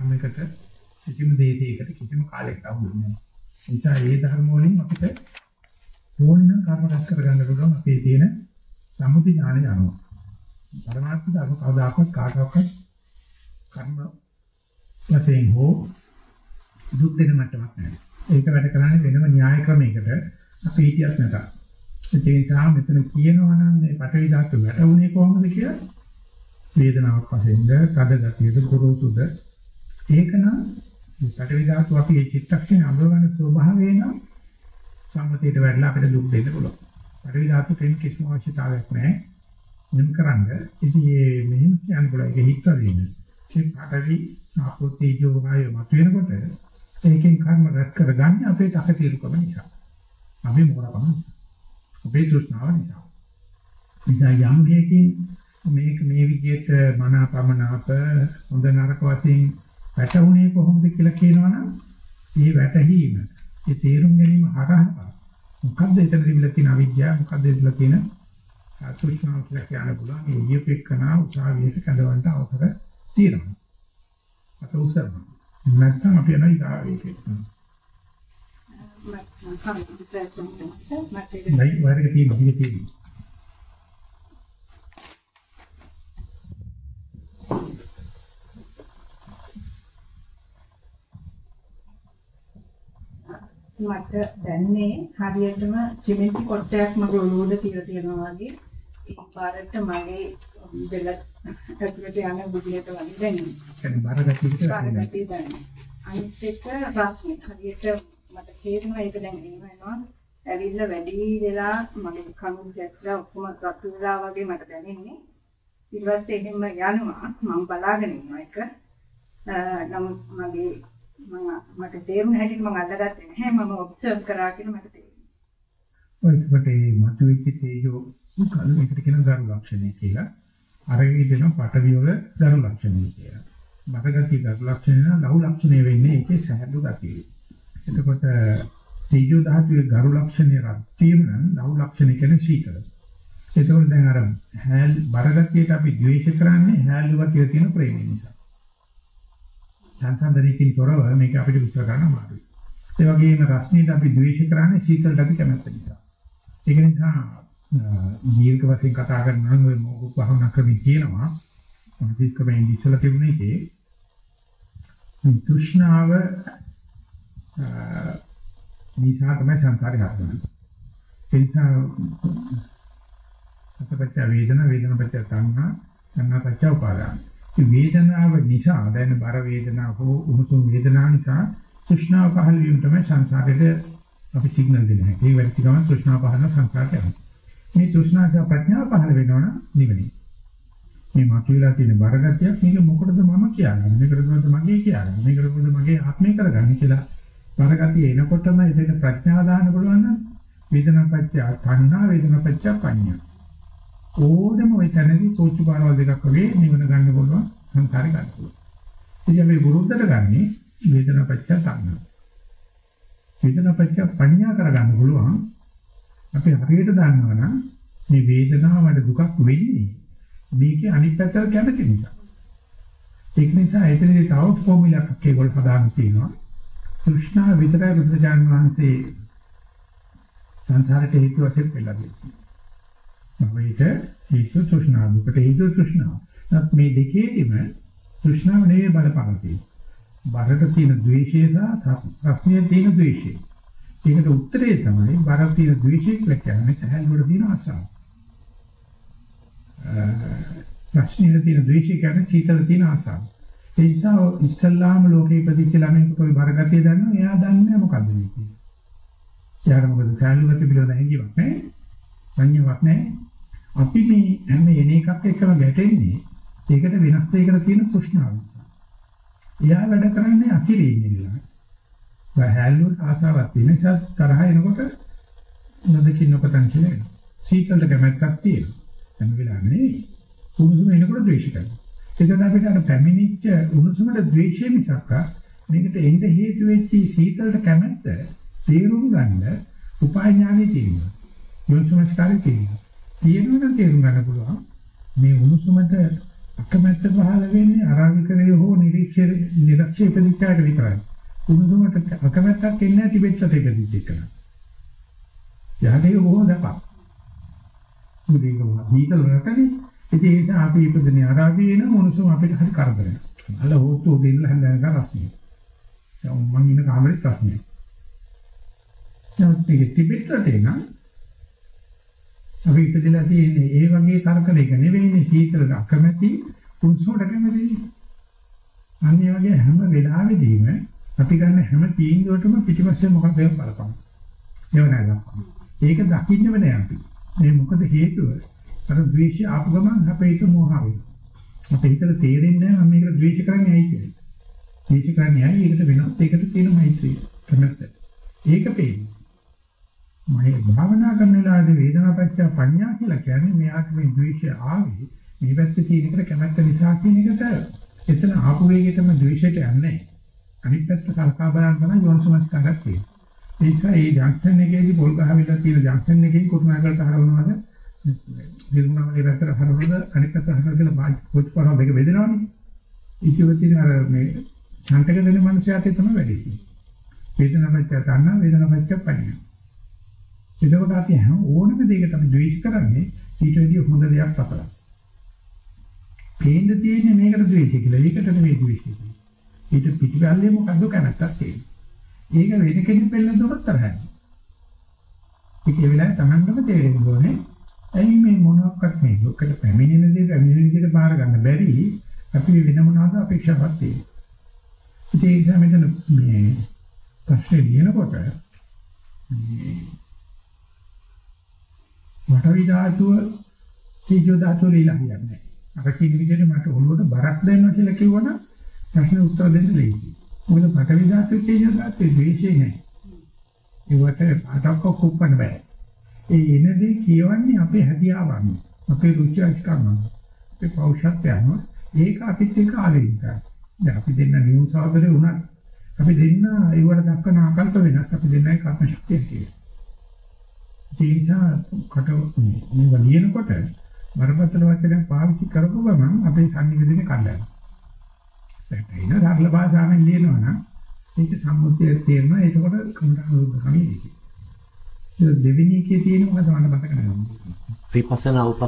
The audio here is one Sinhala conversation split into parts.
කර්මයකට කිසිම දෙයකට කිසිම කාලයකට අහු වෙන්නේ නැහැ. ඒ නිසා ඒ ධර්ම වලින් අපිට ඕනනම් කර්ම රැස් කරගන්න පුළුවන් අපේ තියෙන සම්මුති ඥානය අනුව. පරමාර්ථ ධර්ම කවදාකවත් කාටවත් කර්ම වශයෙන් හෝ දුක් දෙන මට්ටමක් නැහැ. ඒක වැඩ කරන්නේ වෙනම න්‍යාය ක්‍රමයකට අපි හිතියත් නැත. ඒ නිසා මෙතන කියනවා නම් මේ පටවි ධාතු වැටුනේ කොහොමද කියලා වේදනාවක් වශයෙන්ද, තද ගතියද, කුරුසුද ඒකනම් පටවි ධාතු අපි මේ චිත්තක්ෂණය අඳුරගන්න ස්වභාවය නම් සම්මතයට වැඩලා අපිට දුක් දෙන්න පුළුවන්. පටවි ධාතු කෙනෙක් කිසිම අවශ්‍යතාවයක් නැහැ. මෙන්න කරන්න. ඉතින් මේ මෙහෙම කියන්න පුළුවන් ඒක හිත වෙන්නේ. ඒ පටවි ආපෝතේජෝ වායය මත වෙනකොට ඒකෙන් කර්ම රැස් කරගන්නේ අපේ තකතිරුකම නිසා. අපි මොකරකම අපේ තෘෂ්ණාව නිසා. නිසා යම් හේකින් මේක මේ විදිහට මනාපමනාප හොඳ නරක වශයෙන් වැටුනේ කොහොමද කියලා කියනවනම් මේ වැටහීම ඒ තේරුම් ගැනීම හරහා මොකද්ද එතන තිබිලා තියෙන අවිද්‍යාව මොකද්ද තිබිලා තියෙන තෘෂ්ණාව කියලා කියන්න පුළුවන් මේ ඊයපෙකනා උසාවියට කඳවන්න අවසර තියෙනවා. අත උසරනවා. නැත්නම් අපි යනවා ඊගාවට. නයි වරක තියෙන දිග තියෙන. මට දැන්නේ හරියටම සිමෙන්ති කොටයක් මගේ ඔළුවට තියලා තියෙනවා වගේ ඒ පාරට මගේ බෙල්ල ඇතුලට යන බුදියට වගේ දැනෙනවා. බරගතියට බරගතිය දැනෙනවා. අනිත් එක රස්නේ හරියට මට තේරෙනවා ඒක දැන් එනවා ඇවිල්ලා වැඩි වෙලා මගේ කනුන් දැස්ලා ඔක්කොම රතු වෙලා වගේ මට දැනෙන්නේ. ඊට පස්සේ එහෙම යනවා මම බලාගෙන ඉන්නවා ඒක. නමුත් මගේ මම මට තේරුණ හැටියට මම අල්ලගත්තේ නැහැ මම ඔබ්සර්ව් කරා කියලා මට තේරෙනවා. ඔය ඒකට මේ මතුවෙච්ච තේජෝ කල මේකට කියන ධර්ම ලක්ෂණය කියලා. අරගෙන දෙන පටවිය වල ධර්ම ලක්ෂණය කියලා. මතගතිය ධර්ම ලක්ෂණය නම් ලහු ලක්ෂණය වෙන්නේ ඒකේ සහැල්ලු ගතිය. එතකොට තේජෝ ධාතුවේ ගරු ලක්ෂණය රත්වීම නම් ලහු ලක්ෂණය කියන්නේ සීතල. එතකොට දැන් අර හැල් බරගතියට අපි ද්වේෂ කරන්නේ හැල්ලු ගතිය තියෙන ප්‍රේමය නිසා. සංසන්දනයකින් තොරව මේක අපිට විස්තර කරන්න අමාරුයි. ඒ වගේම රස්නීට අපි ද්වේෂ කරන්නේ සීතලට අපි කැමති නිසා. ඒක නිසා දීර්ඝ වශයෙන් කතා කරනවා නම් ඔය මොකක් වහන ක්‍රමී කියනවා. මොකද ක්‍රමයෙන් ඉස්සලා තිබුණේ ඒකේ තෘෂ්ණාව නිසා තමයි සංකාරය හදන්නේ. ඒ නිසා අසපච්ච වේදනා වේදනාපච්ච තණ්හා තණ්හාපච්ච උපාදාන. වේදනාව නිසා දැන් බර වේදනාව හෝ උණුසුම් වේදනාව නිසා තෘෂ්ණාව පහළ වීම තමයි සංසාරයේ අපි සිග්නල් දෙන්නේ. ඒ වෙලටි ගමන් තෘෂ්ණාව පහළ සංසාරයට යනවා. මේ තෘෂ්ණාව ප්‍රඥාව පහළ වෙනවනම් නිවනේ. මේ මතුවලා තියෙන බරගතියක් මේක මොකටද මම කියන්නේ? මේකටද මගේ කියන්නේ? මේකටද මගේ ආත්මය කරගන්නේ කියලා බරගතිය එනකොටම ඒක ප්‍රඥාව දාන්න පුළුවන් නම් වේදනාපච්චය තණ්හා වේදනාපච්චය පඤ්ඤා ඕනම ওই තැනදී සෝචි පාරවල් දෙකක් වගේ නිවන ගන්න පුළුවන් සංසාරේ ගන්න පුළුවන්. ඉතින් මේ වරුද්දට ගන්නේ වේදනාපච්චය තණ්හා. වේදනාපච්චය පඤ්ඤා කරගන්න පුළුවන්. අපි හරියට දන්නවා නම් මේ වේදනාවට දුකක් වෙන්නේ මේකේ අනිත් පැත්තට කැමති නිසා. ඒක නිසා එතනදී තව ෆෝමියුලා එකක් ඒගොල්ලෝ හදාගෙන තියෙනවා. කෘෂ්ණා විතරයි බුදුජාන විශ්වසේ සංසාරට හේතු වශයෙන් පෙළලා දෙන්නේ. භවයට හේතු තෘෂ්ණා දුකට හේතු තෘෂ්ණා. නමුත් මේ දෙකේදීම තෘෂ්ණාව නෙවෙයි බලපාන තියෙන්නේ. බරට තියෙන ද්වේෂය සහ ප්‍රශ්නයේ තියෙන ද්වේෂය. ඒකට උත්තරේ තමයි බරට තියෙන ද්වේෂය කියලා කියන්නේ සහැල්ලුවට තියෙන ආශාව. ප්‍රශ්නයේ තියෙන ද්වේෂය කියන්නේ සීතල තියෙන ආශාව. ඒ නිසා ඉස්ලාම ලෝකේ ඉපදිච්ච ළමෙකුට ওই බරගතිය දන්නවා එයා දන්නේ මොකද්ද මේක. එයාට මොකද සහැල්ලුවට පිළිවෙල හැංගීමක් නැහැ. සංයමයක් නැහැ. අපි මේ හැම එන එකක් එක්කම ගැටෙන්නේ ඒකට වෙනස් දෙයකට තියෙන තෘෂ්ණාව. එයා වැඩ කරන්නේ අකිරින් ඉන්නවා. බහැල්ලුවට ආසාවක් තියෙන නිසා තරහ එනකොට නොදකින් නොකතන් කියලා එනවා. සීතලට කැමැත්තක් තියෙනවා. හැම වෙලාවෙම නෙවෙයි. උණුසුම එනකොට ද්වේෂ කරනවා. ඒකට අපිට අර පැමිණිච්ච උණුසුමට ද්වේෂය මිසක් මේකට එන්න හේතු වෙච්ච සීතලට කැමැත්ත තේරුම් ගන්න උපාය ඥානෙ තියෙනවා. යොන්සමස්කාරය තියෙනවා. තියෙනවනම් තේරුම් ගන්න පුළුවන් මේ උණුසුමට අකමැත්ත පහළ වෙන්නේ අරාධිකරේ හෝ නිරීක්ෂණය පක්ෂේ ඉපදිච්චාට විතරයි. උණුසුමට අකමැත්තක් එන්නේ නැති පිටසට ඉපදිච්ච එක. යහදේ බොහෝ දපක්. මුදේක වහීතල රටනේ. ඉතින් ඒක අපි ඉපදෙන ආරාබියේ නම් උණුසුම අපිට හරි කරදරයක්. අල හොත්තු දෙන්න හැන්දනක රස්නේ. දැන් මම ඉන්න කාමරේ ප්‍රශ්නේ. දැන් මේක ටිබෙට් රටේ නම් අපි ඉපදලා තියෙන්නේ ඒ වගේ කරකලයක නෙවෙයිනේ සීතල අකමැති උණුසුමට කැමති. අන්න ඒ වගේ හැම වෙලාවෙදීම අපි ගන්න හැම තීන්දුවටම පිටිපස්සේ මොකක්ද ඒක බලපං. ඒව නෑ ඒක දකින්නම නෑ අපි. මේ මොකද හේතුව? අර ද්වේෂය ආපු ගමන් අපේ හිත මෝහ වෙනවා. අපේ හිතට තේරෙන්නේ නැහැ මම මේකට ද්වේෂ කරන්නේ ඇයි කියලා. ද්වේෂ කරන්නේ ඇයි? ඒකට වෙනත් ඒකට තියෙන මෛත්‍රිය. කැමැත්ත. ඒක පේන්නේ. මම භාවනා කරන වෙලාවේ වේදනාපච්චය පඤ්ඤා කියලා කියන්නේ මෙයාට මේ ද්වේෂය ආවේ මේ පැත්තේ තියෙන එකට කැමැත්ත නිසා කියන එකට එතන ආපු වේගෙටම ද්වේෂයට යන්නේ. අනිත් පැත්ත කල්පනා බලන තමයි යෝනිසමස්කාරයක් තියෙන්නේ. ඒ නිසා මේ ජංක්ෂන් එකේදී පොල් ගහවිලා තියෙන ජංක්ෂන් එකේ කුරුණාගලට හරවනවාද නිර්මාණවලේ පැත්තට හරවනද අනිත් පැත්තට හරවන කියලා පොත් පරම දෙක බෙදෙනවනේ. ඉතිවතින අර මේ ඡන්තක දෙන මනුස්සයාට තමයි වැඩි. වේදනාවච්ච ගන්න වේදනාවච්ච පණින. එතකොට අපි හැම ඕනම දෙයකට අපි ද්වේෂ කරන්නේ ඊට වැඩිය හොඳ දෙයක් අපලා. පේන්න තියෙන්නේ මේකට ද්වේෂය කියලා. ඒකට නෙමෙයි ද්වේෂය. ඊට පිටිපල්ලේ මොකද්ද කැමැත්තක් තියෙන්නේ. ඒක වෙන කෙනෙක් පෙන්නන දුරට තරහයි. ඒක ඒ වෙලාවේ Tamandම තේරෙන්න ඕනේ. ඇයි මේ මොනවාක්වත් මේ ලෝකෙට පැමිණෙන දේ පැමිණෙන විදිහට බාර ගන්න බැරි අපි වෙන මොනවාද අපේක්ෂාවක් තියෙන්නේ. ඒ නිසා මෙතන මේ ප්‍රශ්නේ ලියනකොට මේ වටවි ධාතුව තීජෝ ධාතුව ලියලා කියන්නේ. අර කියන විදිහට මට ඔළුවට බරක් දෙන්න කියලා කිව්වනම් ප්‍රශ්න උත්තර දෙන්න ලේසියි. මොකද පටවි ධාතුවේ තියෙන ධාතුවේ ද්වේෂය නැහැ. ඒවට පාටක්ක කුප්පන්න බෑ. ඒ එනදී කියවන්නේ අපේ හැදියාවන්, අපේ රුචි අයිස්කම්, අපේ පෞෂත්වයන්. ඒක අපිත් එක්ක ආලෙන්නවා. දැන් අපි දෙන්න නියුස් සාදරේ වුණා. අපි දෙන්න ඒවට දක්වන ආකල්ප වෙනස්. අපි දෙන්නයි කර්ම ශක්තිය කියන්නේ. ඒ නිසා කට මේ ලියනකොට බරපතල වචන පාවිච්චි කරපුව ගමන් අපේ සංනිවේදනය කඩනවා. පැටේන සරල භාෂාවෙන් ලියනවා නම් ඒක සම්මුතිය තේරෙනවා ඒකකොට කමටහන් උද්ද කමයි. ඒ දෙවෙනි එකේ තියෙන මොකද මට මතක නැහැ. විපස්සනා උපක්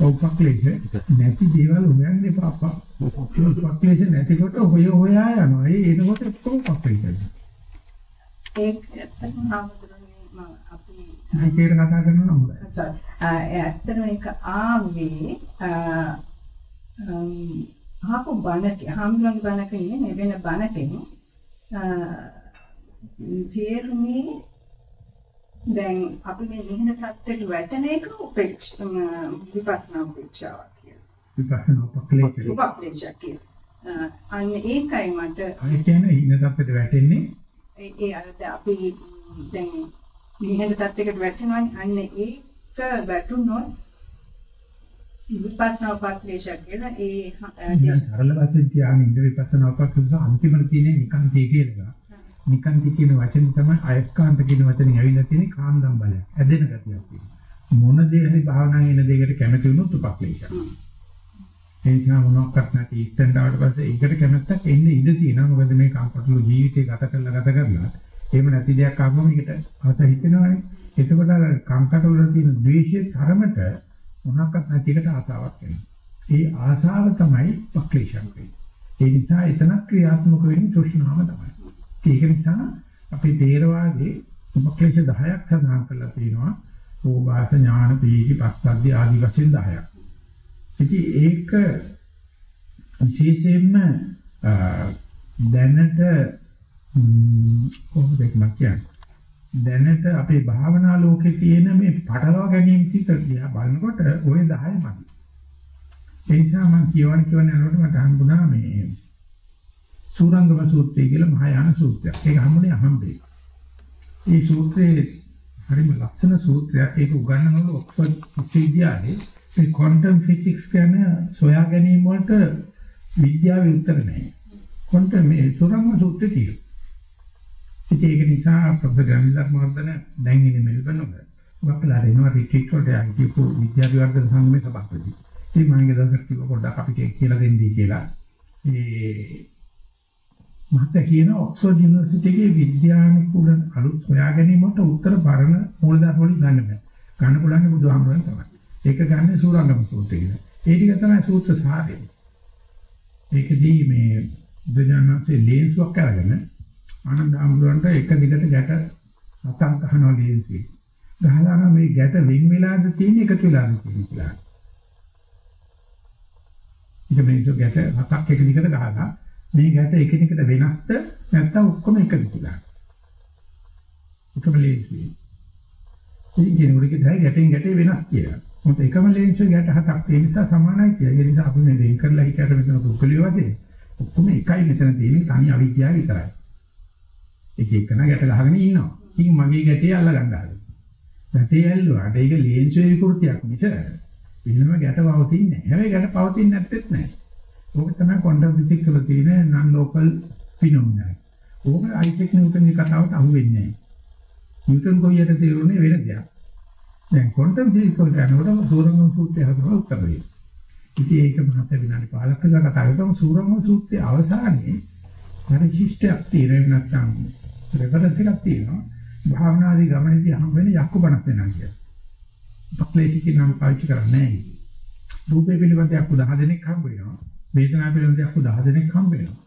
උපක්ලේශ නැති දේවල් හොයන්න එපා අප්පා. උපක්ලේශ නැතිකොට හොය හොයා යනවා. ඒ එනකොට කොහොම උපක්ලේශ. ඒක ඇත්තටම ආමුදුනේ මම අපි මේකේට කතා කරනවා නේද? ඇත්තටම ඒක ආවේ අහපු බණක හාමුදුරන්ගේ බණක ඉන්නේ මේ වෙන බණකෙන් තේරුමේ දැන් අපි මේ නිහඬ සත්‍යෙට වැටෙන එක උපේක්ෂ විපස්සනා උපේක්ෂාවක් කියලා. විපස්සනා උපක්ලේශ. උපක්ලේශ කියලා. අන්න ඒකයි මට ඒ කියන්නේ ඉන්න තත්ත්වයට වැටෙන්නේ ඒ අර අපි දැන් නිහඬ තත්ත්වයකට වැටෙනවානේ අන්න ඒක වැටුනොත් විපස්සනා උපක්ලේශ කියලා ඒ සරල වශයෙන් තියාගෙන ඉඳ විපස්සනා උපක්ලේශ අන්තිමට තියෙන නිකාන්තය කියලා. නිකාන්ති කියන වචනේ තමයි අයස්කාන්ත කියන වචනේ ඇවිල්ලා තියෙන්නේ කාන්දම් බලය. ඇදෙන ගතියක් තියෙනවා. මොන දේ හරි භාවනාවේ ඉන දෙයකට කැමති වුණොත් උපක්ලේශ. ඒ නිසා මොනක්වත් නැති ඉස්සෙන් ආවට පස්සේ ඒකට කැමැත්තක් එන්නේ ඉඳ තියෙනවා. මොකද මේ කම්පටලු ජීවිතේ ගත කරලා ගත කරලා එහෙම නැති දෙයක් ආවම මේකට අවස හිතෙනවානේ. එතකොට අර කම්කටොල වල තියෙන ද්වේෂයේ තරමට මොනක්වත් නැති එකට ආසාවක් එනවා. ඒ ආසාව තමයි පක්ලේශයක් වෙන්නේ. ඒ නිසා එතන ක්‍රියාත්මක වෙන්නේ තෘෂ්ණාව තමයි. ඒක නිසා අපේ තේරවාදී උපක්ලේශ 10ක් සඳහන් කරලා තියෙනවා. ඕභාස ඥාන පීති පස්සද්ධි ආදි වශයෙන් 10ක්. ඉතින් ඒක විශේෂයෙන්ම දැනට කොහොමද කියන්නේ දැනට අපේ භාවනා ලෝකේ තියෙන මේ පටලවා ගැනීම ටික දිහා බලනකොට ওই 10 මදි. ඒ නිසා මම කියවන කියවන යනකොට මට හම්බුණා මේ සූරංගම සූත්‍රය කියලා මහායාන සූත්‍රයක්. ඒක හම්බුනේ අහම්බේ. මේ සූත්‍රයේ හරිම ලස්සන සූත්‍රයක්. ඒක උගන්වනකොට ඔක්ස්ෆර්ඩ් විශ්වවිද්‍යාලයේ මේ ක්වොන්ටම් ෆිසික්ස් ගැන සොයා ගැනීම වලට විද්‍යාවේ උත්තර නැහැ. ක්වොන්ටම් මේ සූරංගම සූත්‍රය තියෙනවා. ඉතින් ඒක නිසා ප්‍රොෆෙසර් ගාමිණී ධර්මවර්ධන දැන් ඉන්නේ මෙල්බන් වල. ඔබලා එනවා රිට්‍රීට් වලට යන්නේ විද්‍යා විවර්ධන සංගමේ සභාපති. ඉතින් මම ඒක දවසක් කිව්වා පොඩ්ඩක් අපිට කියලා දෙන්නී කියලා. ඒ මහත්තයා කියන ඔක්ස්ෆර්ඩ් යුනිවර්සිටි එකේ විද්‍යානුකූල අලුත් හොයා ගැනීමට උත්තර බරණ මූලධර්ම වලින් ගන්න බෑ. ගන්න පුළුවන් බුදුහාමුදුරන් තමයි. ඒක ගන්න සූරංගම සූත්‍රය. ඒ ටික තමයි සූත්‍ර සාරය. ඒකදී මේ බුදුජානකසේ ලේන්සුවක් අරගෙන ආනන්ද හාමුදුරන්ට එක දිගට ගැට හතක් ගන්නවා ලේන්සුවේ. ගහලා මේ ගැට වෙන් වෙලාද තියෙන්නේ එකතු වෙලාද තියෙන්නේ කියලා. ඒක මේක ගැට හතක් එක දිගට ගහලා මේ ගැට එකිනෙකට වෙනස්ද නැත්නම් ඔක්කොම එකද කියලා. එකම ලේන්සුවේ. ඉතින් කෙනෙකුට කියයි ගැටෙන් ගැටේ වෙනස් කියලා. මොකද එකම ලේන්සුවේ ගැට හතක් ඒ නිසා සමානයි කියලා. ඒ නිසා අපි මේ වෙන් කරලා හිතට මෙතන පුද්ගලිය වදේ. ඔක්කොම එකයි මෙතන තියෙන්නේ තනි අවිද්‍යාව විතරයි. එක එකන ගැට ගහගෙන ඉන්නවා. ඉතින් මගේ ගැටේ අල්ල ගන්නවා. ගැටේ ඇල්ලුවාට ඒක ලේන්සුවේ විකෘතියක් මිස වෙනම ගැට පවතින්නේ නැහැ. හැබැයි ගැට පවතින්නේ නැත්තේත් නැහැ. ඕක තමයි ක්වොන්ටම් ෆිසික්ස් වල තියෙන non local phenomena. ඕක අයිසෙක් නිව්ටන්ගේ කතාවට අහු වෙන්නේ නැහැ. නිව්ටන් කොයියට තේරුනේ වෙන දෙයක්. දැන් ක්වොන්ටම් ෆිසික්ස් වල යනකොට සූරංගම සූත්‍රය හදලා උත්තර දෙයි. ඉතින් ඒක මහත විනාඩි 15ක කතා කරලා සූරංගම සූත්‍රයේ අවසානයේ පරිශිෂ්ටයක් තියෙන නැත්නම් රෙෆරන්ස් එකක් තියෙනවා. භාවනාදී ගමනේදී හම් වෙන යක්කු බණක් වෙනවා කියලා. පක්ලේටිකේ නම් පාවිච්චි කරන්නේ නැහැ. රූපේ පිළිබඳ යක්කු 10 දෙනෙක් හම් වෙනවා. වේදනා පිළිබඳ යක්කු 10 දෙනෙක් හම් වෙනවා.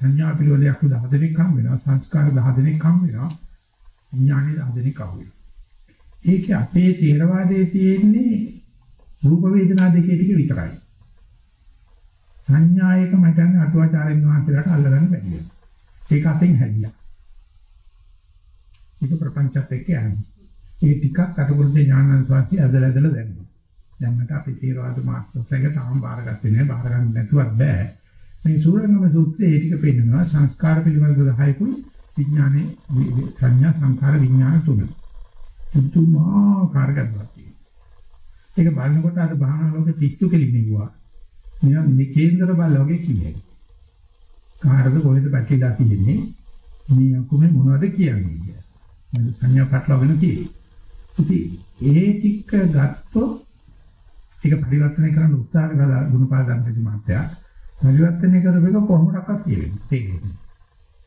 සංඥා පිළිබඳ යක්කු 10 දෙනෙක් හම් වෙනවා. සංස්කාර 10 දෙනෙක් හම් වෙනවා. විඥානෙ 10 දෙනෙක් හම් වෙනවා. ඒකේ අපේ තේරවාදයේ තියෙන්නේ රූප වේදනා දෙකේ ටික විතරයි. සංඥායක මටන් අටුවාචාරින් වහන්සේලාට අල්ලගන්න බැහැ. ඒක අතින් හැදියා. ඒක ප්‍රපංචත් එක්ක යන්නේ. ඒ ටිකක් අටපුරුෂ ඥානන් වාසී අදලා අදලා දැම්මා. දැන් මට අපි තේරවාද මාස්ටර්ස් එක තාම බාරගත්තේ නෑ. බාර ගන්න නැතුවත් බෑ. මේ සූරංගම සූත්‍රයේ ඒ ටික පෙන්නනවා සංස්කාර පිළිබඳව 10කුයි විඥානේ සංඥා සංඛාර විඥාන තුන. පුදුමාකාර ගන්නවා. ඒක බලනකොට අර බාහන ලෝකෙ පිස්සු කෙලින්නවා. නිකන් මේ කේන්දර බල වගේ කියන්නේ. කාටද කොහෙද පැටලිලා තියෙන්නේ? මේ අකුමේ මොනවද කියන්නේ කියලා. සංඥා පටලවගෙන තියෙන්නේ. ඉතින් ඒ ටික ගත්තොත් ඒක පරිවර්තනය කරන්න උත්සාහ කළා ගුණපාල ධම්මජි මහත්තයා. පරිවර්තනය කරපේක කොහොමඩක්වත් කියන්නේ. තේරෙන්නේ.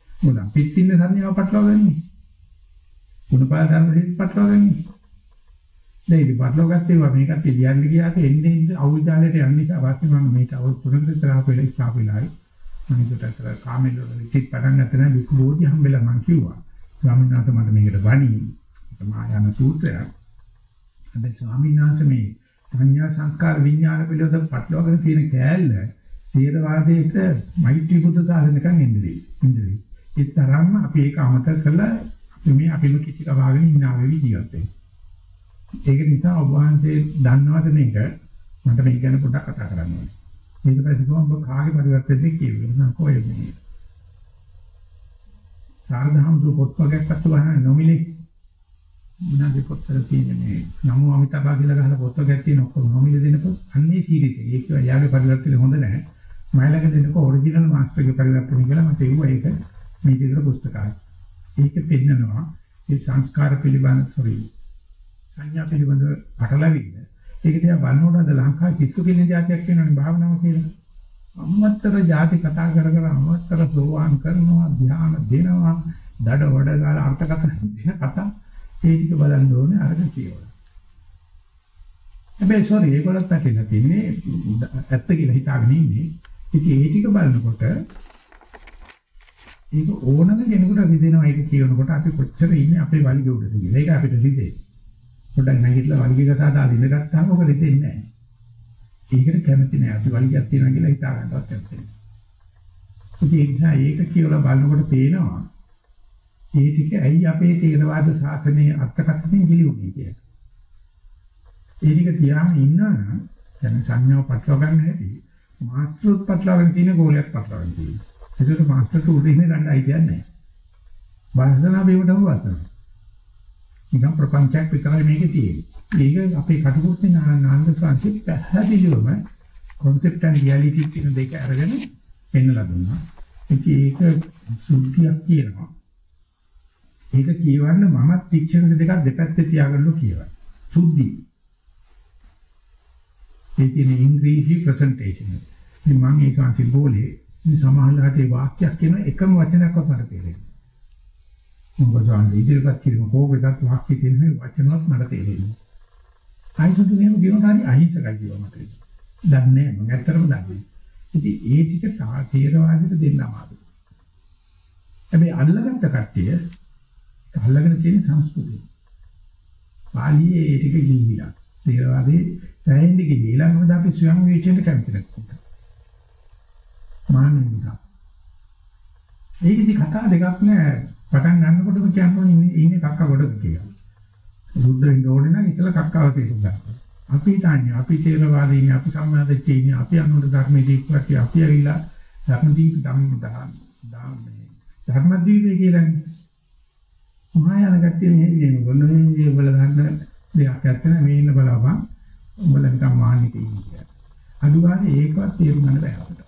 මොකද පිටින්න සංඥාව පටලවගන්නේ. ගුණපාල ධම්මජි පටලවගන්නේ. දැන් ඉතින් පටලවගත්තේ වා මේකත් ඉලියන්න ගියාට එන්නේ එන්නේ අවුජාලයට යන්න නිසා වාස්තු මම මේක අවුරුදු තුනකට විතර අපේ ඉස්තාපිලායි. මම ඒකට අතර කාමෙල්ල වල ඉතිත් පටන් ගත්ත නැහැ විකු බෝධි හම්බෙලා මම කිව්වා. ස්වාමීන් වහන්සේ මට මේකට වණි මායන සූත්‍රය. හැබැයි ස්වාමීන් වහන්සේ මේ සංඥා සංස්කාර විඥාන පිළිබඳව පටලවාගෙන තියෙන කෑල්ල තේරවාදයට මෛත්‍රී බුද්ධ සාසනකම් එන්නේ. ඉන්නේ. ඒ තරම්ම අපි ඒක අමතක කරලා අපි මේ අපිම කිසි කවාගෙන ඉන්නා වෙවි ජීවත් වෙනවා. ඒක නිසා ඔබ වහන්සේ දන්නවද මේක? මට මේක ගැන පොඩ්ඩක් කතා කරන්න ඕනේ. ඊට පස්සේ කොහොමද කාගේ පරිවර්තනද කියන්නේ? මම කොහෙද? සාරදහම්තු පොත් වර්ගයක් අත්තු ගන්න නොමිලේ මොනවාද පොත්වල තියෙන්නේ නමෝ අමිතාබා කියලා ගහලා පොත් වර්ගයක් තියෙන ඔක්කොම නොමිලේ දෙනකොට අන්නේ සීරීස් එක. ඒක යාගේ පරිවර්තන හොඳ නැහැ. මයිලක දෙනකොට ඔරිජිනල් මාස්ටර්ගේ පරිවර්තන කියලා මට ඒව ඒක මේ විතර පුස්තකයක්. ඒක පෙන්නනවා ඒ සංස්කාර පිළිබඳ සොරි සංඥා පිළිබඳ පටලවිල්ල. ඒක දිහා බලනකොට අද ලංකාවේ පිස්සු කියන જાතියක් වෙනවනේ භාවනාව කියලා. අමතර ಜಾති කතා කර කර අමතර සෝවාන් කරනවා ධ්‍යාන දෙනවා දඩ වඩ ගාලා අර්ථකථන කතා ඒ ටික බලන්න ඕනේ අරගෙන කියවල. හැබැයි සෝරි ඒගොල්ලත් පැටලලා තින්නේ ඇත්ත කියලා හිතාගෙන ඉන්නේ. ඉතින් ඒ ටික බලනකොට ඒක ඕනම කෙනෙකුට විදෙනවා ඒක කියනකොට අපි කොච්චර ඉන්නේ අපේ වලිග උඩද කියලා. ඒක අපිට රිදෙයි. පොඩ්ඩක් නැගිටලා වලිග කතා දාලා ඉඳගත්තාම ඔක රිදෙන්නේ නැහැ. ඒකට කැමති නෑ. අපි වලිගයක් තියනවා කියලා හිතා ගන්නවත් කැමති නෑ. ඒ නිසා ඒක කියලා බලනකොට පේනවා ඒ ටික ඇයි අපේ තේරවාද ශාසනයේ අර්ථකථනය ගිලිුනේ කියලා. ඒ ටික තියාගෙන ඉන්නවා දැන් සංඥාව පටලවා ගන්න හැටි මාස්ටර්ත් පටලවාගෙන තියෙන ගෝලයක් පටලවාගෙන තියෙනවා. ඒකට මාස්ටර්ට උඩින් ගන්න අයිතියක් නැහැ. වාසනාව බේවටම වාසනාව. නිකම් ප්‍රපංචයක් විතරයි මේකේ තියෙන්නේ. ඒක අපේ කටුකුරුනේ නානන්ද ෆ්‍රාන්සිස් පැහැදිලිවම concept and reality කියන දෙක අරගෙන පෙන්නලා දුන්නා. ඒක සුද්ධියක් කියනවා. ඒක කියවන්න මමත් ඩික්ෂනරි දෙකක් දෙපැත්තේ තියාගන්න කියවන. සුද්ධි. ඒ කියන්නේ ඉංග්‍රීසි ප්‍රසන්ටේෂන්. මේ මම ඒක අන්තිම බෝලේ මේ සමාහලට ඒ වාක්‍යයක් කියන එකම වචනයක්වත් මට තේරෙන්නේ. මොකද අන්න ඉදිරිපත් කිරීම කෝපෙකට වාක්‍ය කියන මේ වචනවත් මට තේරෙන්නේ. ආයිසුතු නියම කියනකාරී අහිංසකයි කියව මට. දන්නේ නැහැ මම ඇත්තටම දන්නේ. ඉතින් ඒ ටික තේරවාදයට දෙන්න අමාරුයි. හැබැයි අල්ලගත්ත කට්ටිය අල්ලගෙන තියෙන සංස්කෘතිය. පාලියේ ඒ ටික ගිහිලා. තේරවාදේ සෑහෙන්න ගිහිලා මොකද අපි ස්වයං විචේත කැමති නැත්නම්. මාන්නේ නිසා. ඒකෙදි කතා දෙකක් නෑ. පටන් ගන්නකොටම කියන්නේ ඉන්නේ කක්ක ගොඩක කියලා. සුද්ධ වෙන්න ඕනේ නම් ඉතල කක්කව තේරුම් ගන්න. අපි හිතන්නේ අපි තේරවාදීනේ අපි සම්මාදිට්ඨිය ඉන්නේ අපි අනුර ධර්මයේ දීප්පටි අපි ඇවිල්ලා ධර්මදීප ධම්ම දාන්නේ. ධර්මදීපේ කියලානේ. මහායාන ගැත්තේ මේ ඉන්නේ මොන්නේ මේ වල ගන්න දෙයක් නැත්නම් මේ ඉන්න බලපන්. උඹලා නිකන් මාන්නේ කියන්නේ. අදුගානේ ඒකවත් තේරුම් ගන්න බෑ අපිට.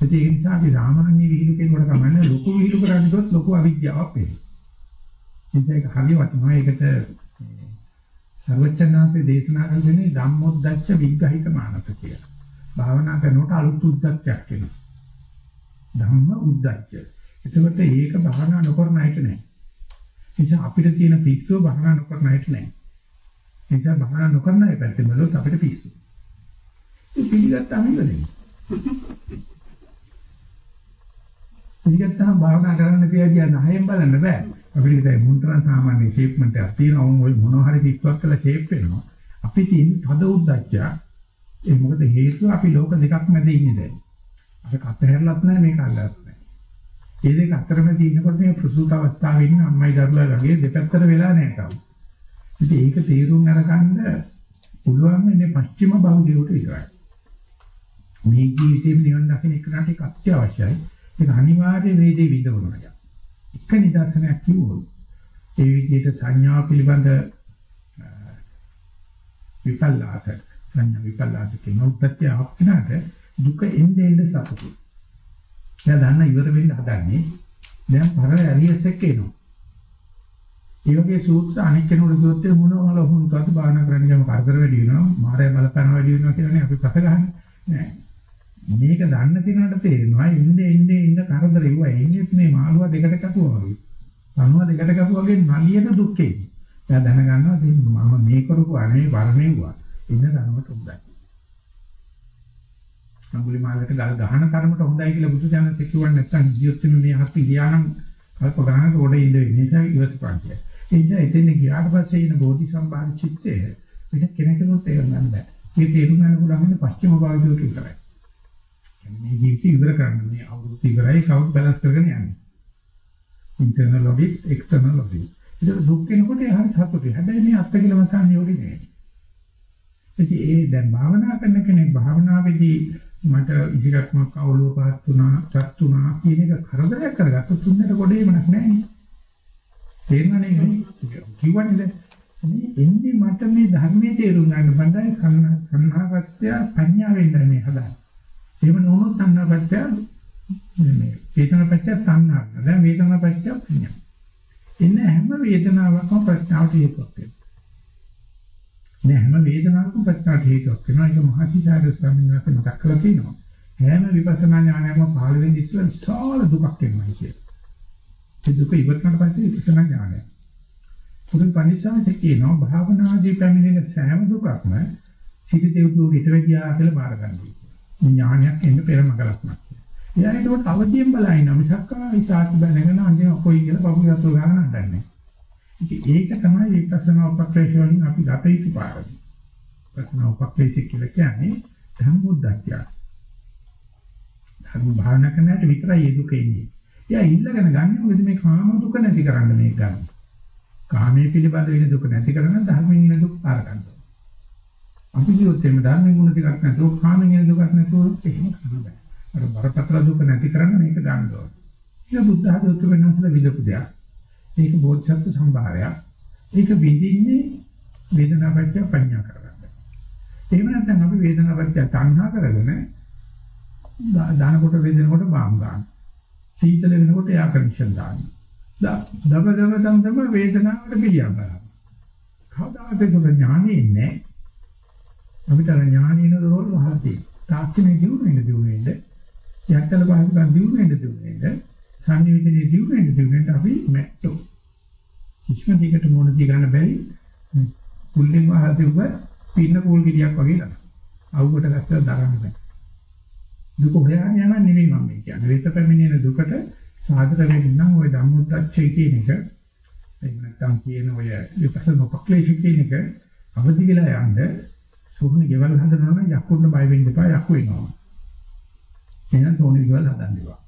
ඒක නිසා අපි සාමාන්‍ය විහිළු කෙනෙකුට කමන්නේ ලොකු විහිළු කරන්නේ ලොකු අවිද්‍යාවක් වෙනවා. ඒක හරි වටිනවා. ඒකට සර්වචනාන්තේ දේශනා කරන්නේ ධම්මොද්දච්ච විග්‍රහිත මානස කියලා. භාවනා කරනකොට අලුත් උද්දච්චයක් එනවා. ධම්ම උද්දච්ච. එතකොට ඒක භාවනා නොකරන අයට නෑ. නිසා අපිට තියෙන පිස්සුව භාවනා නොකරන අයට නෑ. නිසා භාවනා නොකරන අය පැත්තෙන් බලුවොත් අපිට පිස්සු. ඒක පිළිගත්තාම ඉවරයි. පිළිගත්තාම භාවනා කරන්න කියලා කියන හයෙන් බලන්න බෑ. අපිට ඉතින් මුන්තරන් සාමාන්‍ය ෂේප්මන්ට් එකක් තියෙනවා. උන් ওই මොනවා හරි පිටවක් කරලා ෂේප් වෙනවා. අපි තියෙන තද උද්දච්චය. ඒ මොකද හේතුව අපි ලෝක දෙකක් මැද ඉන්නේ දැන්. අපි කතහැරලත් නැහැ මේක අල්ලත් නැහැ. මේ දෙක අතරමැද ඉන්නකොට මේ ප්‍රසූත අවස්ථාවේ ඉන්න අම්මයි දරුවා වගේ දෙපැත්තට වෙලා නැහැ තාම. ඉතින් ඒක තේරුම් අරගන්න පුළුවන් මේ පස්චිම බහුදියට විතරයි. මේ ජීවිතේ නිවන් දකින්න එකට ඒක අත්‍යවශ්‍යයි. ඒක අනිවාර්ය වේදේ විඳවනවා. එක නිදර්ශනයක් කිව්වොත් ඒ විදිහට සංඥා පිළිබඳ විපල්ලාස සංඥා විපල්ලාස කියන උත්පත්ති ආපිනාට දුක එන්නේ එන්නේ සතුටු. එයා දන්න ඉවර වෙන්න හදන්නේ දැන් පර ඇරියස් එක්ක එනවා. ඒ වගේ සූත්‍ර අනෙක් කෙනෙකුට කිව්වොත් මොනවා වල හුන්ටත් බාහනා කරන්න ගම කරදර වැඩි වෙනවා මාරය බලපෑම වැඩි වෙනවා කියලානේ අපි පස ගහන්නේ. නෑ. මේක දන්න කෙනාට තේරෙනවා ඉන්නේ ඉන්නේ ඉන්න කරදර ඉුවා එන්නේ මේ මාළුවා දෙකට කපුවා වගේ. පණුවා දෙකට කපුවා වගේ නලියට දුක්කේ. එයා දැනගන්නවා මම මේ කරපු අනේ වර්ණේවා ඉන්න ධර්මයට හොඳයි. අඟුලිමාලට ගල් ගහන තරමට හොඳයි කියලා බුදු දහම කිව්වන් නැත්නම් ජීවිත මේ හත් ගියානම් කල්ප ගන්නට උඩ ඉඳ වෙන්නේ නිසා ඉවසපන්තිය. ඒ නිසා එතෙන් ගියාට පස්සේ ඉන බෝධි සම්භාර චිත්තය පිට කෙනෙකුට තේරුම් ගන්න බෑ. මේ තේරුම් ගන්න පුළුවන් පස්චිම භාගයට විතරයි. මේ ජීවිතය ඉවර කරන්න මේ අවුරුදු ඉවරයි කවුරු බැලන්ස් කරගෙන යන්නේ. Internal audit external audit. ඒක දුක් වෙනකොට ඒ හරි සතුටුයි. හැබැයි මේ අත්ති කියලා මතන්නේ යෝගි නෙවෙයි. ඉතින් ඒ දැන් භාවනා කරන කෙනෙක් භාවනාවේදී මට ඉදිරියටම කවුලුව පාත් තුනා, චත් තුනා කියන එක කරදරයක් කරගත්තොත් තුන්නට කොටේ මනක් නැහැ. තේරෙන්නේ නැහැ. කිව්වනේ මේ එන්නේ මට මේ ධර්මයේ තේරුම් ගන්න බණ්ඩාය කන්නාගත්‍ය පඤ්ඤා වෙන්න මේ හදාන්නේ. එහෙම නොවුනොත් සංනාපච්චය මේ වේදනාපච්චය සංනාප. දැන් වේදනාපච්චය පුඤ්ඤ. එන්න හැම වේදනාවකම ප්‍රශ්නාවට හේතුවක් වෙනවා. නෑ හැම වේදනාවකම ප්‍රශ්නාවට හේතුවක් වෙනවා. ඒක මහසිසාර ස්වාමීන් වහන්සේ මතක් කරලා තියෙනවා. හැම විපස්සනා ඥානයක්ම පහළ වෙන්නේ ඉස්සෙල්ලා විශාල දුකක් එනවා කියලා. ඒ දුක ඉවරනට පස්සේ විපස්සනා ඥානය. පුදුම පරිස්සමෙන් කියනවා භාවනාදී පැමිණෙන සෑම දුකක්ම සිත දෙව්තුරු හිතවිදියා කියලා බාර ගන්නවා. ඥානයක් එන්න පෙර මගලක්මක්. එයා ඒකට අවදියෙන් බලනවා මිසක් ආයිසාත් බැනගෙන අන්තිම කොයි කියලා බබු යතු ගන්න හදන්නේ. ඉතින් ඒක තමයි විපස්සනා උපක්‍රේෂ වලින් අපි ගත යුතු පාඩම. විපස්සනා උපක්‍රේෂ කියලා කියන්නේ ධම්මොද්දච්චය. ධර්ම භාවනා කරන්නට විතරයි ඒ දුක එන්නේ. එයා ඉල්ලගෙන ගන්න මොකද මේ කාම දුක නැති කරන්න මේක ගන්න. කාමයේ පිළිබඳ වෙන දුක නැති කරගන්න ධර්මයෙන් එන දුක් පාර ගන්නවා. අපි කියොත් එimhe ධර්මයෙන් ගුණ ටිකක් නැතුව කාමෙන් එන දුකක් නැතුව එහෙම කරන්න බෑ. අර බරපතල දුක නැති කරන්න මේක ගන්න ඕනේ. ඒක බුද්ධ ධර්මයට වෙනසල විදපු දෙයක්. ඒක බෝධිසත්ව සම්භාරයක්. ඒක විඳින්නේ වේදනාපච්චය පඤ්ඤා කරගන්න. එහෙම නැත්නම් අපි වේදනාපච්චය තණ්හා කරගෙන දාන කොට වේදෙනකොට බාම් ගන්න. සීතල වෙනකොට එයා කන්ඩිෂන් දාන්න. දබ දබ තම තම වේදනාවට පිළියම් කරනවා. කවදාද ඒක ඥානෙ ඉන්නේ අපිට අර ඥානින දරවල් වහලා තියෙනවා. තාක්ෂණය දියුණු වෙන දියුණු වෙන්න යත්තල පහසුකම් දිනු වෙන්න දිනුනෙද සංනිවිදනේ දිනු වෙන්න දිනුනෙද අපි මැට්ටෝ. කිසිම දෙයකට මොන දී ගන්න බැරි කුල්ලෙන් වහලා තිබ්බ පින්න කූල් ගෙඩියක් වගේ ලා. අවුකට ගත්තට දරන්න බෑ. දුක හොයාගෙන යන නෙවෙයි මම කියන්නේ. වෙත පැමිණෙන දුකට සාධක වෙන්න නම් ওই ධම්මොද්දච්චය කියන එක එහෙම නැත්නම් කියන ඔය විපස්සනා උපක්ලේශ කියන එක අවදි වෙලා යන්න සෝහන ගෙවල් හදනවා නම් යක්කුන්න බය වෙන්න එපා යක්කු වෙනවා. එහෙනම් තෝණි ගෙවල් හදන්න එපා.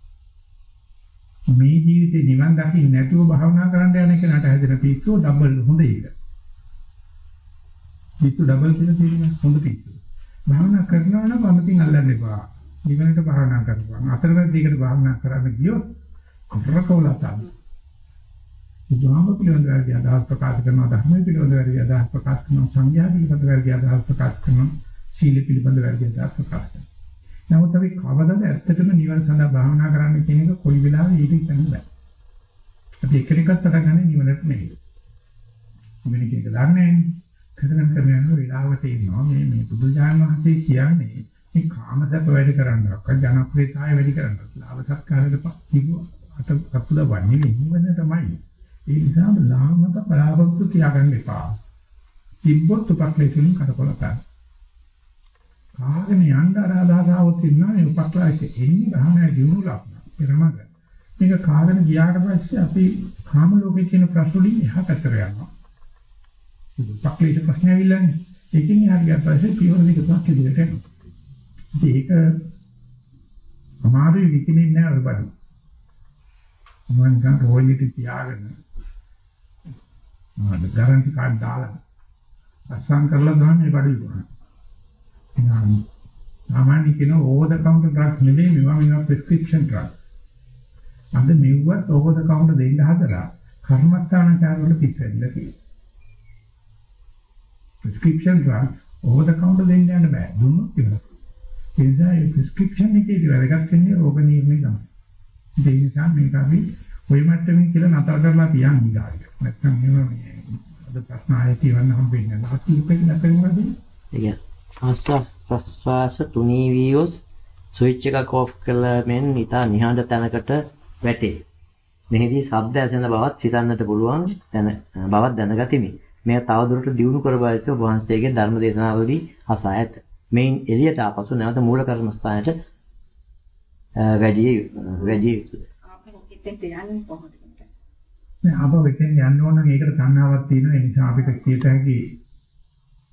මේ ජීවිතේ නිවන් දකින්න නැතුව භාවනා කරන්න යන කෙනාට හැදෙන පිස්සුව ඩබල් හොඳ එක. පිස්සු ඩබල් කියලා තියෙනවා හොඳ පිස්සු. භාවනා කරනවා නම් වමතින් අල්ලන්න එපා. නිවනට භාවනා කරපුවා. අතරමැදයකට භාවනා කරන්න ගියොත් කරකවලා තමයි. බුදුහාම පිළිබඳව වැඩි අදහස් ප්‍රකාශ කරනවා ධර්ම පිළිබඳව වැඩි අදහස් ප්‍රකාශ කරනවා සංඥා පිළිබඳව වැඩි අදහස් ප්‍රකාශ කරනවා සීල පිළිබඳව වැඩි අදහස් ප්‍රකාශ කරනවා. නමුත් අපි කවදාද ඇත්තටම නිවන සඳහා භාවනා කරන්න කියන එක කොයි වෙලාවෙ ඊට හිතන්න බෑ. අපි එක එකක් පටන් නිවනට නෙවෙයි. මෙන්න කියන දන්නේ නැහැ. කරගෙන කරගෙන යන වෙලාවට ඉන්නවා මේ මේ බුදුජාන විශ්ේ කියන්නේ මේ කාමසප්ප වැඩි කරන්නවක් ජනප්‍රියතාවය වැඩි කරන්නවක් ලාභ සත්කාරයට තිබුවා අත අපුද වන්නේ නිවන තමයි. ඒ නිසා ලාමක බලාපොරොත්තු තියාගන්න එපා. තිබ්බොත් උපක්ලේශයෙන් කරකොල ගන්න. කාගෙන යන්න ආදාසාවක් ඉන්නවා මේ උපක්ලේශ එන්නේ ගහන දිනු ලක්න පෙරමග. මේක කාගෙන ගියාට පස්සේ අපි කාම ලෝකේ කියන ප්‍රශ්න වලින් එහා පැත්තට යනවා. උපක්ලේශ ප්‍රශ්න ඇවිල්ලානේ. ඒකෙන් එහාට ගියාට පස්සේ පියවර දෙක තුනක් ඉදිරියට එනවා. ඒක අමාරු විකිනේ නෑ ඔය බඩු. මම නිකන් රෝලිට තියාගෙන ආ ගාරන්ටි කාඩ් දාලා අස්සම් කරලා ගන්න ඒ බඩු ඉවරයි. එහෙනම් සාමාන්‍ය කියන ඕවර් ද කවුන්ටර් ඩ්‍රග්ස් නෙමෙයි මේවා මේවා ප්‍රෙස්ක්‍රිප්ෂන් ඩ්‍රග්ස්. අද මෙව්වත් ඕවර් ද කවුන්ටර් දෙන්න හදලා කර්මස්ථානචාර වල පිටවෙන්න තියෙනවා. Prescription drugs over the counter දෙන්න යන්න බෑ. දුන්නොත් ඉවරයි. ඒ නිසා මේ ප්‍රෙස්ක්‍රිප්ෂන් එකේ වැදගත් වෙන්නේ රෝග නිర్ణය තමයි. ඒ නිසා මේක අපි ඔය මට්ටමින් කියලා නතර කරලා තියන් ඊගාට. නැත්නම් එහෙම මේ අද ප්‍රශ්න ආයේ කියවන්න හම්බෙන්නේ නැහැ. අපි ඉපෙන්න නැත්නම් මොකද? ඒ ආස්වාස් ප්‍රස්වාස තුනී වීවස් ස්විච් එකක් ඕෆ් කළා මෙන් ඊට නිහඬ තැනකට වැටේ. මෙහිදී ශබ්ද ඇසෙන බවත් සිතන්නට පුළුවන් දැන බවත් දැනගතිමි. මෙය තවදුරටත් දියුණු කර බාවිත වහන්සේගේ ධර්ම දේශනාවලදී අසා ඇත. මෙයින් එළියට ආපසු නැවත මූල කර්මස්ථානයට වැඩි වැඩි යුතුය. එතෙන්ට යන්නේ කොහොමද? නෑ ආපහු එතෙන් යන්න ඕන නම් ඒකට තණ්හාවක් තියෙනවා ඒ නිසා අපිට කීයට හැකි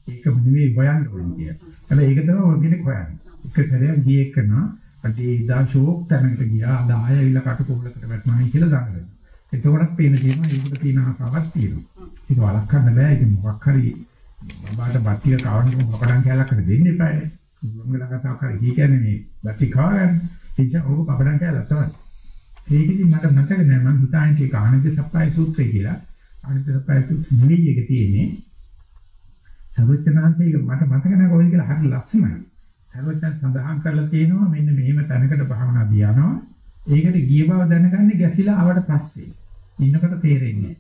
ඒක නෙවෙයි හොයන්න ඕනේ කියන්නේ. හැබැයි ඒක තමයි ඔය කෙනෙක් හොයන්නේ. එක සැරයක් ගියේ එකන අදී ඉදා ෂෝක් තැනකට ගියා අද ආය ඇවිල්ලා කටුකොහලකට වැටුණායි කියලා දඟලනවා. එතකොටත් පේන තියෙනවා ඒකට තියෙන ආසාවක් තියෙනවා. ඒක වළක්වන්න බෑ ඒක මොකක් හරි බබාට බත්තිය කවන්න මොකක්ද කැලකට දෙන්න එපා. මම ළඟ තාම කරේ කියන්නේ මේ බත්ති කාගෙන ඉතින් ඕක කපඩම් කැලක් තමයි. ඒකෙදි මට මතක නෑ මම හිතාන්නේ ඒක ආනන්ද සප්පයි සූත්‍රය කියලා. ආනන්ද සප්පයි සූත්‍රය නෙවෙයි එක තියෙන්නේ. සර්වඥාන්තේක මට මතක නෑ කොහොමද කියලා හරි ලස්සනයි. සර්වඥාන් සඳහන් කරලා තියෙනවා මෙන්න මෙහෙම තැනකට භාවනා දියනවා. ඒකට ගිය බව දැනගන්නේ ගැසිලා ආවට පස්සේ. ඉන්නකොට තේරෙන්නේ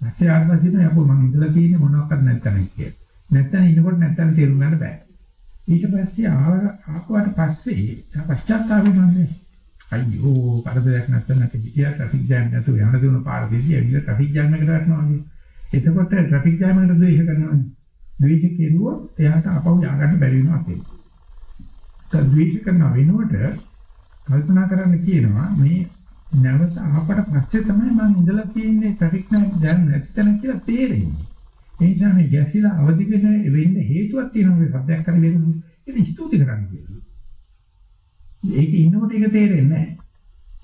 නෑ. පස්සේ ආවසින යපෝ මම ඉඳලා තියෙන්නේ මොනවක්වත් නැත්තන කියලා. නැත්තන ඉන්නකොට නැත්තන තේරුම් ගන්න බෑ. ඊට පස්සේ ආව ආපුවාට පස්සේ පශ්චාත්තාප වෙනවානේ. අයියෝ කරදරයක් නැත්නම් නැති විදිය ට්‍රැෆික් ජෑම් නැතුව යන දුන පාර දෙවිය ඇවිල්ලා ට්‍රැෆික් ජෑම් එකට වැටෙනවා වගේ. එතකොට ට්‍රැෆික් ජෑම් එකට ද්වේෂ කරනවානේ. ද්වේෂ කෙරුවොත් එයාට අපව ය아가න්න බැරි වෙනවා අපේ. ඒ ද්වේෂ කරන වෙනුවට කල්පනා කරන්න කියනවා මේ නැවත ආපට පස්සේ තමයි මම ඉඳලා තියෙන්නේ ට්‍රැෆික් ජෑම් නැති තැන කියලා තේරෙන්නේ. ඒ නිසා මේ ගැසිලා අවදි වෙන වෙන්න හේතුවක් තියෙනවා මේ සබ්දයක් කරගෙන ඒක ස්තුති කරන්න කියනවා. ඒක ඉන්නකොට ඒක තේරෙන්නේ නැහැ.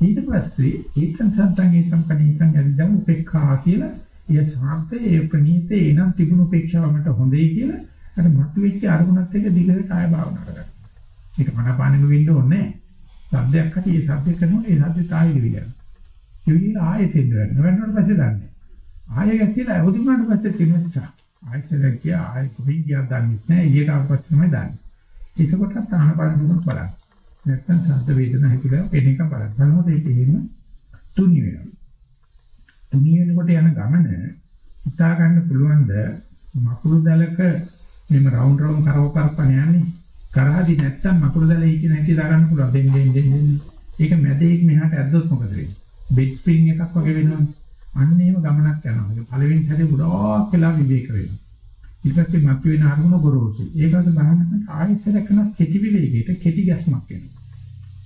ඊට පස්සේ ඒකන් සන්තන් ඒකම් කණීකම් යදිදම් උපේක්ඛා කියලා ඒ සාර්ථේ ඒ ප්‍රණීතේ එනම් තිබුණු උපේක්ෂාව මට හොඳයි කියලා අර මතුවෙච්ච අරමුණත් එක්ක දිගට කාය භාවනා කරගන්න. ඒක මනපානෙක වෙන්න ඕනේ නැහැ. සබ්දයක් හරි ඒ සබ්ද කරනවා ඒ සබ්ද තායි විදියට. ඉතින් ආයෙත් එන්න වෙනවා. වෙනවට පස්සේ දන්නේ. ආයෙ ගැතිලා අවදිමාන පස්සේ තියෙනවා. ආයෙත් කිය ආයෙ කොහේ ගියාද දන්නේ නැහැ. ඊට ආපස්සට තමයි දන්නේ. ඒකකොටත් ආනපාන දුන්නොත් බලන්න. නැත්තම් ශබ්ද වේදනා හිතලා වෙන එක බලන්න. බලනකොට ඒක එහෙම තුනි වෙනවා. තුනි වෙනකොට යන ගමන හිතා ගන්න පුළුවන්ද මකුළු දැලක මෙම රවුන්ඩ් රවුන්ඩ් කරව කරපන යන්නේ. කරහදි නැත්තම් මකුළු දැලේ හිටින හැටි දා ගන්න පුළුවන්. දෙන්න දෙන්න දෙන්න. ඒක මැදේක් මෙහාට ඇද්දොත් මොකද වෙන්නේ? බෙඩ් ස්ප්‍රින්ග් එකක් වගේ වෙනවනේ. අන්න ඒව ගමනක් යනවා. ඒක පළවෙනි සැරේ ගොඩාක් වෙලා විවේක වෙනවා. ඊට පස්සේ මතුවෙන අරමුණ ගොරෝසු. ඒකට බලන්න ආයෙත් කරන කෙටි විවේකයට කෙටි ගැස්මක් එනවා.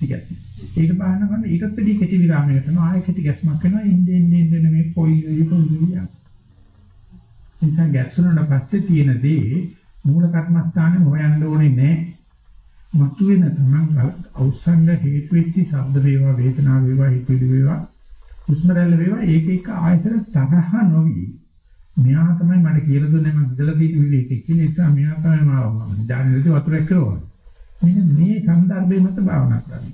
ගැස්ම. ඒක බලන ගමන් ඊටත් වැඩි කෙටි විරාමයකට යනවා. ආයෙ කෙටි ගැස්මක් වෙනවා. ඉන්නේ ඉන්නේ ඉන්නේ මේ පොයි පොයි යනවා. නිසා ගැස්සුනට පස්සේ තියෙන දේ මූල කර්මස්ථානේ හොයන්න ඕනේ නැහැ. මතුවෙන තමන් අවසන්ද හේතු වෙච්ච ශබ්ද වේවා වේදනා වේවා හිතවිලි වේවා හුස්ම රැල්ල වේවා ඒක එක ආයතන තරහ නොවි මෙයා තමයි මට කියලා දුන්නේ මම ඉඳලා තියෙන විවේකෙ කියලා නිසා මෙයා තමයි මාව මම දානෙදි වතුරක් කරනවා මෙන්න මේ સંદર્ભය මත භාවනා කරන්න.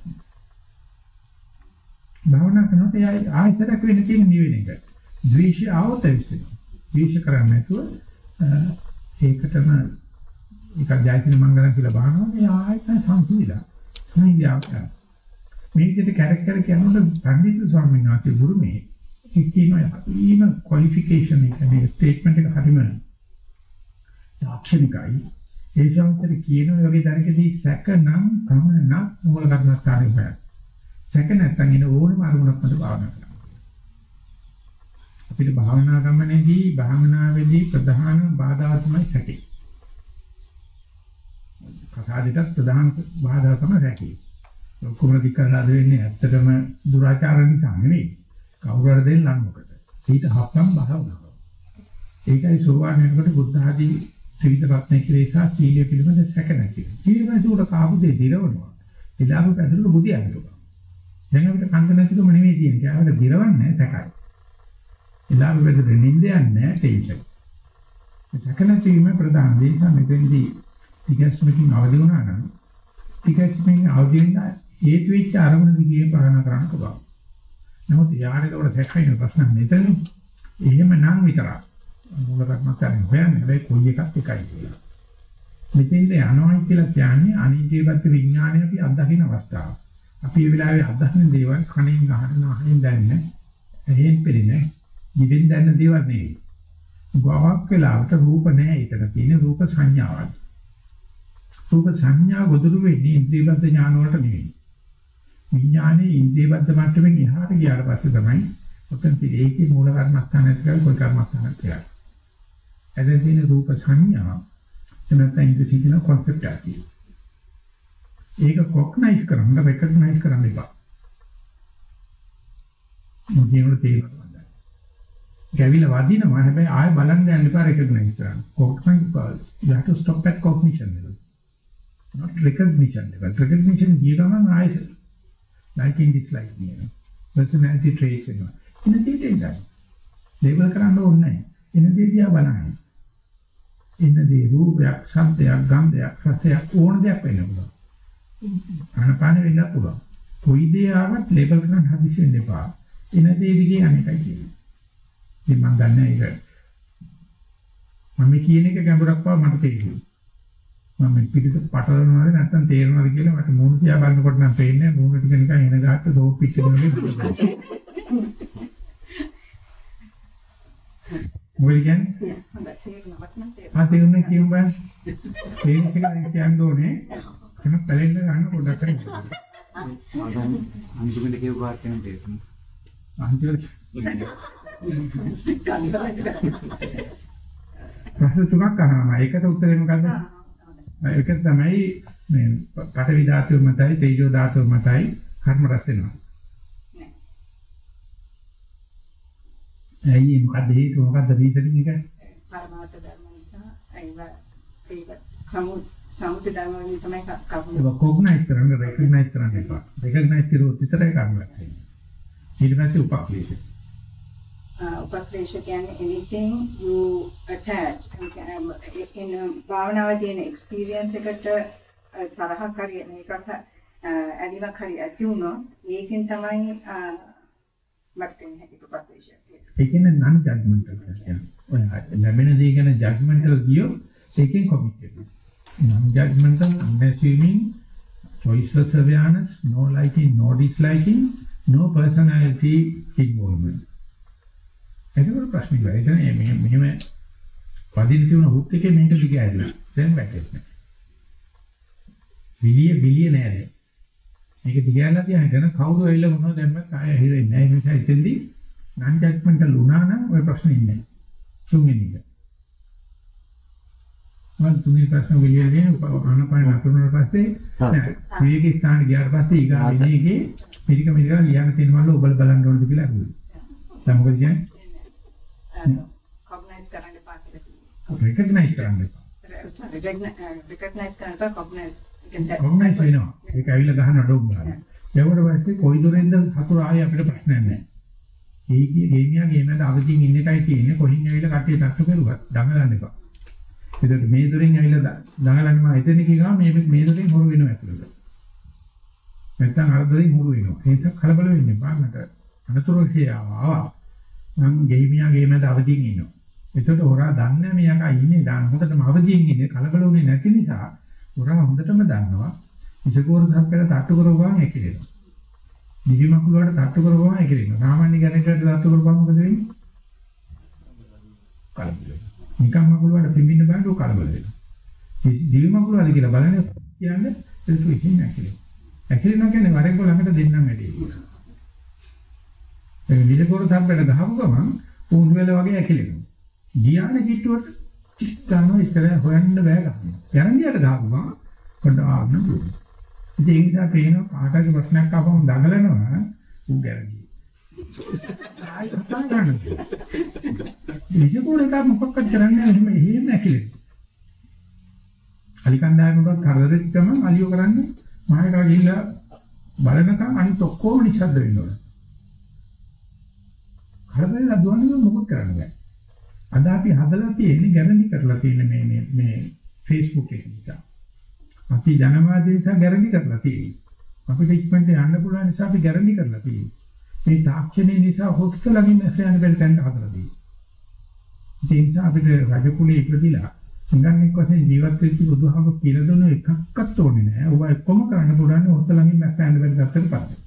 භාවනා කරනකොට එයා ආයතරක් වෙන්න තියෙන නිවෙන එක. ද්වේෂය આવත විශ්ිනවා. ද්වේෂ කරන්නේ නැතුව ඒකටම එකක් ජයසින මංගලම් කියලා බහනවා මේ ආයතන සංසිඳිලා. සංහිඳියාවක් ගන්න. මේ විදිහට කැරක්ටර් කියනකොට පඬිතු ස්වාමීන් වහන්සේ ගුරුමේ කිසිම හරීම ක්වොලිෆිකේෂන් එක මේ ස්ටේට්මන්ට් එක හරීම දාක්ෂණිකයි ඒ ශාස්ත්‍ර කියන වගේ ධර්කදී සැක නම් තමන මූල කර්මස්ථානේ බෑ සැක නැත්නම් එන ඕනම අරමුණක් මත භාවනා කරනවා අපිට භාවනා ගමනේදී භාවනාවේදී ප්‍රධාන බාධා තමයි සැකේ කසාදෙටත් ප්‍රධාන බාධා තමයි රැකී. ඔක්කොම දික්කලා දෙන්නේ ඇත්තටම දුරාචාර නිසා නෙවෙයි. කවුරු හරි දෙන්න නම් මොකද? ඊට හප්පම් බහවනවා. ඒකයි සෝවාන් වෙනකොට බුද්ධ ආදී ත්‍රිවිධ රත්න කියලා සීලිය පිළිබඳ සැක නැති. ඊළඟට උඩ කාපු දෙය දිරවනවා. එලාම පැදුරු බුදිය අරනවා. දැන් අපිට කන්ද නැතිකම නෙවෙයි තියෙන්නේ. ඒකට දිරවන්නේ සැකයි. එලාම පැදුරු නිින්ද යන්නේ ටෙන්ෂන්. සැක නැතිවීම ප්‍රධාන දේ නිසා මෙතෙන්දී ටිකස්මකින් අවදි වුණා නම් ටිකස්මකින් අවදි වෙන හේතු වෙච්ච අරමුණ දිගේ පාලන කරන්න පුළුවන්. නමුත් යාරේකට සැකයින ප්‍රශ්න මෙතන එහෙම නම් විතරක් මූල කර්මස්ථානේ හොයන්නේ හැබැයි කොයි එකක් එකයි කියලා. මෙතෙන්ද යනවා කියලා කියන්නේ අනිත්‍යපත් විඥානය අපි අත්දකින්න අවස්ථාව. අපි මේ වෙලාවේ අත්දකින්න දේවල් කණෙන් අහන අහින් දැනන එහෙන් පෙරෙන නිවෙන් දැනන දේවල් නෙවෙයි. ගාවක් වෙලාවට රූප නැහැ ඊතර තියෙන රූප සංඥාවක්. රූප සංඥා ගොදුරු වෙන්නේ ඉන්ද්‍රියබද්ධ ඥාන වලට නෙවෙයි. විඥානයේ ඉන්ද්‍රියබද්ධ මට්ටමින් එහාට ගියාට පස්සේ තමයි ඔතන ඒකේ මූල කර්මස්ථානයක් කියලා કોઈ කර්මස්ථානයක් කියලා. එතන තියෙන රූප සංඥා එතනත් ඉඳී තියෙන concept එකක්. ඒක කොග්නයිස් කරන්න රෙකග්නයිස් කරන්න එපා. මොකද තේරෙන්නේ ගැවිලා වදිනවා හැබැයි ආයෙ බලන්න යන්න එපා රෙකග්නයිස් කරන්න. කොග්නයිස් you have to stop at cognition level. not recognition level. Recognition ගිය ගමන් ආයෙත් liking dislike කියන personality traits එනවා. එන දෙයට එන්නයි. ලේබල් කරන්න ඕනේ නැහැ. එන දේ දිහා බලන්න. එන දේ රූපයක්, ශබ්දයක්, ගන්ධයක්, රසයක් ඕන දෙයක් වෙන්න පුළුවන්. ආනපාන වෙන්න පුළුවන්. කොයි දේ ආවත් ලේබල් කරන්න හදිසි වෙන්න එපා. එන දේ දිගේ අනේකයි කියන්නේ. ඉතින් මම දන්නේ ඒක. මම කියන එක ගැඹුරක් බව මට තේරෙනවා. මම පිටිට පටලනවාද නැත්නම් තේරෙනවද කියලා මට මූණ තියා බලනකොට නම් පේන්නේ මූණ ටික නිකන් එන ගහට දෝප් පිටිනුනේ මොකද කියන්නේ? ආ තේරුණා කියමු බෑ. තේරුම් කියලා කියන්න ඕනේ. එන පැලෙන්න ගන්න පොඩක් කරන්න. අන්තිමට කියව පාට වෙන තේරුම්. අන්තිමට ප්‍රශ්න තුනක් අහනවා. ඒකට උත්තරේ මොකද්ද? ඒක තමයි මේ පඨවි ධාතුව මතයි තේජෝ ධාතුව මතයි කර්ම රැස් වෙනවා. ඇයි මොකද්ද හේතුව මොකද්ද රීසනින් එක? පරමාර්ථ ධර්ම නිසා ඒව ඒක සමු සමුද ධර්ම වලින් තමයි කවුරු. ඒක කොග්නයිස් කරන්න රෙකග්නයිස් කරන්න එපා. රෙකග්නයිස් කරුවොත් විතරයි කර්ම රැස් වෙන්නේ. ඊට පස්සේ උපක්ලේශ. උපක්ලේශ කියන්නේ anything you attach in භාවනාවේ තියෙන experience එකට තරහක් හරි මේකට ඇලිමක් හරි ඇති වුණොත් ඒකෙන් තමයි මට තියෙන හැටි උපක්ලේශය. ඒ කියන්නේ non judgmental කියන්නේ. ඔය ලැබෙන දේ ගැන judgmental කියොත් ඒකෙන් කොමිට් වෙනවා. non judgmental unassuming choiceless awareness no liking no disliking no personality involvement එතකොට ප්‍රශ්නේ වෙයි. එතන මේ මෙහෙම පදින් තියුණ හුක් එකේ මේක දිග ඇදලා. දැන් වැටෙන්නේ. බිලිය බිලිය නෑ දැන්. මේක දිගහැරලා තියන කවුරු ඇවිල්ලා මොනවද දැම්මත් ආයෙ හිරෙන්නේ නැහැ. ඒ නිසා ඉතින්දී නන් ජජ්මන්ටල් වුණා නම් ඔය ප්‍රශ්නේ ඉන්නේ නැහැ. තුන්වෙනි එක. මම තුන්වෙනි ප්‍රශ්න විලියන්නේ ආනපාන ලකුණුන පස්සේ මේකේ ස්ථාන ගියාට පස්සේ ඊගා විනයගේ මිරික මිරික ලියන්න තියෙන මල්ල ඔබල බලන්න ඕනද කියලා අහුවේ. දැන් මොකද කියන්නේ? කොග්නයිස් කරන්න එපා කියලා කිව්වා. රෙකග්නයිස් කරන්න එපා. රිකග්නයිස් කරන්න එපා කොග්නයිස්. කොග්නයිස් වෙනවා. ඒක ඇවිල්ලා ගහන ඩොග් ගන්න. ඒකට පස්සේ කොයි දොරෙන්ද හතුරු ආයේ අපිට ප්‍රශ්නයක් නැහැ. ඒකේ ගේමියා ගේමද අවදීන් ඉන්න එකයි තියෙන්නේ කොහින් ඇවිල්ලා කට්ටිය තට්ටු කරුවා දඟලන්න එපා. ඒකට මේ දොරෙන් ඇවිල්ලා දඟලන්න මම එතන ගියා මේ මේ දොරෙන් හොරු වෙනවා ඇතුළට. නැත්තම් අර දොරෙන් හොරු වෙනවා. ඒක කලබල වෙන්න එපා. මට අනතුරු කියලා ආවා. මම ගේමියා ගේමද අවදීන් ඉන්නවා. එතකොට හොරා දන්නේ මෙයාක ඉන්නේ දාන හොඳටම අවදීන් ඉන්නේ කලබල වෙන්නේ නැති නිසා හොරා හොඳටම දන්නවා. ඉසකෝර සම්පල තට්ටු කරගුවාම ඇකිලෙනවා. දිවි මකුල වලට තට්ටු කරපුවම ඇකිලෙනවා. සාමාන්‍ය ගැරේට්ට තට්ටු කරපුවම මොකද වෙන්නේ? කලබල වෙනවා. නිකම් මකුල වලට පිඹින්න බෑනෝ කලබල වෙනවා. දිවි මකුල වල කියලා බලන්නේ කියන්නේ ඒක ඉතින් ඇකිලෙනවා. ඇකිලෙනවා කියන්නේ වරෙන් ළඟට දෙන්නම් වැඩි. ඒ විලකෝර සම්පල ගහපු ගමන් උණු වෙල වගේ ඇකිලෙනවා. ගියානේ කිට්ටුවට චිත්තාන ඉතල හොයන්න බෑ ගන්න. යරන්දියට ගහපු ගමන් පොඩ්ඩ ආන්න දුන්නා. ඉතින් ඒ නිසා පේනවා කාටගේ ප්‍රශ්නයක් ආවම දඟලනවා ඌ ගැරන්ටි. ආයි කතා ගන්න. විජේකෝල එක මොකක්ද කරන්නේ එහෙම එහෙම ඇකිලෙ. අලිකන්දායමකට කරදරෙත් ගමන් අලියෝ කරන්නේ මායකා ගිහිල්ලා බලනකම් අනිත් ඔක්කොම නිශ්ශබ්ද වෙන්න ඕන. කරදරේ දුවන්නේ මොකක් කරන්න බෑ. අද අපි හදලා තියෙන්නේ ගැරන්ටි කරලා තියෙන මේ මේ මේ Facebook එක නිසා. අපි ජනවාදී නිසා ගැරන්ටි කරලා තියෙන්නේ. අපිට ඉක්මනට යන්න පුළුවන් නිසා අපි ගැරන්ටි කරලා තියෙන්නේ. මේ තාක්ෂණය නිසා හොස්තලකින් ඇසයන් බෙල් තැන්න හදලා තියෙන්නේ. ඒ නිසා අපිට රජකුලේ ඉපදිලා සංගම්නික වශයෙන් ජීවත් වෙච්ච බුදුහාම කියලා දුන්න එකක්වත් ඕනේ නැහැ. ඔබ එක්කම කරන්න පුළුවන් හොස්තලකින් ඇසයන් බෙල් ගත්තට පස්සේ.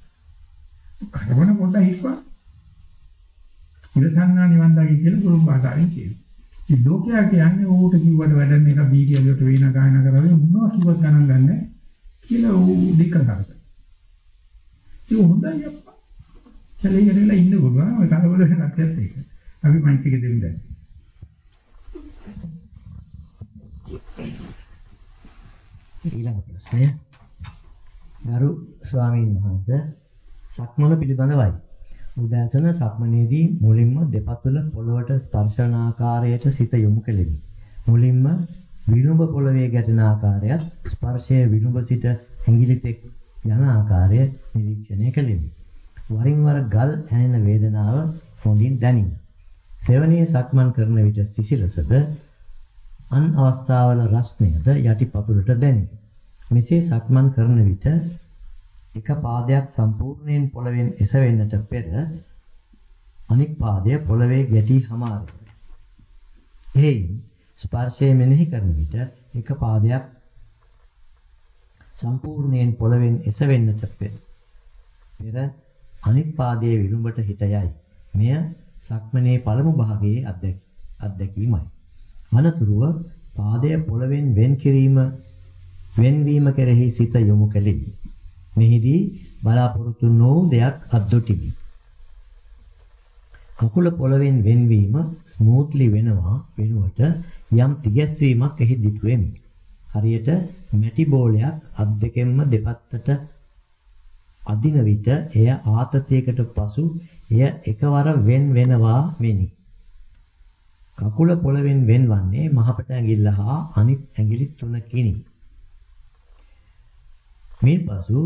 කරවන පොඩ්ඩක් හිස්වා. ඉරසන්නා නිවන් දකි කියලා ගුරු භාෂාවෙන් කියනවා. ඉතින් ලෝකයා කියන්නේ ඌට කිව්වට වැඩන එක බීඩියලට වේන ගායනා කරලා මොනවා කිව්වත් ගණන් ගන්න කියලා ඌ දෙක කරා. ඒක හොඳයි අප්පා. කලේ ගලලා ඉන්න ගොඩා ඔය කලබල වෙන කට්ටියත් ඒක. අපි මයික් එක දෙමු දැන්. ඊළඟ ප්‍රශ්නය ගරු ස්වාමීන් වහන්සේ සක්මන පිළිබඳවයි. උදෑසන සක්මනේදී මුලින්ම දෙපතුල පොළවට ස්පර්ශන ආකාරයට සිත යොමු කෙලෙමි. මුලින්ම විනුඹ පොළවේ ගැටෙන ආකාරයත් ස්පර්ශයේ විනුඹ සිට ඇඟිලි තෙක් යන ආකාරය නිරීක්ෂණය කෙලෙමි. වරින් වර ගල් ඇනෙන වේදනාව හොඳින් දැනින. සෙවණේ සක්මන් කරන විට සිසිලසද අන් අවස්ථාවල රස්නයද යටිපතුලට දැනේ. මෙසේ සක්මන් කරන විට එක පාදයක් සම්පූර්ණයෙන් පොළවෙන් එසවෙන්නට පෙර අනික් පාදය පොළවේ ගැටි හමාරයි. එයින් ස්පර්ශය මෙනෙහි කරන විට එක පාදයක් සම්පූර්ණයෙන් පොළවෙන් එසවෙන්නට පෙර අනික් පාදයේ විරුඹට හිත යයි. මෙය සක්මනේ පළමු භාගයේ අත්දැකීමයි. අනතුරුව පාදය පොළවෙන් වෙන් කිරීම වෙන්වීම කෙරෙහි සිත යොමු කෙලිමි. මෙහිදී බලාපොරොත්තු නොවූ දෙයක් අද්දොටිමි. කකුල පොළවෙන් වෙන්වීම ස්මූත්ලි වෙනවා වෙනුවට යම් තිගැස්වීමක් එහි දිටු වෙමි. හරියට මැටි බෝලයක් අත් දෙකෙන්ම දෙපැත්තට අදින විට එය ආතතියකට පසු එය එකවර වෙන් වෙනවා මෙනි. කකුල පොළවෙන් වෙන්වන්නේ මහපට ඇඟිල්ල හා අනිත් ඇඟිලි තුනකිනි. මේ පසු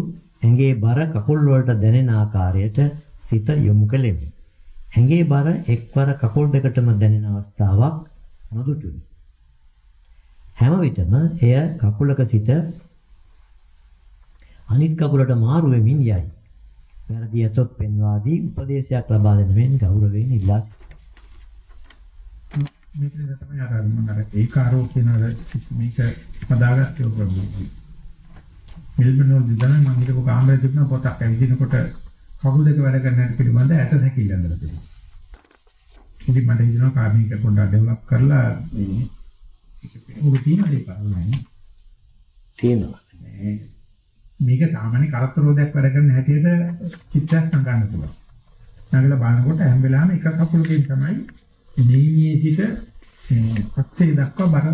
ඇඟේ බර කකුල් වලට දැනෙන ආකාරයට සිත යොමු කෙලෙමි. ඇඟේ බර එක්වර කකුල් දෙකටම දැනෙන අවස්ථාවක් නොදුටුනි. හැම විටම එය කකුලක සිට අනිත් කකුලට මාරු වෙමින් යයි. වැරදි ඇතොත් පෙන්වා දී උපදේශයක් ලබා දෙන මෙන් ගෞරවයෙන් ඉල්ලා මේකද තමයි අර මම අර ඒකාරෝ කියන අර මේක පදාගත්තේ ඔබ මෙල්බන් වල දිනන මම හිතපු කාමරේ තිබුණ පොතක් ඇවිදිනකොට කකුල් දෙක වැඩ කරන හැටි පිළිබඳ ඇට සැකිල්ල අඳලා තිබුණා. ඉතින් මට හිතෙනවා කාර්මික පොඩ්ඩක් ඩෙවලොප් කරලා මේ ඔබ තියෙන දේ පාරන්නේ. තියෙනවා. මේක සාමාන්‍ය කරත්තරෝදයක් වැඩ කරන හැටියට චිත්තයක් නගන්න පුළුවන්. නගලා බලනකොට හැම වෙලාවෙම එක කකුලකින් තමයි නීයේ සිට පස්සේ දක්වා බර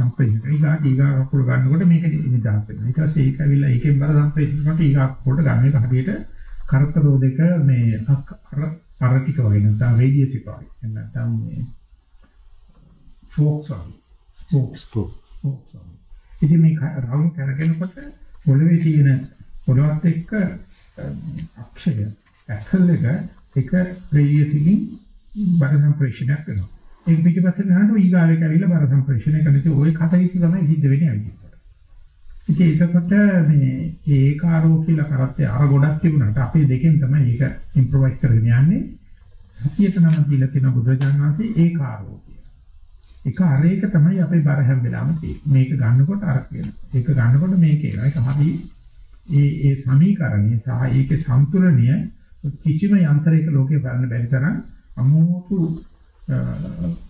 සම්ප්‍රේෂණය. ඊගා ඊගා කකුල ගන්නකොට මේක නිදාස් වෙනවා. ඊට පස්සේ ඒක ඇවිල්ලා ඒකෙන් බර සම්ප්‍රේෂණය කරනකොට ඊගා කකුලට ගන්න එක හරියට කරත්තරෝදක මේ අර අර ටික වගේ නැත්නම් රේඩියස් එක වගේ. නැත්නම් මේ ෆෝක්ස් වගේ. Forks forks. ඉතින් මේ රවුම් කරගෙනකොට පොළවේ තියෙන පොළවත් එක්ක අක්ෂය ඇක්සල් එක එක රේඩියස් එකකින් බර සම්ප්‍රේෂණයක් වෙනවා. ඒක පිටිපස්සට යනකොට ඊගාවෙක ඇවිල්ලා බර සම්ප්‍රේෂණය කරන ওই කටයුතු තමයි සිද්ධ වෙන්නේ අවිද්‍යාවට. ඉතින් ඒකකොට මේ ඒකාරෝ කියලා කරත්තේ අර ගොඩක් තිබුණාට අපේ දෙකෙන් තමයි ඒක ඉම්ප්‍රොවයිස් කරගෙන යන්නේ. සතියට නම දීලා තියෙන බුදුරජාණන් වහන්සේ ඒකාරෝ කියලා. ඒක අරේක තමයි අපේ බර හැම වෙලාවෙම තියෙන්නේ. මේක ගන්නකොට අර කියනවා. ඒක ගන්නකොට මේක එනවා. ඒක හරි ඒ ඒ සමීකරණය සහ ඒකේ සම්තුලනය කිසිම යන්ත්‍රයක ලෝකේ බලන්න බැරි තරම් අමෝතු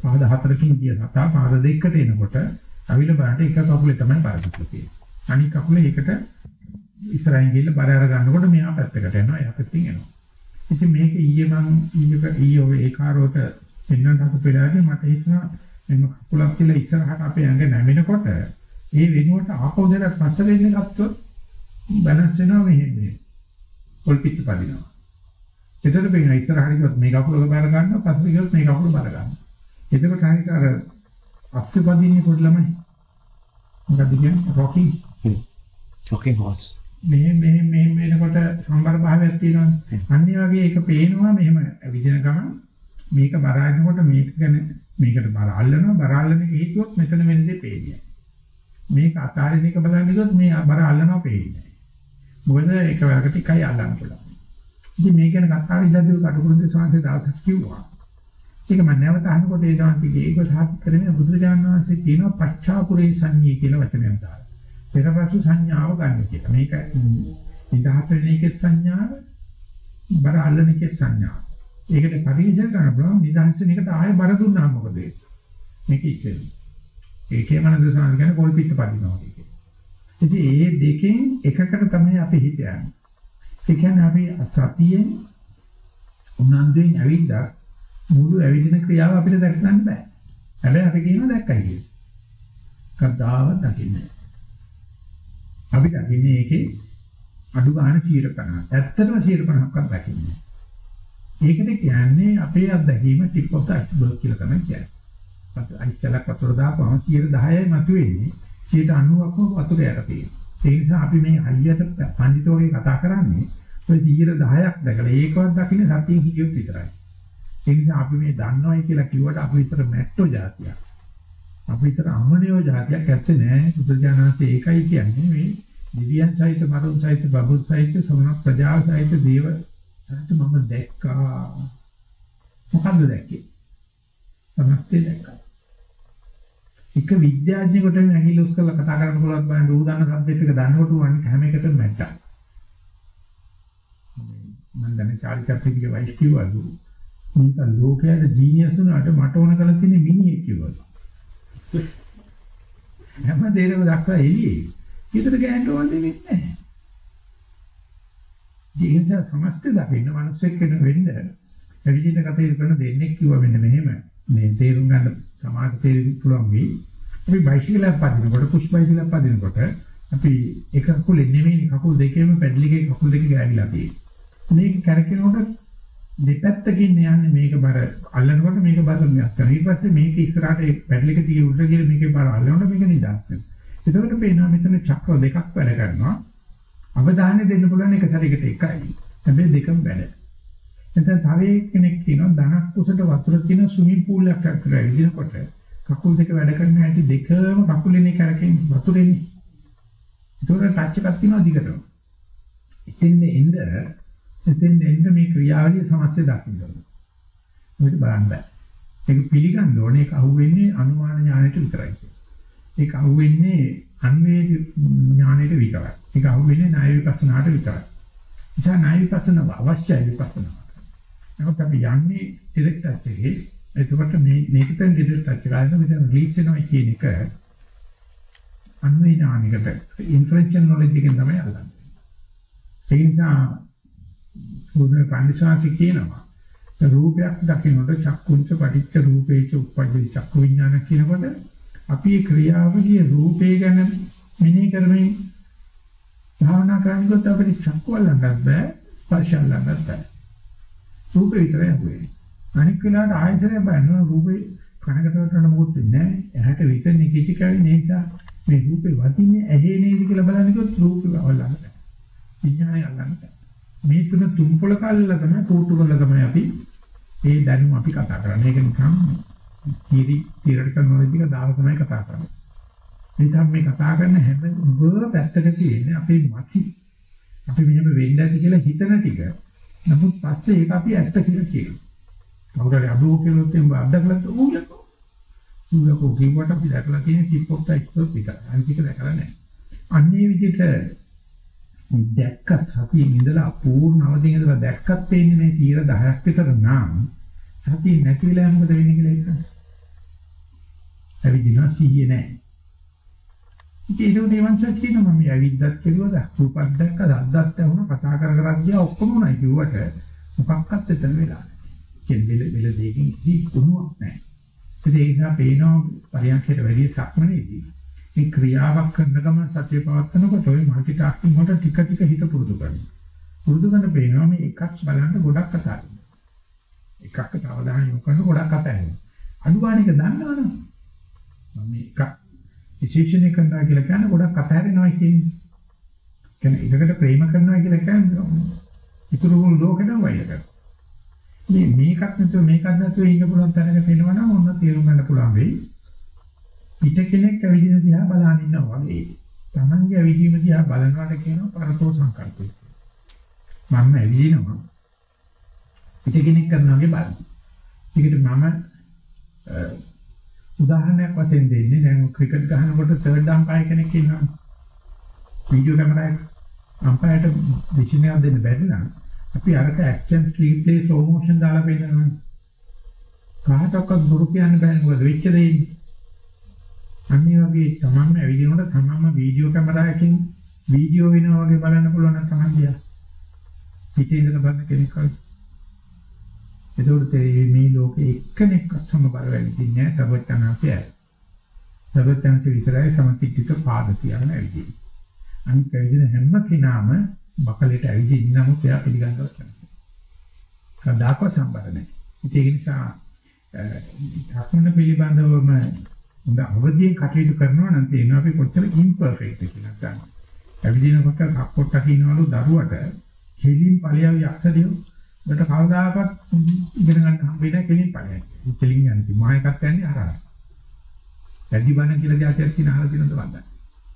පාද හතරකින් ගිය සතා පාද දෙකකට එනකොට අවිල බලන්න එක කකුලේ තමයි බරපතල තියෙන්නේ. අනිත් කකුලේ ඒකට ඉස්සරහින් ගිහිල්ලා බර අර ගන්නකොට මෙහා පැත්තකට යනවා එහා පැත්තෙන් එනවා. ඉතින් මේක ඊයේ මම ඊයේ ඊයේ ඔය ඒකාරෝට පෙන්වන්නට හදපු වෙලාවේ මට හිතුණා එන්න කකුලක් කියලා ඉස්සරහට අපේ ඇඟ නැමෙනකොට ඒ වෙනුවට ආපහු දෙයක් පස්ස වෙන්න ගත්තොත් බැලන්ස් වෙනවා මෙහෙම. පොල් පිට පදිනවා. එතකොට පේනවා ඉස්සරහට ගියොත් මේ කකුල බල ගන්නවා පස්සේ ගියොත් මේ කකුල බල ගන්නවා. එතකොට හරියට අර අස්තිපදින්නේ පොඩි ළමයි. මොකද කියන්නේ රොකින්. රොකින් හොස්. මෙහෙම මෙහෙම මෙහෙම වෙනකොට සම්බර භාවයක් තියෙනවානේ. අන්න ඒ වගේ ඒක පේනවා මෙහෙම විදින ගමන් මේක බරාගෙනකොට මේක ගැන මේකට බර අල්ලනවා බර අල්ලන එක හිතුවොත් මෙතන වෙන දේ පේන්නේ. මේක අතාරින එක බලන්න මේ බර අල්ලනවා පේන්නේ. මොකද ඒක වලකට එකයි අල්ලන්න පුළුවන්. ඉතින් මේ ගැන කතා විද්‍යාවේ කටුකුරුන්ද සංසේ දවසක් කිව්වා. ඒක මම නැවත අහනකොට ඒ දාන්තිගේ ඒක සාහිත්‍ය කරන්නේ බුදුරජාණන් වහන්සේ කියනවා පච්චාපුරේ සංඤී කියලා වචනයක් දාලා. පෙරපසු සංඥාව ගන්න කියලා. මේක නිදහස් වෙන එකේ සංඥාව බර අල්ලන එකේ සංඥාව. ඒකට පරිචය කරන්න පුළුවන් නිදහස් වෙන එකට ආයෙ බර දුන්නා මොකද මේක ඉස්සෙල්ලා. ඒකේ මනස සංඥා කියන්නේ පොල් පිට පදිනවා කියන්නේ. ඉතින් මේ දෙකෙන් එකකට තමයි අපි හිත යන්නේ. ඒ කියන්නේ අපි සතියෙන් උනන්දුවෙන් ඇවිද්දා මුළු ඇවිදින ක්‍රියාව අපිට දැක ගන්න බෑ. හැබැයි අපි කියනවා දැක්කයි කියලා. කද්දාව දකින්නේ. අපි දකින්නේ ඒකේ අඩු ගන්න 150. ඇත්තටම 150ක්වත් දකින්නේ. ඒකට කියන්නේ අපේ අත්දැකීම tip of the iceberg කියලා තමයි කියන්නේ. අයිස්කලක් වතුර දාපුවම 10යි මතුවෙන්නේ 90ක්ම වතුර යට තියෙනවා. ඒ නිසා අපි මේ හයියට පඬිතෝගේ කතා කරන්නේ ඔය 10ක් දැකලා ඒකවත් දකින්න සතිය හිතියොත් විතරයි. ඒ නිසා අපි මේ දන්නවයි කියලා කිව්වට අපි විතර මැට්ටෝ જાතියක්. අපි විතර අමනියෝ જાතියක් ඇත්තේ නෑ. සුද්ධජානන්සේ ඒකයි කියන්නේ මේ දිව්‍යයන් සහිත මරුන් සහිත බබුන් සහිත සමන ප්‍රජා සහිත දේව සහිත මම දැක්කා. මොකද්ද දැක්කේ? සමස්තය දැක්කා. එක විද්‍යාඥයෙකුට ඇඟිලි උස් කරලා කතා කරන්න පුළුවන් බලන්න ඌ දන්න සබ්ජෙක්ට් එක දන්නකොට ඌ අනිත් හැම එකටම මැට්ටා. මම දැන් චාලි චක්‍රිගේ වයිස් කිව්වලු මේක ලෝකයේ ජීනියස් උනාට මට ඕන කරලා තියෙන්නේ මිනිහෙක් කිව්වලු. හැම දෙයකම දක්වා එළියේ. ඊටට ගෑනට ඕනේ නැහැ. ජීවිත සමස්ත දකින්න මිනිස්සෙක් වෙන වෙන්න ඇවිදින කතේ කරන දෙන්නේ කිව්වා මෙන්න මෙහෙම මේ තේරුම් ගන්න සමාජ තේරුම් පුළුවන් වෙයි. අපි බයිසිකලයක් පදිනකොට පුෂ් බයිසිකලයක් පදිනකොට අපි එක කකුලෙන් නෙමෙයි කකුල් දෙකේම පැඩලිගේ කකුල් දෙක ගෑවිලා තියෙන්නේ. මේක කරකිනකොට දෙපැත්තකින් යන්නේ මේක බර අල්ලනකොට මේක බර මෙයක් කරනවා. ඊට පස්සේ මේක ඉස්සරහට ඒ පැඩලික තිය උඩට ගිහලා මේකේ බර අල්ලනකොට මේක නිදාස් වෙනවා. එතකොට පේනවා මෙතන චක්‍ර දෙකක් වැඩ කරනවා. අවධානය දෙන්න පුළුවන් එක සැරයකට එකයි. හැබැයි දෙකම වැඩ. එතන තව කෙනෙක් කියනවා ධනක් කුසට වතුර තියෙන ස්විමින් පූල් එකක් කරලා ඉදිනකොට කකුල් දෙක වැඩ කරන හැටි දෙකම කකුලේනේ කරකෙන්නේ වතුරේනේ. ඒතකොට ටච් එකක් තියෙනවා දිගටම. ඉතින් එන්න එතෙන් එන්න මේ ක්‍රියාවලිය සමස්තය දකින්න ඕනේ. මොකද බලන්න බෑ. ඒක පිළිගන්න ඕනේ ඒක අහුවෙන්නේ අනුමාන ඥාණයට විතරයි. ඒක අහුවෙන්නේ අන්වේ ඥාණයට විතරයි. ඒක අහුවෙන්නේ ණය විපස්සනාට විතරයි. නිසා ණය විපස්සනාව අවශ්‍යයි විපස්සනාවට. නමුත් අපි යන්නේ ඩිරෙක්ට් එකේ එතකොට මේ මේකට ඩිරෙක්ට් එකේ ගාන මෙතන රිලීස් වෙනවා කියන එක අන්වේ ඥානයකට ඉන්ෆරෙන්ෂල් නොලෙජ් එකෙන් තමයි අල්ලන්නේ. ඒ නිසා සෝදන පඬිසාති කියනවා. රූපයක් දකින්නට චක්කුංච පටිච්ච රූපේච උප්පජ්ජති චක්කු විඥාන කියනකොට අපි ඒ ක්‍රියාවලිය රූපේ ගැන මෙනෙහි කරමින් භාවනා කරනකොට අපිට චක්කු අල්ලන්නත් බෑ ස්පර්ශ අල්ලන්නත් බෑ. රූපේ විතරයි හුවේ අනික් වෙලාවට ආයතනය බලනවා රූපේ කනකට වටන මොකුත් වෙන්නේ නැහැ ඇහැට විතරනේ කිචි කවෙන්නේ නිසා මේ රූපේ වදින්නේ ඇහි නේද කියලා බලන්නේ කිව්වොත් රූපේ අල්ලන්න බෑ. විඥානය අල්ලන්න බෑ. මේ තුන තුම්පල කල්ලා තමයි කෝටු කරලා තමයි අපි ඒ දැනුම අපි කතා කරන්නේ. ඒක නිකන් කීරි theoretical knowledge එක දාලා තමයි කතා කරන්නේ. නිසා මේ කතා කරන හැම උගව පැත්තක තියෙන්නේ අපේ මති. අපි මෙහෙම වෙන්න ඇති කියලා හිතන ටික. නමුත් පස්සේ ඒක අපි ඇත්ත කියලා කියනවා. කවුරුහරි අභෝ කියනොත් එම්බ අද්දකලත් ඌලකෝ. ඌලකෝ කියවට අපි දැකලා තියෙන ටිප් ඔෆ් ද එක්ස්පර්ට් විතරයි. අනිත් එක දැකලා නැහැ. අන්නේ විදිහට දැක්කත් සතියෙන් ඉඳලා අපූර්ණ අවදින් ඉඳලා දැක්කත් පේන්නේ මේ 10ක් විතර නම් සතිය නැති වෙලා මොකද වෙන්නේ කියලා හිතන්න. ඇවිදිනවා සිහිය නැහැ. ඉතින් ඒක දෙවන්ස කියනවා මම ඇවිද්දත් කෙරුවද රූපක් දැක්ක දද්දත් වුණා කතා කර කර ගියා ඔක්කොම උනායි කිව්වට මොකක්වත් එතන වෙලා නැහැ. කියන්නේ බෙල බෙල දෙකකින් කිසි කුණුවක් නැහැ. ඒ නිසා පේනවා පරියන්කයට වැඩි සක්මනේදී මේ ක්‍රියාවක් කරන ගමන් සතිය පවත්නකොට ඔය মালටි ටාස්කින් වලට ටික ටික හිත පුරුදු කරනවා. පුරුදු කරන පේනවා මේ එකක් බලන්න ගොඩක් කතා කරනවා. එකක් අවධානය යොමු කරන ගොඩක් කතා කරනවා. අනුගානික දන්නවනේ. මම මේ එකක් විශේෂණය කරනවා කියලා කියන්නේ ගොඩක් කතා කරනවා කියන්නේ. කියන්නේ එකකට ප්‍රේම කරනවා කියලා කියන්නේ ඉතුරු වුණු ලෝකෙට වෛර කරනවා. මේ මේකක් නැතුව මේකක් නැතුව ඉන්න පුළුවන් තැනකට එනවනම් ඔන්න තේරුම් ගන්න පුළුවන් වෙයි. පිට කෙනෙක් ඇවිදින දිහා බලන ඉන්නවා වගේ. Tamange ඇවිදීම දිහා බලනවාට කියනවා පරතෝ සංකල්පය. මම ඇවිදිනවා. පිට කෙනෙක් කරනවා වගේ බලන්න. ඒකට මම උදාහරණයක් වශයෙන් දෙන්නේ දැන් ක්‍රිකට් ගහනකොට තර්ඩ් අම්පයර් කෙනෙක් ඉන්නවා. වීඩියෝ කැමරාවක් අම්පයර්ට විචිනයක් දෙන්න බැරි නම් අපි අරක ඇක්ෂන් රීප්ලේ ස්ලෝ මොෂන් දාලා පෙන්නනවා. කාටවත් දුරු කියන්න බෑ මොකද වෙච්ච දෙන්නේ. අනිත් වගේ තමන්ම ඇවිදිනකොට තමන්ම වීඩියෝ කැමරාවකින් වීඩියෝ වෙනවා වගේ බලන්න පුළුවන් නම් තමන් දිහා. පිටේ ඉඳලා බලන කෙනෙක් වගේ. ඒකෝට මේ ලෝකේ එක්කෙනෙක්වත් සමබර වෙන්නේ නැහැ සර්වඥාන්සය. සර්වඥාන්සය විතරයි සමතිත්‍ික පාද කියන ඇවිදින්නේ. අනිත් ඇවිදින හැම කෙනාම බකලෙට ඇවිදින්න නමුත් එයා පිළිගන්නවත් නැහැ. කවදාකවත් සම්බර නැහැ. ඒක නිසා ධර්මන පිළිබඳවම හොඳ අවදියෙන් කටයුතු කරනවා නම් තේරෙනවා අපි කොච්චර ඉම්පර්ෆෙක්ට් කියලා ගන්න. ඇවිදිනකොට කප්පොට්ට කියනවලු දරුවට කෙලින් ඵලයව යක්ෂදියෝ ඔබට කවදාකවත් ඉගෙන ගන්න හම්බෙන්නේ කෙලින් ඵලයක්. කෙලින් යන්නේ මා එකක් යන්නේ අරහා. වැඩි බණ කියලා જાතියක් තියෙන අහලා තියෙනවද වන්දන.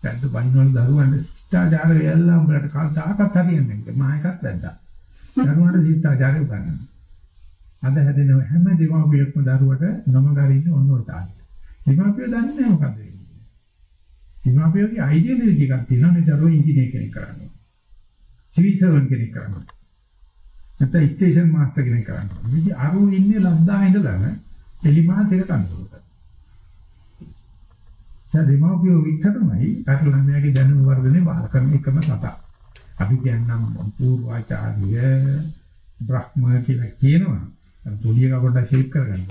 දැන් බණිනවල දරුවන්ට ශිෂ්ටාචාර වෙල්ලා උඹලට කවදාකවත් හරියන්නේ නැහැ. මා එකක් වැද්දා. දරුවන්ට ශිෂ්ටාචාරය උගන්වනවා. අද හැදෙන හැම දෙමාපියෙක්ම දරුවට නොමගරින්න ඕන ඔය තාලෙ. දෙමාපියෝ දන්නේ නැහැ මොකද වෙන්නේ. දෙමාපියෝගේ අයිඩියොලොජි එකක් තියෙනවා මේ දරුවෝ ඉංජිනේර කෙනෙක් කරන්නේ. සිවිල් සර්වන් කෙනෙක් කරන්නේ. නැත්නම් ස්ටේෂන් මාස්ටර් කෙනෙක් කරන්නේ. මේ අරෝ ඉන්නේ ලද්දා ඉඳලාම එලිමාසෙක කන්දරට. දැන් දෙමාපියෝ විතරමයි අර ළමයාගේ දැනුම වර්ධනේ වාර කරන එකම කතා. අපි කියන්නම් පූර්වාචාර්ය බ්‍රහ්ම කියලා කියනවා. තොලියක පොඩ්ඩක් ෂේප් කරගන්න.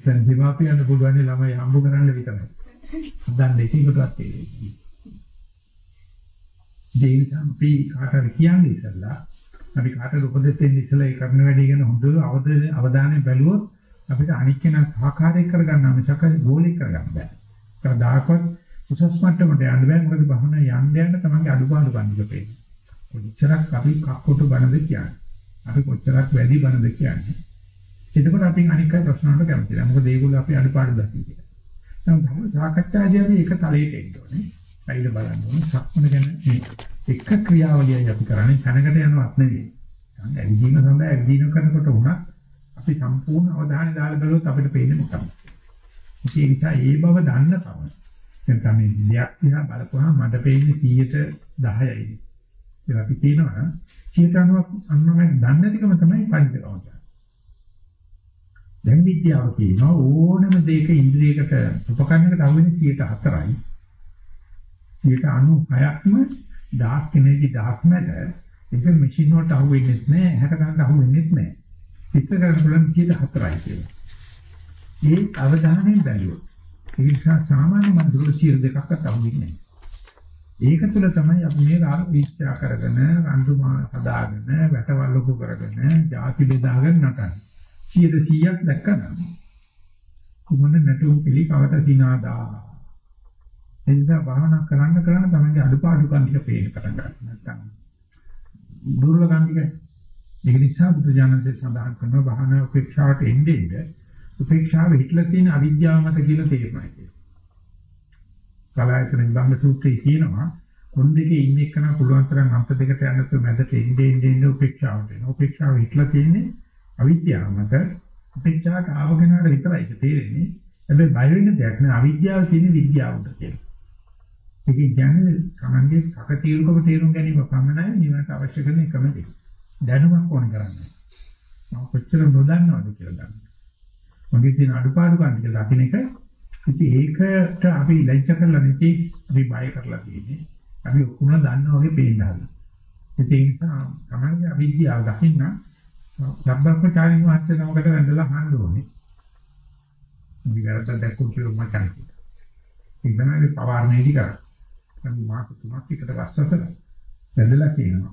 දැන් දෙමාපියන්ට පුළුවන් ළමයි හම්බ කරන්න විතරයි. හදන්න එකකටවත් තේරෙන්නේ. දෙයින් අපි කාටද කියන්නේ ඉස්සල්ලා අපි කාටද උපදෙස් දෙන්න ඉස්සලා ඒ කරන වැඩේ ගැන හොඳ අවධානයෙන් බැලුවොත් අපිට අනික් කෙනා සහකාරී කරගන්න මිසක ගෝලී කරගන්න බෑ. කවදාකවත් උසස් මට්ටමට යන්න බෑ මොකද බහන යන්න යන්න තමයි අඩුපාඩු ගන්න ඉපේ. කොච්චරක් අපි කක්කොට බනද කියන්නේ. අපි කොච්චරක් වැඩි බනද කියන්නේ. එතකොට අපි අනික් අය ප්‍රශ්න වලට කැමති නැහැ. මොකද ඒගොල්ලෝ අපි අඩපාඩු දකින්න කියලා. නමුත් තමයි සාකච්ඡාදී අපි එක තලයකට එන්න ඕනේ. පැයිල බලන්න ඕනේ. සක්මන ගැන මේ එක ක්‍රියාවලියයි අපි කරන්නේ තැනකට යනවත් නෙවෙයි. දැන් ඇවිදීම සඳහා ඇවිදීම කරනකොට වුණත් අපි සම්පූර්ණ අවධානය දාලා බලුවොත් අපිට පේන්නේ මොකක්ද? ඒ නිසා ඒ බව දන්න කම. දැන් තමයි දෙයක් දිහා බලපුවාම මට පේන්නේ 110යි. ඒක අපි කියනවා නම් 90ක් අන්නම දන්නේ නැතිකම තමයි පරිදකම. දැන් විද්‍යාව කියනවා ඕනම දෙයක ඉන්ද්‍රියකට උපකරණයකට අහු වෙන්නේ 104යි. 96ක්ම ඩාර්ක් එනර්ජි ඩාර්ක් මැටර් ඒක මැෂින් වලට අහු වෙන්නේ නැහැ, හැට ගන්න අහු වෙන්නේ නැහැ. පිට කරන්න පුළුවන් 104යි කියලා. ඒ අවධානයෙන් බැලුවොත් ඒ නිසා සාමාන්‍ය මන්දුර 102ක්වත් අහු වෙන්නේ නැහැ. ඒක තුළ තමයි අපි මේ රාග විශ්චා කරගෙන රණ්ඩු මා සදාගෙන වැටවල්ලකු කරගෙන ಜಾති බෙදාගෙන නටන්නේ. 100ක් දැක්කනම් කොමන නැටුම් පිළි කවද දිනාදා එනිසා භාවනා කරන්න කරන්න තමයි අඩුපාඩුකම් ටික පේන්න පටන් ගන්න නැත්තම් දුර්ලභම් ටික ඒක නිසා බුදු ජානකසේ සඳහන් කරන භාවනා උපේක්ෂාවට එන්නේ ඉන්නේ උපේක්ෂාව හිටලා තියෙන අවිද්‍යාව මත කියලා තේරුමයි කියන්නේ කලායතන නිබ්බාන සූත්‍රයේ කියනවා කොණ්ඩෙකේ ඉන්න එකන පුළුවන් තරම් අන්ත දෙකට යන්න තුො මැදට එන්නේ එන්නේ උපේක්ෂාවට එන උපේක්ෂාව හිටලා තියෙන්නේ අවිද්‍යාව මත උපේක්ෂාවට ආවගෙනාට විතරයි ඒක තේරෙන්නේ. හැබැයි බය වෙන්න දෙයක් නෑ අවිද්‍යාව තියෙන විද්‍යාවට කියලා. ඒක කියන්නේ සමන්ගේ සක තීරුකම තේරුම් ගැනීම පමණයි නිවනට අවශ්‍ය කරන එකම දේ. දැනුමක් ඕන කරන්නේ. මම කොච්චර නොදන්නවද කියලා ගන්න. මගේ තියෙන අඩුපාඩුකම් ටික දකින්න එක ඉතින් ඒකට අපි ලැජ්ජ කරලා නැති අපි බය කරලා තියෙන්නේ. අපි ඔක්කොම දන්නා වගේ පේන්න හදනවා. ඒ නිසා තමයි අවිද්‍යාව දකින්න සබ්බක්මචාරින් වාස්තේ නමකට වැඳලා අහන්න ඕනේ. අපි වැරද්ද දැක්කොත් කියලා මචං කියනවා. ඒක තමයි පවාරණේදී කරන්නේ. අපි මාස තුනක් එකට වස්සතර වැඳලා කියනවා.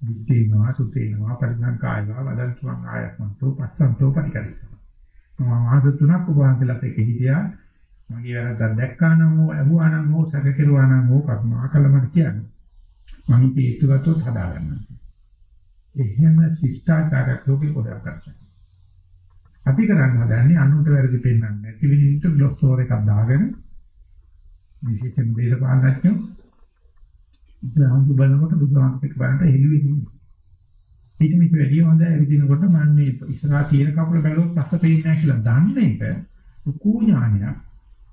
විද්‍යේනවා සුතේනවා පරිසංකායවා වදන්තුන් ආයත්මන්තෝ පස්සන්තෝ පරිකරිසම. මම මාස තුනක් ඔබ වහන්සේලාට එක හිටියා. මගේ වැරද්දක් දැක්කා නම් හෝ අහුවා නම් හෝ සැක කෙරුවා නම් හෝ කර්මා කළමට කියන්නේ. මම තීත්තු ගත්තොත් හදාගන්නවා. එහෙම ශිෂ්ටාචාරයක් ලෝකේ කොහෙවත් කරන්නේ. අපි කරන්න හදන්නේ අනුන්ට වැරදි පෙන්වන්නේ නැති විදිහට බ්ලොග් ස්ටෝර් එකක් දාගෙන විශේෂයෙන් දේශපාලනඥයෝ බුදුහාමුදුර බලනකොට බුදුහාමුදුර එක්ක බලන්න හෙළුවේ ඉන්නේ. ඊට මිට වැඩි හොඳයි ඇවිදිනකොට මම මේ ඉස්සරහා තියෙන කකුල බැලුවොත් පස්ස පේන්නේ නැහැ කියලා දන්න එක ලොකු ඥානයක්.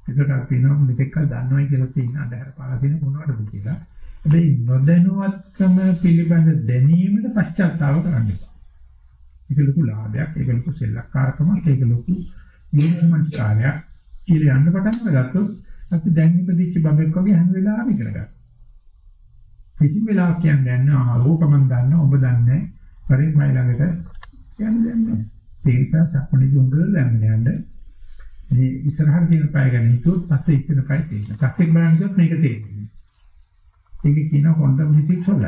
ඒකට අපි වෙනවා මෙතෙක් කල් දන්නවයි කියලා තියෙන අඳහර පාලා දෙන මොනවටද කියලා. හැබැයි නොදැනුවත්කම පිළිබඳ දැනීමට පශ්චාත්තාව කරන්න එපා. ඒක ලොකු ලාභයක්, ඒක ලොකු සෙල්ලක්කාරකමක්, ඒක ලොකු නිර්මමත් කාර්යයක් කියලා යන්න පටන් ගත්තොත් අපි දැන් ඉපදිච්ච බබෙක් වගේ හැම වෙලාවෙම ඉගෙන ගන්නවා. කිසිම වෙලාවක කියන්නේ නැහැ ආ ඕක මන් දන්නවා ඔබ දන්නේ පරිම මයි ළඟට යන්න දෙන්නේ. ඒ නිසා සක්මණේ දුංගල දැන් යන්න මේ ඉස්සරහට තියෙන පය ගැන හිතුවොත් පස්සේ ඉස්සර පය තියෙනවා. පස්සේ බලන්න ගියොත් මේක තේරෙන්නේ. ඒක කියන ක්වොන්ටම් ෆිසික්ස් වල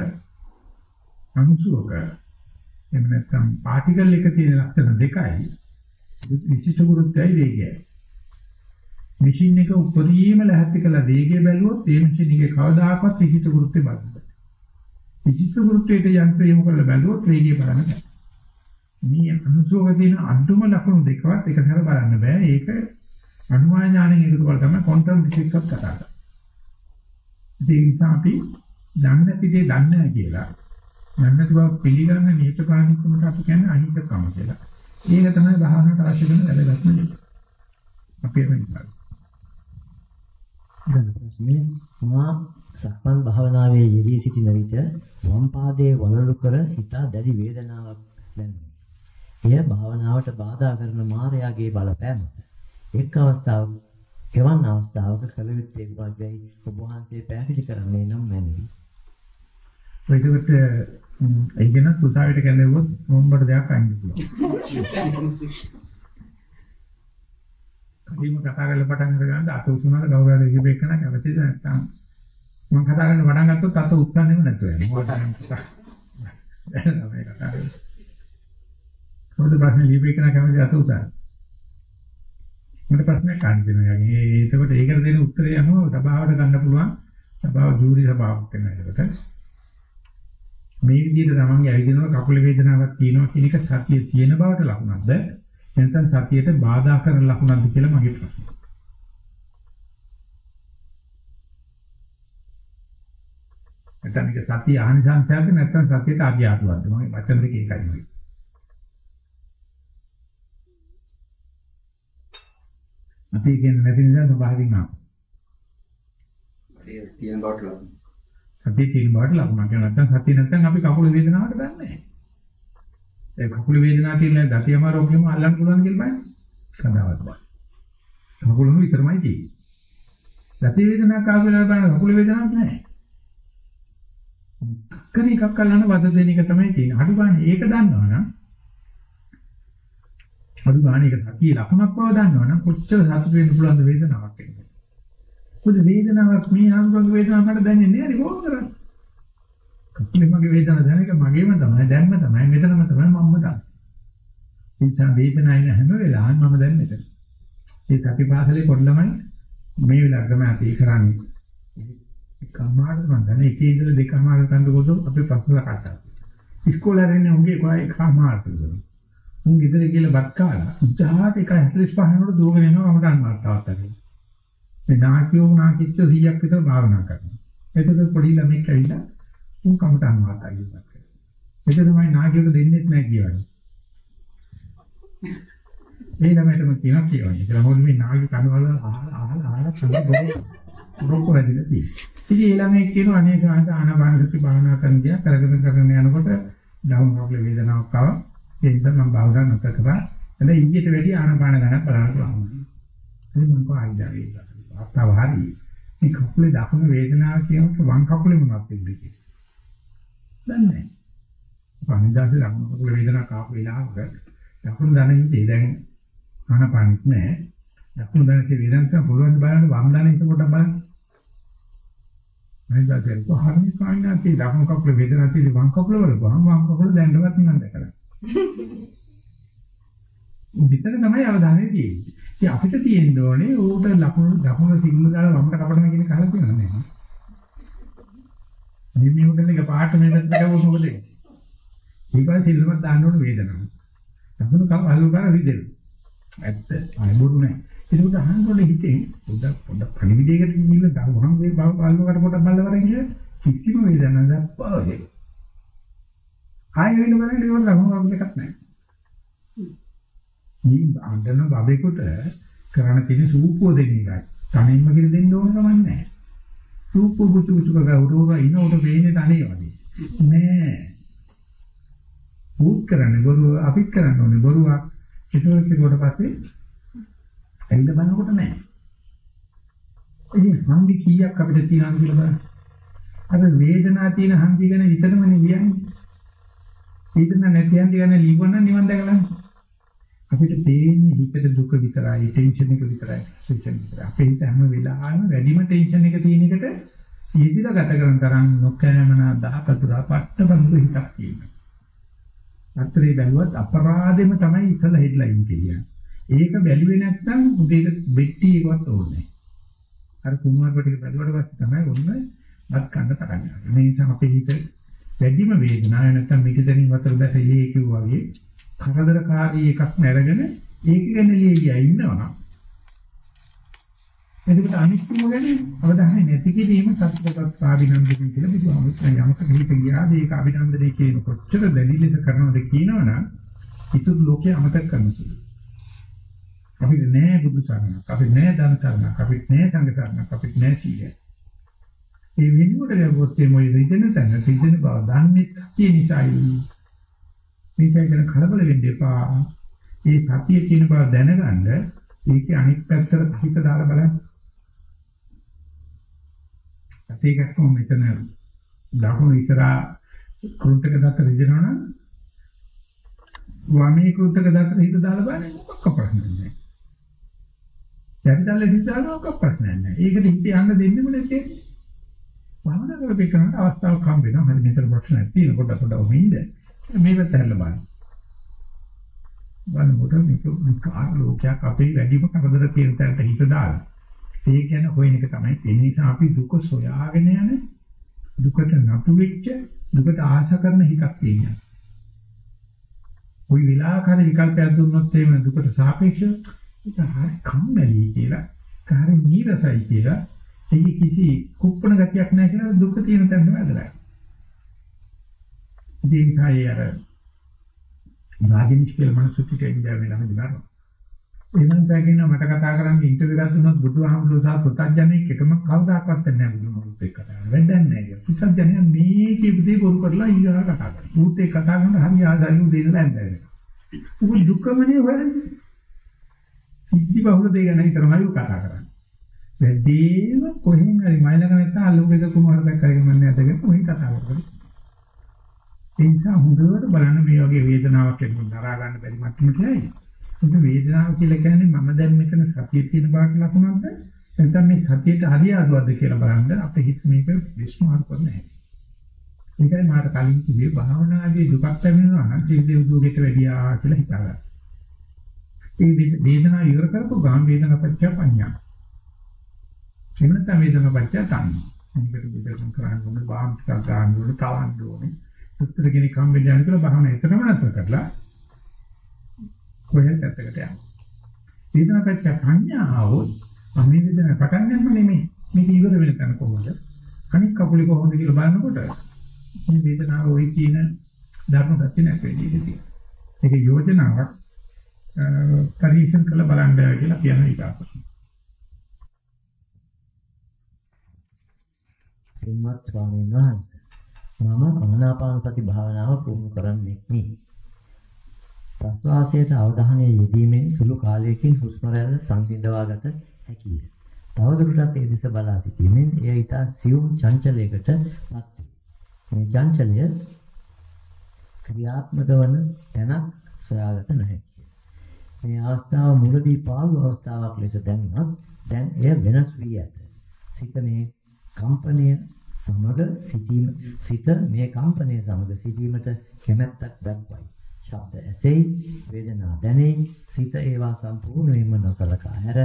අංශුවක එහෙම නැත්නම් පාටිකල් එක තියෙන ලක්ෂණ දෙකයි විශිෂ්ට ගුරුත්වයයි වේගයයි. මැෂින් එක උපරිම ලැහැත්ති කළ වේගය බැලුවොත් ඒ මැෂින් එකේ කවදාකවත් විශිෂ්ට ගුරුත්වය බලන්න බෑ. විශිෂ්ට ගුරුත්වයට යන්ත්‍රය යොමු කරලා බැලුවොත් වේගය බලන්න බෑ. මේ අනුසෝක තියෙන අඩුම ලක්ෂණ දෙකවත් එකසර බලන්න බෑ. ඒක අනුමාන ඥාණයෙන් එකතු කරලා තමයි ක්වොන්ටම් ෆිසික්ස් කතා කරන්නේ. ඒ නිසා අපි දන්නේ නැති දේ දන්නේ නැහැ කියලා. දන්නේ නැති බව පිළිගන්න නියතකාලිකමකට අපි කියන්නේ අහිතකම කියලා. ඒක තමයි භාවනාවට අවශ්‍ය කරන වැදගත්ම දේ. අපි එතන දැන් ප්‍රශ්නේ මා සක්මන් භාවනාවේ යෙදී සිටින විට වම් පාදයේ වලලු කර හිතා දැඩි වේදනාවක් දැනුනි. එය භාවනාවට බාධා කරන මායාගේ බලපෑම. එක් අවස්ථාවක කෙවන් අවස්ථාවක කළ යුත්තේ කුමක්දයි ඔබ වහන්සේ පැහැදිලි කරන්නේ නම් මැනවි. ඒකට ඒකෙන සුසාවිට කැඳවුවොත් මොම්බට දෙයක් අයින් පුළුවන්. කලින්ම කතා කරලා පටන් අරගන්න අත උසුනන ගෞරවය ඉගෙබෙන්න කැමතිද නැත්නම් මම කතා කරන්න පටන් ගත්තොත් අත උස්සන්නෙම නැතුව යනවා. දැන් තමයි කතා කරන්නේ. මොකද ප්‍රශ්නේ ලියපේකන කැමති අත උසාවි. මට ප්‍රශ්නයක් අහන්න දෙනවා. ඒ එතකොට ඒකට දෙන උත්තරය අනුව සභාවට ගන්න පුළුවන්. සභාව ජූරි සභාවක් වෙනවා ඒකට. මේ විදිහට තමන්ගේ ඇවිදිනවා කකුල වේදනාවක් තියෙනවා කියන එක සතිය තියෙන බවට ලකුණක්ද? නැත්නම් සතියට බාධා කරන ලකුණක්ද කියලා මගේ ප්‍රශ්නය. නැත්නම් ඒක සතිය ආනිසංසයක්ද නැත්නම් සතියට අධ්‍යාත්මවත්ද? මගේ වචන දෙක එකයි නෙවෙයි. අපි කියන්නේ නැති නිසා ස්වභාවයෙන් ආවා. ඒ තියෙන බවට ලබන. සතිය තියෙන බවට ලකුණක්. ඒ නැත්නම් සතිය නැත්නම් අපි කකුල වේදනාවට දන්නේ නැහැ. ඒ කකුල වේදනාව කියන දතිය අමාරෝග්ගෙම අල්ලන්න පුළුවන් කියලා බලන්න. කඳාවත් බා. කකුලම විතරමයි තියෙන්නේ. සති වේදනාවක් ආව වෙලාව බලන කකුල වේදනාවක් නැහැ. කර එකක් අල්ලන වද දෙන එක තමයි තියෙන්නේ. ගන්න ඒක දන්නවනම් අඩු ගන්න එක සතියේ ලකුණක් බව දන්නවනම් කොච්චර සතුට වෙන්න පුළුවන්ද වේදනාවක් එක්ක. මොකද වේදනාවක් මේ ආන්දරගේ වේදනාවක් මට දැනෙන්නේ නැහැ නේ කොහොමද කරන්නේ? කකුලේ මගේ වේදනාව දැන එක මගේම තමයි දැම්ම තමයි මෙතනම තමයි මම්ම දන්නේ. ඒ නිසා වේදනාව ඉන්න හැම වෙලාවෙම මම දැන් මෙතන. ඒ සතිපාසලේ පොඩි ළමයි මේ වෙලාවට තමයි අපි කරන්නේ. එකමාරට මම දන්නේ එකේ ඉඳලා දෙකමාරට තනකොට අපි ප්‍රශ්න කතා. ඉස්කෝලේ රෙන්නේ උගේ කොයි එකමාරට දුන්නා. උන් ගෙදර කියලා බත් කාලා උදාහට 1:45 වෙනකොට දුවගෙන යනවා මම ගන්න මාතාවත් අරගෙන. මේ නාකියෝ නාකිච්ච 100ක් විතර භාවනා කරනවා. එතකොට පොඩි ළමෙක් ඇවිල්ලා උන් කමටන් වාතා කියනවා. ඒක තමයි නාකියෝ දෙන්නෙත් නැහැ කියවනේ. මේ ළමයිටම කියනවා කියවනේ. ඒක මොකද මේ නාගි කනවල අහලා අහලා අහලා සම්බුද්ධ රොක්ක වැඩිලා තියෙන්නේ. ඉතින් ඒ ළමයි කියනවා අනේ ගාන ආනපාන සති භාවනා කරන ගියා කරගෙන කරගෙන යනකොට ඩවුන් කකුල වේදනාවක් ආවා. ඒ නිසා මම භාවනා නොකර කරා. එතන ඊට වැඩි ආනපාන ගන්න බලන්න පුළුවන්. ඒ මම කොහොමද ආයිදා ඒක. අත්තාව හරි. මේ කකුලේ දකුණු වේදනාව කියනකොට වම් කකුලේ මොනවද වෙන්නේ කියලා. දන්නේ නැහැ. පණිදාසේ දකුණු කකුලේ වේදනාවක් ආපු වෙලාවක දකුණු දන ඉඳේ දැන් ආනපානෙත් නැහැ. දකුණු දනසේ වේදනාවක් පුළුවන් බලන්න වම් දන ඉත කොට බලන්න. මම දැක්කේ කොහොමද කාණ්ඩාති දකුණු කකුලේ වේදනාවක් තියෙදි වම් කකුල වල වම් වම් කකුල දැන්නවත් නිකන් දැකලා. විතර තමයි අවධානය තියෙන්නේ. ඉතින් අපිට තියෙන්න ඕනේ ඌට ලකුණු දකුණු සිග්නල් දාලා වමට කපනවා කියන කහලා තියෙනවා නේද? මේ මේ මොකද එක පාට මේ පැත්තට ගමු මොකද? ඊපස්සේ සිල්ලමත් දාන්න ඕනේ වේදනාව. දකුණු කව අල්ලු කරලා රිදෙන. ඇත්ත අය බොරු නෑ. ඒක අහනකොට හිතේ පොඩක් පොඩක් පණිවිඩයකට ගිහිල්ලා දවහන් වේ බව අල්ලු කර පොඩක් බලලා වරන් කියලා කිසිම වේදනාවක් දැප්පාවේ. ආයෙ වෙන බලන්න ඒක ලකුණු වගේ එකක් නෑ. මේ අඬන බබෙකුට කරණ තියෙන සූපුව දෙන එකයි. තනින්ම කියලා දෙන්න ඕන කමක් නැහැ. සූපුව බුතු බුතු කවුරුවා ඉන්න උඩ වෙන්නේ තනිය වගේ. නෑ. උත් කරන්නේ බොරුව අපිත් කරන්න ඕනේ බොරුවක්. ඒක කෙරුවට පස්සේ ඇයිද බලනකොට නෑ. ඉතින් හන්දි කීයක් අපිට තියනවද කියලා බලන්න. අර වේදනාව තියෙන හන්දි ගැන විතරමනේ ලියන්නේ. වේදනාවක් නැති හන්දි ගැන ලියවන්න නිවන් දැකලා අපිට තේින්නේ හිතට දුක විතරයි ටෙන්ෂන් එක විතරයි ටෙන්ෂන් විතරයි. අපේ හිත හැම වෙලාවෙම වැඩිම ටෙන්ෂන් එක තියෙන එකට ඊදිලා ගත කරන තරම් නොකෑමන දහපතුරා පට්ටබඳු හිතක් තියෙනවා. අත්‍රේ බැලුවත් අපරාධෙම තමයි ඉතලා හෙඩ්ලයින් කියන්නේ. ඒක බැලුවේ නැත්නම් උදේට බෙට්ටි එකවත් ඕනේ අර කුමාරපට ටික බැලුවට පස්සේ තමයි ඔන්න බත් කන්න පටන් ගන්න. මේ නිසා අපේ හිත වැඩිම වේදනාව නැත්නම් මිටදෙනින් වතර දැසෙලේ කිව්වා වගේ කරදරකාරී එකක් නැරගෙන ඒක ගැන ලියලා ඉන්නවා. එතකොට අනිත්‍යම ගැන අවධානය නැති කිරීම සත්‍යකත් ආභිනන්දනය කියලා බුදුහාමුදුරුවෝ යමක හිත ගියාද ඒක අභිනන්දනය කියන කොච්චර දැඩි ලෙස කරනවද කියනවනම් ඉතුරු ලෝකේ අමතක කරන සුළු. අපිට නෑ බුදු සරණක්, අපිට නෑ ධන සරණක්, අපිට නෑ සංඝ සරණක්, අපිට නෑ සීලය. ඒ වෙනුවට ගියොත් මේ මොයි රිදෙන තැන රිදෙන බව දන්නේ සතිය නිසායි. මේක ගැන කලබල වෙන්න එපා. මේ සතිය කියන බව දැනගන්න ඒකේ අනිත් පැත්තට හිත දාලා බලන්න. සතියකට මෙතන දකුණු ඉස්සරහා කුරුට්ටක දත්ත රිදෙනවනම් වමේ කුරුට්ටක දත්ත හිත දාලා බලන්න මොකක් ප්‍රශ්නයක් නැහැ. යටිදල්ලේ හිත දාලා මොකක් ප්‍රශ්නයක් නැහැ. ඒකට හිත යන්න දෙන්නෙම නැත්තේ. භාවනා කරපේකනට අවස්ථාවක් හම්බ වෙනවා. හරි මෙතන ප්‍රශ්නයක් තියෙන කොට පොඩ ඔම ඉන්න. මේ පැත්ත හැරලා බලන්න. බලනකොට මේක විකාර ලෝකයක් අපේ වැඩිම කරදර තියෙන තැනට හිත දාලා. ඒ කියන්නේ හොයන එක තමයි. ඒ නිසා අපි දුක සොයාගෙන යන දුකට නතු වෙච්ච දුකට ආශා කරන හිතක් තියෙනවා. ওই විලාකාර විකල්පයක් දුන්නොත් එහෙම දුකට සාපේක්ෂව ඒක හරි කම්මැලි කියලා, හරි නීරසයි කියලා, ඒක කිසි කුප්පණ ගතියක් නැහැ කියලා දුක තියෙන තැනට වැදලා. දෙයිසයි අර රාජිනිස් කියලා මනසට කියන්නේ ළමයි දානවා. එනම් දැකින්න මට කතා කරන්න ඉන්ටර්විව් එකක් දුන්නොත් බුදුහාමුදුරුවෝ සහ පුතඥයෙක් එකම කවදාකවත් නැහැ බුදුහාමුදුරුවෝ එක්ක කතා කරන්නේ. වැඩක් නැහැ ඒක. පුතඥයා මේ කියපු දේ බොරු කරලා ඊගා කතා කරනවා. ඌත් එක්ක කතා කරනකොට හරි ආදායු දෙන්න නැන්දගෙන. උගු දුකමනේ හොයන්නේ. සිද්ධි බහුල දෙය ගැන හිතනවායි කතා කරන්නේ. වැඩිම කොහෙන් හරි මයිලක නැත්නම් අල්ලුක එක කුමාරයෙක් කරගෙන මන්නේ නැදගෙන ඔහි කතා කරන්නේ. ඒ නිසා හොඳට බලන්න මේ වගේ වේදනාවක් එක්ක දරා ගන්න බැරි මට්ටමට යයි. ඒක වේදනාව කියලා කියන්නේ මම දැන් මෙතන සතිය තියෙන බාට ලකුණක්ද නැත්නම් මේ සතියට හරිය ආවද කියලා බලන්න අපේ හිත මේක විශ්මාර කරන්න නැහැ. ඒකයි මාට කලින් කිව්වේ භාවනාදී දුකක් ලැබෙනවා නම් ජීවිතේ උදුගෙට වැඩියා කියලා හිතාගන්න. ඒ වේදනාව ඉවර කරපුව ගාම වේදනාපච්චය පඤ්ඤා. එහෙම නැත්නම් වේදනා පත්‍ය තණ්හා. මේකට විදර්ශන කරන්න ඕනේ, භාවිත කරන්න ඕනේ, තවන්න ඕනේ. උත්තර කෙනෙක් හම්බෙන්නේ නැහැ කියලා බහම එතරම් නැතර කරලා කොහෙන්ද ඇත්තකට යන්නේ. වේදනා පත්‍ය තණ්හාව අමේ වේදනා පටන් ගන්නම නෙමෙයි. මේක ඉවර වෙන තැන කොහොමද? අනික් කකුලේ කොහොමද කියලා බලනකොට මේ වේදනාව ওই කියන ධර්ම ගැති නැති වෙන්නේ. ඒක යෝජනාවක් පරීක්ෂණ කළ බලන්න කියලා කියන එක. පින්වත් ස්වාමීන් වහන්සේ මම ආනාපාන සති භාවනාව පුහුණු කරන්නෙක් නේ. ප්‍රශ්වාසයට අවධානය යෙදීමෙන් සුළු කාලයකින් හුස්ම රැල්ල සංසිඳවා ගත හැකිය. තවදුරටත් ඒ දෙස බලා සිටීමෙන් එය ඊට සියුම් චංචලයකට පත් වේ. මේ චංචලය ක්‍රියාත්මක වන තැනක් සොයාගත නැහැ. මේ අවස්ථාව මුලදී පාළු අවස්ථාවක් ලෙස දැනුණත් දැන් එය වෙනස් වී ඇත. සිත මේ කම්පනය සමග සිටීම සිත මේ කම්පනය සමග සිටීමට කැමැත්තක් දක්වයි. ශබ්ද ඇසෙයි, වේදනා දැනෙයි, සිත ඒවා සම්පූර්ණයෙන්ම නොසලකා හැර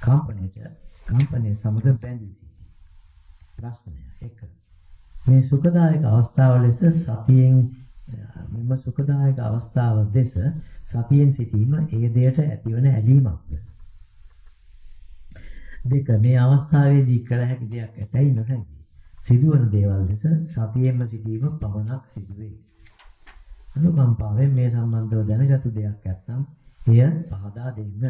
කම්පනයට කම්පනය සමග බැඳී සිටී. ප්‍රශ්නය 1. මේ සුඛදායක අවස්ථාව ලෙස සතියෙන් මෙම සුඛදායක අවස්ථාව දෙස සතියෙන් සිටීම ඒ දෙයට ඇතිවන ඇලීමක්ද දෙක මේ අවස්ථාවේදී කළ හැකි දෙයක් ඇතැයි නොහැකි සිදුවන දේවල් දෙස සතියෙන්ම සිටීම පමණක් සිදුවේ අනුකම්පාවෙන් මේ සම්බන්ධව දැනගත් දෙයක් නැත්නම් එය පහදා දෙන්න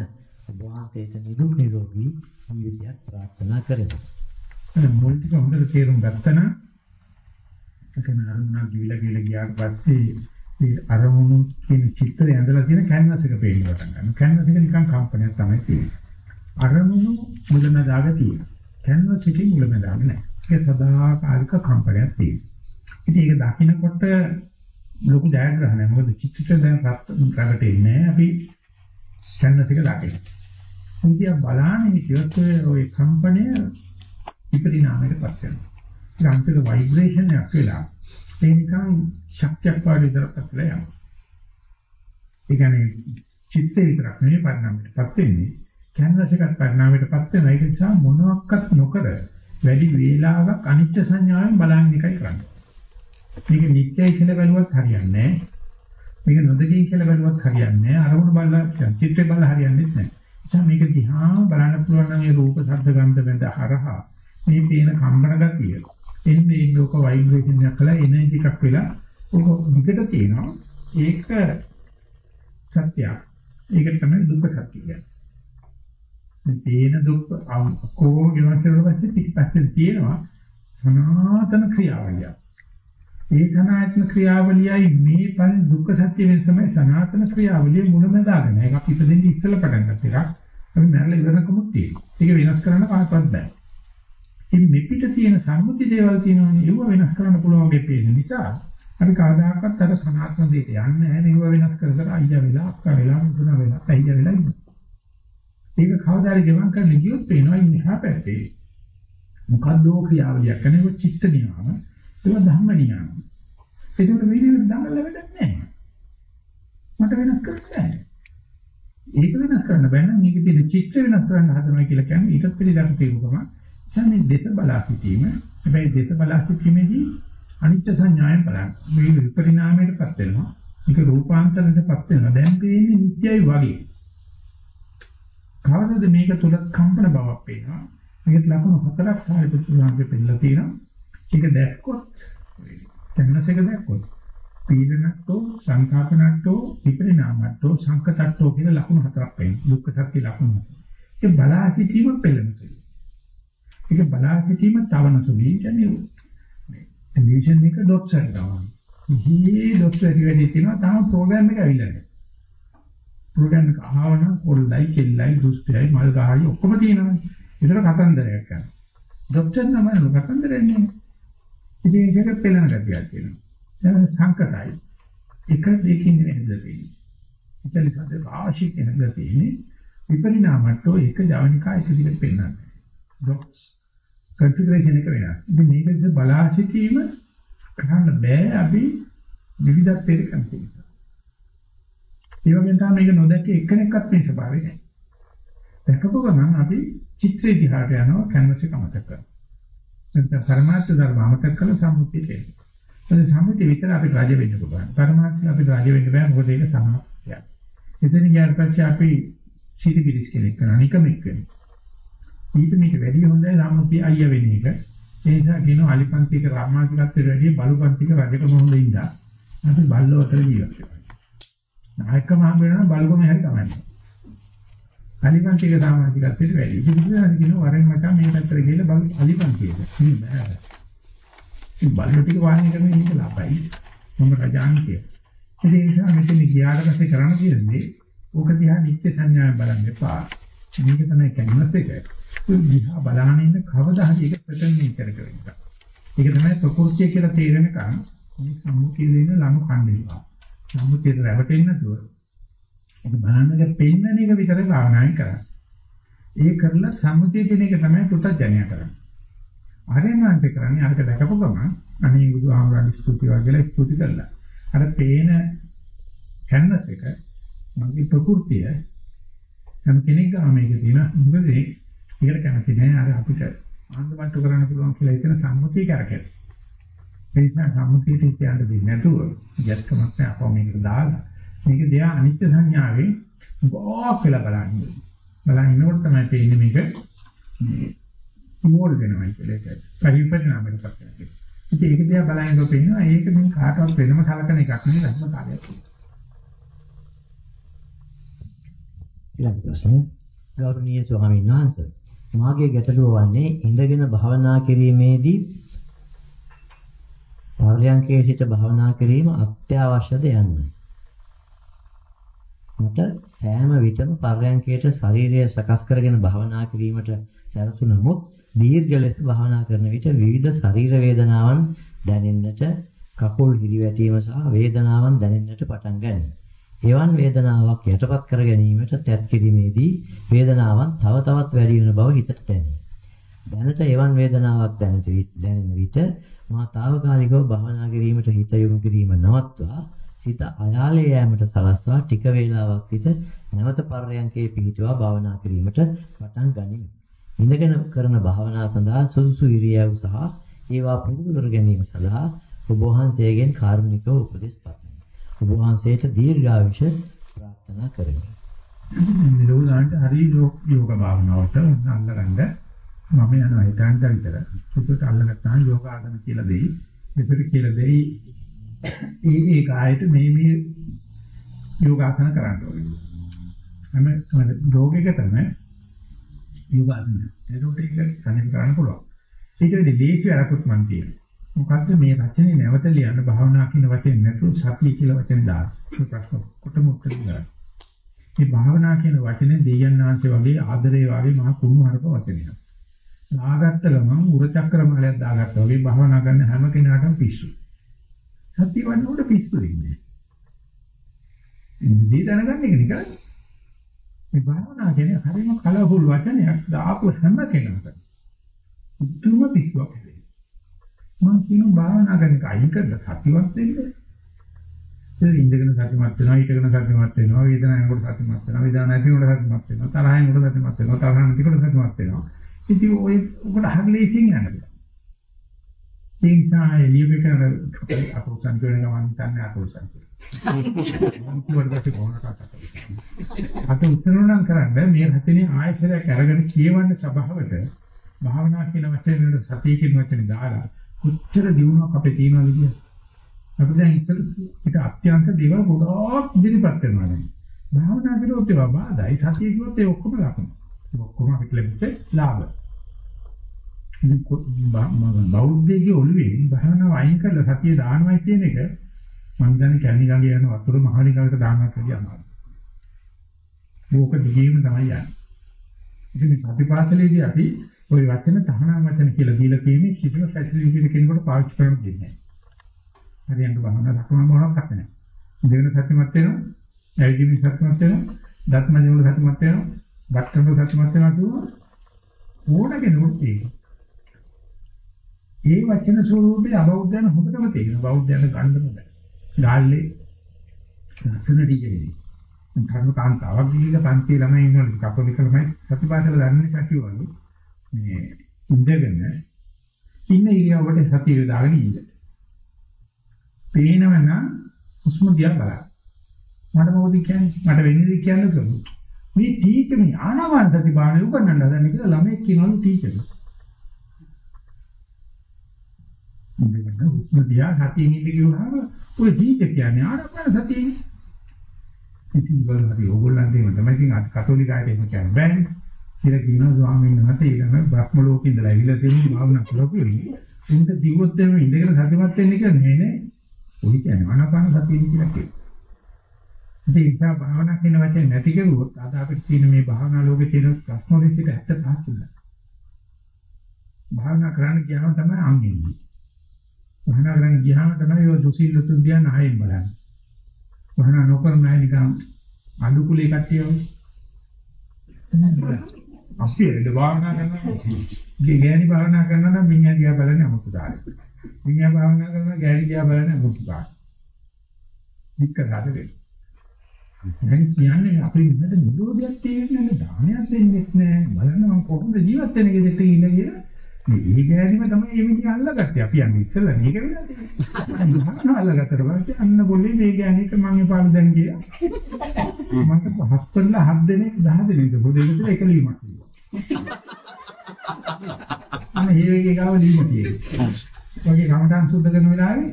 ඔබ වහන්සේට නිදුක් නිරෝගී ජීවිතයක් ප්‍රාර්ථනා කරමි මුල් ටික හොඳට තේරුම් ගත්තා නම් එතන අරමුණක් ගිවිලා ගිවිලා ගියාට පස්සේ ඒ අරමුණු කියන චිත්‍රය ඇඳලා තියෙන කැන්වස් එක පේන්න පටන් ගන්නවා. කැන්වස් එක නිකන් කම්පනයක් තමයි තියෙන්නේ. අරමුණු මුලමදාග තියෙනවා. කැන්වස් එකේ මුලමදාග නැහැ. ඒක සදාකාලික කම්පනයක් තියෙනවා. ඉතින් ඒක දකින්නකොට ලොකු ජයග්‍රහණයක්. මොකද චිත්‍රය දැන් රට එන්නේ අපි කැන්වස් එක දකින්න. ඉතින් බලන්නේ කියොත් ඔය කම්පනය විපරිණාමයටපත් වෙනවා. යාන්ත්‍රික ভাইබ්‍රේෂන් එකක් වෙලා ඒ නිකන් ශක්තියක් වගේ විතරක් ඇතුළේ යනවා. ඒ කියන්නේ චිත්තේ විතරක් නෙවෙයි පරිණාමයටපත් වෙන්නේ. කැන්වස් එකත් පරිණාමයටපත් වෙනවා. ඒක නිසා මොනවත් නොකර වැඩි වේලාවක් අනිත්‍ය සංඥාවෙන් බලන්න එකයි කරන්නේ. මේක නිත්‍යයි කියලා බැලුවත් හරියන්නේ නැහැ. මේක නොදකින් කියලා බැලුවත් හරියන්නේ නැහැ. අරමුණ බලලා චිත්‍රය බලලා හරියන්නේ නැහැ. නිසා මේක දිහා බලන්න පුළුවන් නම් ඒ රූප, ශබ්ද, ගන්ධ, බඳ හරහා මේ පේන කම්බන ගතිය එන්නේ ඒක ලෝක ভাইබ්‍රේෂන් එකක් කළා එනර්ජි එකක් වෙලා ඔක විකට තියෙනවා ඒක සත්‍යයක් ඒක තමයි දුක්ඛ සත්‍ය කියන්නේ මේ තේන දුක් අකෝ ගෙවන්තරව පස්සේ පිටිපස්සෙන් තියෙනවා. සනාතන ක්‍රියාවලිය. ඒ සනාතන ක්‍රියාවලියයි මේ පරි දුක්ඛ සත්‍ය වෙන තමයි සනාතන ක්‍රියාවලිය මුලම දාගෙන. ඒක අපි ඉපදෙන්නේ ඉස්සෙල්ලා පටන් ගත්ත එකක්. අපි මැරලා ඉවරනකමුත් තියෙනවා. ඒක වෙනස් කරන්න කාටවත් බෑ. ඉතින් මෙපිට තියෙන සම්මුති දේවල් තියෙනවනේ. ඒව වෙනස් කරන්න පුළුවන් වගේ පේන නිසා අපි කවදාකවත් අර සනාත්ම දෙයට යන්නේ නැහැ. මේව වෙනස් කර කර අයියා වෙලා අක්කා වෙලා මුතුන වෙලා අයියා වෙලා ඉන්න. ඒක කවදාද ගෙවන් කරන්න ගියොත් පේනවා ඉන්නේ හා පැත්තේ. මොකද්ද ක්‍රියාවලියක් කරන්නේ චිත්ත නියම ඒක ධම්ම නියම. ඒක වෙන්නේ ධම්ම ලැබෙන්නේ නැහැ. මට වෙනස් කරන්න ඒක වෙනස් කරන්න බෑ නම් මේකේ තියෙන චිත්ත වෙනස් කරන්න හදනවා කියලා කියන්නේ ඊටත් පිළිගන්න තියෙනවා. මේ දෙස බලා සිටීම හැබැයි දෙස බලා සිටීමේදී අනිත්‍ය සංඥාවෙන් බලන්න. මේ විපරිණාමයටපත් වෙනවා. මේක රූපාන්තරයටපත් වෙනවා. දැන් පේන්නේ නිට්ටයයි වගේ. කවදද මේක තුල කම්පන බවක් පේනවා. මේකත් ලකුණු හතරක් සාහිත්‍යුනාගේ පෙන්නලා තියෙනවා. ඒක දැක්කොත් දැනනස එක දැක්කොත් පීඩනට්ටෝ සංකාපනට්ටෝ විපරිණාමට්ටෝ සංකතට්ටෝ කියන ලකුණු හතරක් පේනවා. දුක්ඛ සත්‍ය ලකුණු. ඒ බලා සිටීම පෙළෙනවා. ඒක බලා සිටීම තවන සුළුයි කියන්නේ මේ ටෙලිවිෂන් එක ඩොට්ස් එකක් ගන්නවා. ඉහි ඩොට්ස් එක වැඩි තියෙනවා තාම ප්‍රෝග්‍රෑම් එක ඇවිල්ලා නැහැ. ප්‍රෝග්‍රෑම් එක ආවනම් කොල්ලයි කෙල්ලයි දුස්තරයි මල් ගහයි ඔක්කොම තියෙනවා. ඒතර කතන්දරයක් ගන්න. ડોක්ටර් නම කතන්දරයක් නේ. ඉතින් ඒක පෙළන ගැටියක් තියෙනවා. දැන් සංකතයි. එක දෙකින් නෙමෙයි තියෙන්නේ. ඉතින් සද්ද රාශි කෙනෙක් තියෙන්නේ විපරිණාමට්ටෝ එක ජවනිකා එක දිගට පෙන්නන්නේ. ડોක්ස් කන්ෆිගරේෂන් එක වෙනස්. ඉතින් මේකද බලා සිටීම කරන්න බෑ අපි විවිධත්වයට කන්ෆිගර් ඒ වගේම තමයි මේක නොදැක්ක එක්කෙනෙක්වත් මේ ස්වභාවය නැහැ. දැකපු ගමන් අපි චිත්‍රේ දිහාට යනවා කැන්වස් එක අමතක කරනවා. නැත්නම් පරමාර්ථ ධර්ම අමතක කරලා සම්මුතියට එනවා. ඒ සම්මුතිය විතර අපි රාජ වෙන්න පුළුවන්. පරමාර්ථය අපි රාජ වෙන්න බෑ මොකද ඒක සමාප්තියක්. එතන ගියාට පස්සේ අපි සිටිවිලිස් කෙනෙක් කරනවා නිකමෙක් වෙනවා. ඊට මේක වැඩි හොඳයි සම්මුතිය අයියා වෙන එක. ඒ නිසා කියනවා අලිපන්තික රාමාතිකත්වයට වැඩිය බලුපන්තික රජකම හොඳ ඉඳා. අපි බල්ලෝ අතර ජීවත් වෙනවා. නායකම හම්බ වෙනවා බලගොම හැරි කමන්නේ. අලිපන්තික සමාජිකත්වයට වැඩි. ඉතින් ඉතින් කියනවා වරෙන් මචං මේ පැත්තට ගිහලා බල අලිපන්තියද. ඉතින් බෑ. ඉතින් බලන ටික වාහනය කරන එක ලාභයි. මම රජාන්තිය. ඒ නිසා මෙතන ගියාට පස්සේ කරන්න තියෙන්නේ ඕක දිහා නිත්‍ය සංඥාවෙන් බලන්න එපා. මේක තමයි කැන්වස් එක. ඒ දිහා බලන ඉන්න කවදා හරි ඒක ප්‍රතිනිධි කරගන්න. ඒක තමයි ප්‍රකෘතිය කියලා තේරෙනකන් මේ සම්මුතියේ දෙන ලනු කණ්ඩේවා. සම්මුතියට රැවටෙන්නේ නැතුව ඒක බලන්නක පෙන්නන එක විතරයි භාවනාවෙන් කරන්නේ. ඒ කරලා සම්මුතිය කියන එක තමයි පුතඥය කරන්නේ. ආර්යනාන්ත කරන්නේ අරක දැකපු ගමන් අනේ බුදුහාමරගේ ස්තුති වගේලා ස්තුති කළා. අර පේන කැන්වස් එක මගේ ප්‍රകൃතිය හැම කෙනෙක් ගාම මේක තියෙන මොකද ඒකට කැමති නෑ අර අපිට ආන්දමන්තු කරන්න පුළුවන් කියලා හිතන සම්මුතිය කරකැයි. ඒ නිසා සම්මුතියට කියන්න දෙන්නේ නැතුව යත්කමක් නැහැ අපෝ මේකට දාලා මේක දෙයා අනිත්‍ය සංඥාවේ ගොඩක් වෙලා බලන්නේ. බලන් ඉන්නකොට තමයි තේින්නේ මේක මෝඩ් වෙනවා කියලා ඒක. පරිපරිණාමයකට පත් වෙනවා. ඉතින් ඒක දිහා බලනකොට පේනවා ඒක මේ කාටවත් වෙනම කලකන එකක් නෙවෙයි ධර්ම කාර්යයක්. ඊළඟ ප්‍රශ්නය ගෞරවනීය ස්වාමීන් වහන්සේ මාගේ ගැටලුව වන්නේ ඉඳගෙන භාවනා කිරීමේදී පර්යංකයේ සිට භාවනා කිරීම අත්‍යවශ්‍යද යන්න. මට සෑම විටම පර්යංකයට ශරීරය සකස් කරගෙන භාවනා කිරීමට සැලසුනමුත් දීර්ඝ ලෙස භාවනා කරන විට විවිධ ශරීර වේදනාවන් දැනෙන්නට කකුල් හිරිවැටීම සහ වේදනාවන් දැනෙන්නට පටන් ගනී. එවන් වේදනාවක් යටපත් කර ගැනීමට තැත් කිරීමේදී වේදනාවන් තව තවත් වැඩි වෙන බව හිතට දැනේ. දැනට එවන් වේදනාවක් දැනෙන විට මා తాවකාලිකව භාවනා කිරීමට හිත යොමු කිරීම නවත්වා සිත අයාලේ යෑමට සලස්වා ටික වේලාවක් සිට නැවත පර්යංකේ පිහිටුවා භාවනා කිරීමට පටන් ගනිමි. ඉඳගෙන කරන භාවනා සඳහා සුදුසු ඉරියව් සහ ඒවා පුරුදු කර ගැනීම සඳහා ඔබ වහන්සේගෙන් කාරුණිකව උපදෙස් පතමි. ඔබ වහන්සේට දීර්ඝායුෂ ප්‍රාර්ථනා කරමි. නිරෝධාන්ත හරි යෝග භාවනාවට අල්ලගන්න මම යනවා හිතාන්ත විතර. සුදුසු අල්ලගත්තාම යෝග ආගම කියලා දෙයි. මෙතන කියලා දෙයි. ඒ ඒ කායයට මේ මේ යෝගාසන කරන්න ඕනේ. හැම රෝගයක තමයි යෝගාසන. ඒකට ඒක කණේ කරන්න පුළුවන්. ඒක වෙන්නේ ලේසි අරකුත් මන් තියෙනවා. මොකද්ද මේ රචනයේ නැවත ලියන්න භාවනා කියන වචනේ නැතුව සතිය කියලා වචන දාන්න. ඒ ප්‍රශ්න කොටම උත්තර දෙන්න. මේ භාවනා කියන වචනේ දෙයයන් ආංශය වගේ ආදරේ වගේ මහා කුණු හරප වචනයක්. දාගත්ත ගමන් උරචක්‍ර මාලයක් දාගත්තා වගේ භවනා කරන හැම කෙනාටම පිස්සු. සත්‍ය වන්නකොට පිස්සු දෙන්නේ. ඉන්නේ දැනගන්න එක නිකන්. මේ භවනා කියන්නේ හරිම කලබුල් වචනයක් දාපු හැම කෙනාටම. උතුම් පිස්සුවක් වෙන්නේ. මම කියන භවනා කරන එක අයින් කරලා සතියක් දෙන්න. ඒ ඉඳගෙන සතිමත් වෙනවා, ඊටගෙන සතිමත් වෙනවා, වේදනාවෙන් කොට සතිමත් වෙනවා, වේදනාව නැතිකොට සතිමත් වෙනවා, තරහෙන් කොට සතිමත් වෙනවා, තරහ නැතිකොට සතිමත් වෙනවා. ඉතින් ඔය ඔකට හරිලේසියෙන් යන්න බෑ. ඒ නිසා එළියකට අකුසන් කරන ගමන් තමයි අකුසන් අත උත්තරුණම් කරන්නේ මේ රචනයේ ආයතනයක් අරගෙන කියවන්න සබාවට භාවනා කියන වචනේ වල සතිය කියන වචනේ දාලා කොච්චර දිනුවක් අපේ තියෙනවද කියලා. අපි දැන් ඉතින් ඒක අත්‍යන්ත දේවල් ගොඩාක් ඉදිරිපත් කරනවා දැන්. භාවනා කරුවොත් ඒවා බාධායි සතිය කිව්වොත් ඒ ඔක්කොම ලකුණු. ඔක්කොම අපිට ලැබෙන්නේ ලාභ. බෞද්ධයේ ඔළුවේ භාවනාව අයින් කරලා සතිය දානවා කියන එක මම දැන් කැණි ගඟේ යන වතුර මහලි ගඟට දානවා කියලා අමාරුයි. ඕක දිගේම තමයි යන්නේ. ඉතින් මේ සතිපාසලේදී අපි ওই වචන තහනම් වචන කියලා දීලා තියෙන්නේ කිසිම ෆැසිලිටි කෙනෙකුට පාවිච්චි කරන්න දෙන්නේ නැහැ. හරියට බලන්න ලකුණ මොනවක් නැහැ. දෙවෙනි සත්‍යමත් වෙනවා, ඇවිදින සත්‍යමත් වෙනවා, දත්ම ජීවන සත්‍යමත් වෙනවා, ගත්තම සත්‍යමත් වෙනවා කියුවා ඕනගේ නෝට් ඒ වචන ස්වරූපේ අබෞද්ධයන් හොඳටම තේරෙනවා. බෞද්ධයන් ගන්නම බෑ. ගාල්ලේ ලස්සන ටීචරෙක්. කර්ම කාන්තාවක් ගිහිල්ලා පන්ති ළමයි ඉන්නවලු කතෝලික ළමයි සතිපාසල දන්නේ කටිවලු. මේ ඉඳගෙන ඉන්න ඉරියව්වට සතිය යොදාගෙන ඉන්න. පේනවනම් හුස්ම දිහා බලන්න. මට මොකද කියන්නේ? මට වෙන්නේ කියන්නේ කොහොමද? මේ ටීචර් මේ ආනාපාන සති භාවනාව උගන්වන්න හදන කියලා ළමයි කියනවලු ටීචර්. හුස්ම දිහා සතියින් ඉඳ ගියවහම ඔය ටීචර් කියන්නේ ආනාපාන සතියේ. ඉතින් බලන්න ඕගොල්ලන්ගේම තමයි ඉතින් අද කතෝලික ආයතන කියන්නේ බෑනේ. කියලා කියනවා ස්වාමීන් වහන්සේ ඊළඟ බ්‍රහ්ම ලෝකෙ ඉඳලා ඇවිල්ලා තියෙන භාවනා කරපුවනේ. උන්ට දිවොත් එම ඉඳගෙන සතිමත් වෙන්න කියලා නේ නේ. ඔය කියන්නේ ආනාපාන සතිය කියලා කියනවා. ඉතින් ඒක භාවනා කියන වචනේ නැති කරුවොත් අද අපිට තියෙන මේ භාවනා ලෝකේ තියෙන ප්‍රශ්න වලින් එක 75 තුන. භාවනා කරන්න කියනවා තමයි අංගෙන්නේ. භාවනා කරන්න ගියාම තමයි ඔය දුසිල්ල තුන් දියන් ආයෙත් බලන්නේ. භාවනා නොකරන අය නිකන් අනුකූලී කට්ටිය වගේ. අපි එද භාවනා කරනවා. ගෑණි භාවනා කරනවා නම් මිනිහා දිහා බලන්නේ අමුතුදායි. මිනිහා භාවනා කරනවා ගෑණි දිහා බලන්නේ අමුතුදායි. නික්කරාද වෙන්නේ. දැන් කියන්නේ අපේ ඉන්නද නිරෝධයක් තේරෙන්නේ නැහැ. දානයක් දෙන්නේ නැහැ. බලන්න මම කොහොමද ජීවත් වෙන්නේ කියලා ඉන්න කියලා. මේ ඒ ගෑනිම තමයි මේ විදිහ අල්ලගත්තේ. අපි යන්නේ ඉස්සෙල්ලා මේක වෙලා තියෙන්නේ මම අල්ලගත්තට පස්සේ අන්න બોලේ මේ ගෑනිට මම එපාල දැන් ගියා මට පහස් කරලා හත් දෙනෙක් 10 දෙනෙක් පොදේකට එක ලීමක් අන්න ඒ වගේ ගාව ලීම තියෙනවා. වගේ කමටහන් සුද්ධ කරන වෙලාවේ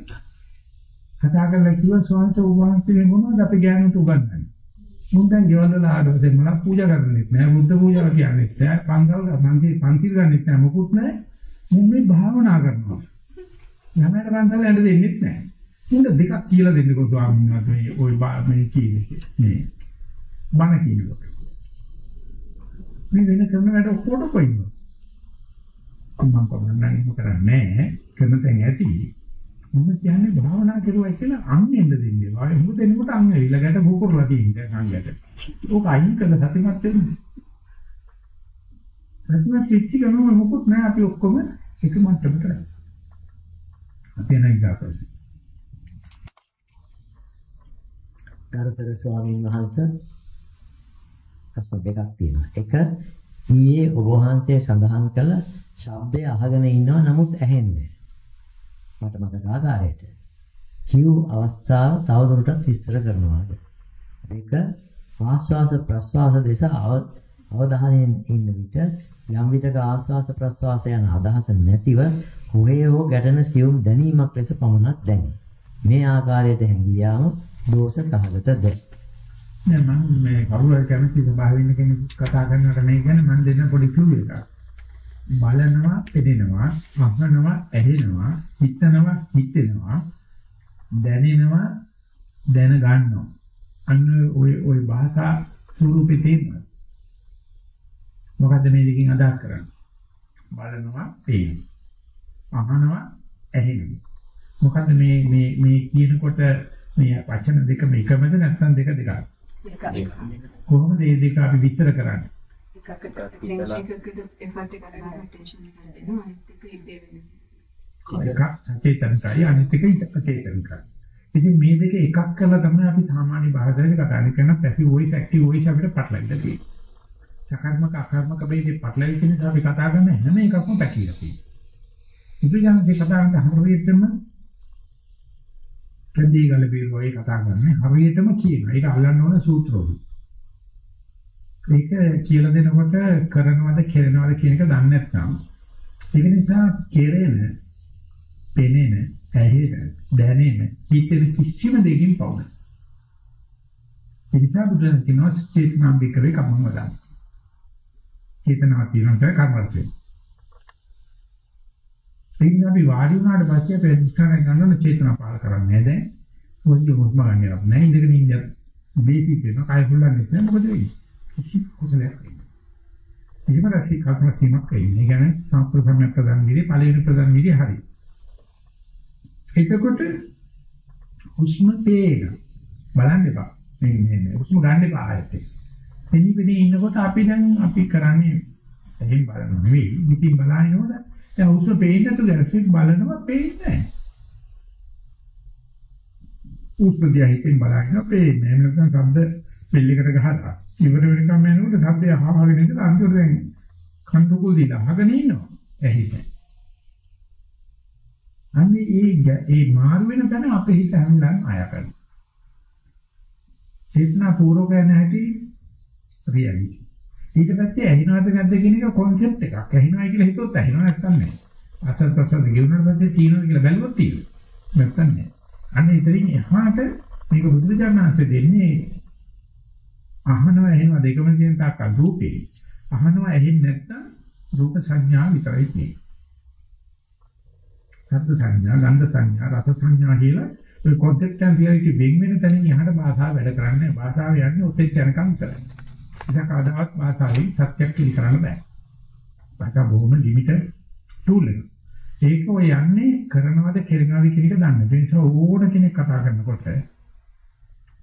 කතා කරලා කිව්වා ස්වාමීන් වහන්සේ මේ මොනවද අපි ගෑනුන්ට උගන්වන්නේ? මුන් දැන් ගෙවල් වල ආඩවසේ මොනක් පූජා කරන්නෙත් නෑ බුද්ධ පූජාව කියන්නෙත් නෑ පන්සල් මන්දි පන්සිල් ගන්නෙත් නෑ මොකුත් නෑ. මුන් මේ භාවනා කරනවා. ළමයට පන්සල් යන්න දෙන්නෙත් නෑ. මුන්ට දෙකක් කියලා දෙන්නකෝ ස්වාමීන් වහන්සේ ওই මේ කියන්නේ මේ බණ කියනකොට මේ වෙන කරන වැඩ ඔක්කොට කොයින්ද මම කොහොමද කරන්නේ කරන තැන් ඇති. මම කියන්නේ භාවනා කරුවා කියලා අංගෙන්න දෙන්නේ. වාය හුඟ දෙනකොට අංග ඊළඟට බෝකරලා තියෙන්නේ අංගයට. ඕක අයින් කරලා සතිමත් වෙන්න. සතිමත් වෙච්ච ගමන් මොකුත් නැහැ අපි ඔක්කොම එක මට්ටමකට කරා. අපි එන ඉඳාපස්සේ. ගරුතර ස්වාමීන් වහන්සේ ප්‍රශ්න දෙකක් තියෙනවා. එක ඊයේ ඔබ වහන්සේ සඳහන් කළ ශබ්දය අහගෙන ඉන්නවා නමුත් ඇහෙන්නේ මට මතක ආකාරයට කිව් අවස්ථාව තවදුරටත් විස්තර කරනවාද දෙක ආස්වාස ප්‍රස්වාස දෙස අවධානයෙන් ඉන්න විට යම් විටක ආස්වාස ප්‍රස්වාස යන අදහස නැතිව කොහේ හෝ ගැටෙන සියුම් දැනීමක් ලෙස පමණක් දැනේ. මේ ආකාරයට හැංගියාම දෝෂ සහගතද නෑ මම මේ කවුරු කැමති ස්වභාවයෙන් කෙනෙක් කතා කරනකොට මේ කියන්නේ මම දෙන්න පොඩි ක්ලූ එකක්. බලනවා පෙදෙනවා අහනවා ඇහෙනවා හිතනවා හිතෙනවා දැනෙනවා දැන ගන්නවා අන්න ඔය ඔය භාෂා ස්වරූපේ තියෙනවා මොකද්ද මේ දෙකෙන් අදහස් කරන්නේ? බලනවා පේනවා. අහනවා ඇහෙනවා. මොකද්ද මේ මේ මේ කියනකොට මේ වචන දෙකම එකමද නැත්නම් දෙක දෙකක්. කොහොමද මේ දෙක අපි විස්තර කරන්නේ එකකට ටෙන්ෂන් එකකට එෆර්ට් එකකට ටෙන්ෂන් එකකට දෙනවා අනිත් එක ඉබේ වෙනවා. එකක් චේතනිකයි අනිත් එක අචේතනිකයි. ඉතින් මේ දෙක එකක් කරලා තමයි අපි සාමාන්‍ය භාෂාවෙන් කතා කරන පැසිව් වොයිස් ඇක්ටිව් වොයිස් අපිට පටලවිලා තියෙන්නේ. සකර්මක අකර්මක බෙදේ පටලවිච්ච නිසා අපි කතා කරන හැම එකක්ම පැකිලා තියෙනවා. ඉතින් මේ කතා කරන හරියටම කන්දී ගල බීරෝයි කතා කරන්නේ හරියටම කියනවා. ඒක අල්ලන්න ඕන සූත්‍රෝයි. ඒක කියලා දෙනකොට කරනවද කෙරෙනවද කියන එක දන්නේ නැත්නම් ඒක නිසා කෙරෙන පෙනෙන ඇහෙන දැනෙන හිතෙන කිසිම දෙයකින් පවුන. ඒ නිසා බුදුන් කියනවා චේතනා බිකරේ කමම වදන්. චේතනාව තියෙනවා කර්මර්ථය. එයින් අපි වාඩි වුණාට පස්සේ අපි අධිෂ්ඨානය ගන්නවන චේතනා පාල කරන්නේ නැහැ. මොකද මොකක්ම ගන්නවක් නැහැ. ඉඳගෙන ඉන්න බේසික් වෙනවා. කය හුල්ලන්නේ නැහැ. මොකද වෙන්නේ? කිසි කුසලයක් වෙන්නේ. එහෙම රැසි කල්පනා කීමක් වෙන්නේ. ඒ කියන්නේ සම්ප්‍රසම්ය ප්‍රදාන විදිහේ පළවෙනි ප්‍රදාන විදිහේ හරි. එතකොට හුස්ම තේන බලන්න එපා. මේ මේ හුස්ම ගන්න එපා ආයෙත්. එනි වෙදී ඉන්නකොට අපි දැන් අපි කරන්නේ එහෙන් බලනවා නෙවෙයි. ඉතින් බලනකොට දැන් හුස්ම පේන්නට දැක්කේ බලනවා පේන්නේ නැහැ. හුස්ම දිහා හිතින් බලනවා පේන්නේ නැහැ. නැත්නම් ශබ්ද පිළිකට ගහලා ඉවර වෙනකම් යනකොට ශබ්දය අහගෙන ඉඳලා අන්තිමට දැන් කන්දුකුල් දීලා අහගෙන ඉන්නවා. ඇහිලා. අන්නේ ඒ ඒ මාරු වෙන තැන අපේ හිත හැමදාම ආය කරනවා. චේතනා පූර්වක යන හැටි රියැලිටි. ඊට පස්සේ ඇහිනවද නැද්ද කියන එක කොන්සෙප්ට් එකක්. ඇහිනවයි කියලා හිතුවොත් ඇහිනව නැත්නම් නැහැ. අසත් අසත් ගෙවුනට පස්සේ තියෙනවද කියලා බැලුවොත් තියෙනවා. නැත්නම් නැහැ. අන්න ඉතින් එහාට මේක බුදුරජාණන්සේ දෙන්නේ අහනවා ඇහෙනවා දෙකම තියෙන තාක් රූපේ. අහනවා ඇහෙන්නේ නැත්නම් රූප සංඥා විතරයි තියෙන්නේ. ශබ්ද සංඥා, ගන්ධ සංඥා, රස සංඥා කියලා ඔය කොන්සෙප්ට් එක රියැලිටි වෙන් වෙන තැනින් එහාට භාෂාව වැඩ කරන්නේ. භාෂාව යන්නේ ඔතෙන් යනකම් විතරයි. ඒක කවදාවත් භාෂාවෙන් සත්‍යයක් පිළි කරන්න බෑ. භාෂා බොහොම ලිමිටඩ් ටූල් එක. ඒක ඔය යන්නේ කරනවද කෙරෙනවද කියන එක දන්න. ඒ නිසා ඕන කෙනෙක් කතා කරනකොට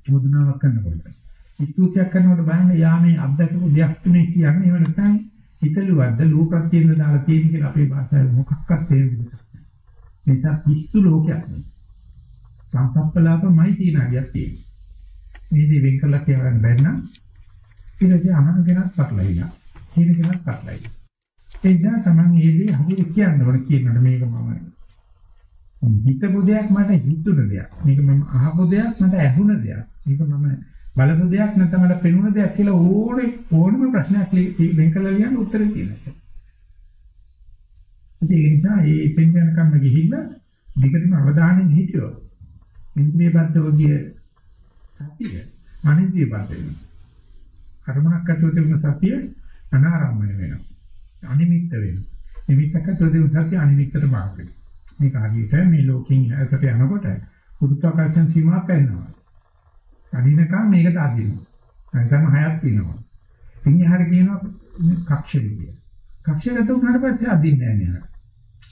චෝදනාවක් කරනකොට ඉස්තුතියක් කරනකොට බලන්න යා මේ අත්දැකපු දෙයක් තුනේ කියන්නේ ඒව නැත්නම් හිතලුවද්ද ලෝකයක් තියෙන දාලා තියෙන කියලා අපේ භාෂාවේ මොකක්වත් තේරෙන්නේ නැහැ. ඒ නිසා පිස්සු ලෝකයක් නෙවෙයි. සංසප්පලාපමයි තියෙන අඩියක් තියෙන්නේ. මේ දේ වෙන් කළා කියවන්න බැන්න ඊටදී අහන කෙනක් පටලවිලා. කියන කෙනක් පටලවිලා. ඒ නිසා Taman මේ දේ හරිය කියන්න ඕන කියනකොට මේක මම හිතපු දෙයක් මට හිතුණ දෙයක්. මේක මම අහපු දෙයක් මට ඇහුණ දෙයක්. මේක මම බලපු දෙයක් නැත්නම් මට පෙනුණ දෙයක් කියලා ඕනේ ඕනම ප්‍රශ්නයක් වෙන් කළා ලියන්න උත්තරේ තියෙනවා. ඒ නිසා මේ පෙන්වන කන්න ගිහිල්ලා දිගටම අවධානයෙන් හිටියොත් ඉන්ද්‍රිය බද්ධව ගිය සතිය අනිත්‍ය බද්ධ වෙනවා. කර්මයක් ඇතුළත තිබුණ සතිය අනාරම්මණය වෙනවා. අනිමිත්ත වෙනවා. නිමිත්තක ඇතුළත තිබුණ සතිය අනිමිත්තට මාර්ග වෙනවා. මේක හරියට මේ ලෝකෙන් ඇසට යනකොට පුරුත්වාකර්ෂණ සීමා පැනනවා. අදිනකම් මේකට අදිනවා. නැත්නම් හයක් වෙනවා. ඉතින් එහාට කියනවා කක්ෂ විදිය. කක්ෂගත වුණාට පස්සේ අදින්නේ නැහැ නේද?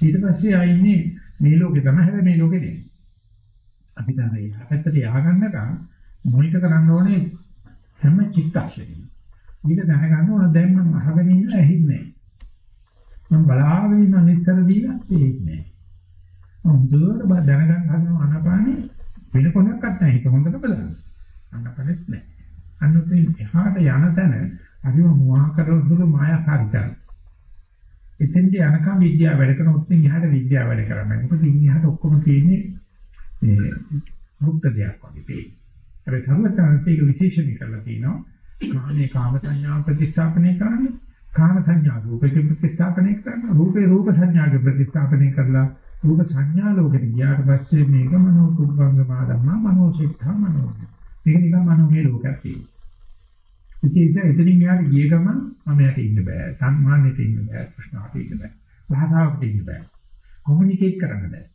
ඊට පස්සේ ආයින්නේ මේ ලෝකේ තමයි හැබැයි මේ ලෝකේ නෙමෙයි. අපි දැන් යහපැත්තට ය아가න්නකම් මොනිටර් කරන්න ඕනේ හැම චිත්තක්ෂණයම. මේක දැනගන්න ඕන දැන් මම අහගෙන ඉන්න ඇහින්නේ නැහැ. මම බලාගෙන ඉන්න නිතර දීලා තේින්නේ නැහැ. මම දුර බ දැනගන්න හදන අනපානේ වෙන කොනක්වත් නැහැ. ඒක හොඳට බලන්න. අනපනෙත් නැහැ. අන්නතේ එහාට යන තැන හරිම මුවා කරන මායාකාරීකයි. එතෙන්ට යනකම් විද්‍යාව වැඩ කරනොත් ඉතින් විද්‍යාව වැඩ කරන්නේ. මොකද ඉන්නහට ඔක්කොම තියෙන්නේ මේ මුක්ත දෙයක් වගේ පේන්නේ. හැබැයි සර්වඥාන්සේ ඒක විශේෂණය කරලා තිනවා. කාමයේ කාම සංඥා ප්‍රතිස්ථාපනය කරන්න, කාම සංඥා රූපේ ප්‍රතිස්ථාපනය කරන්න, රූපේ රූප සංඥාගේ ප්‍රතිස්ථාපනය කරලා රූප සංඥා ලෝකෙට ගියාට පස්සේ මේක මනෝ කුබ්බංගමා ධම්මා මනෝ සිද්ධා මනෝ. මේක නිකන් මනෝමය ලෝකයක් තියෙනවා. ඉතින් ඒක එතනින් යාට ගිය ගමන් මම යට ඉන්න බෑ. සම්මානෙට ඉන්න බෑ. ප්‍රශ්නාවට ඉන්න බෑ. භාෂාවට ඉන්න බෑ. කොමියුනිකේට් කරන්න බෑ.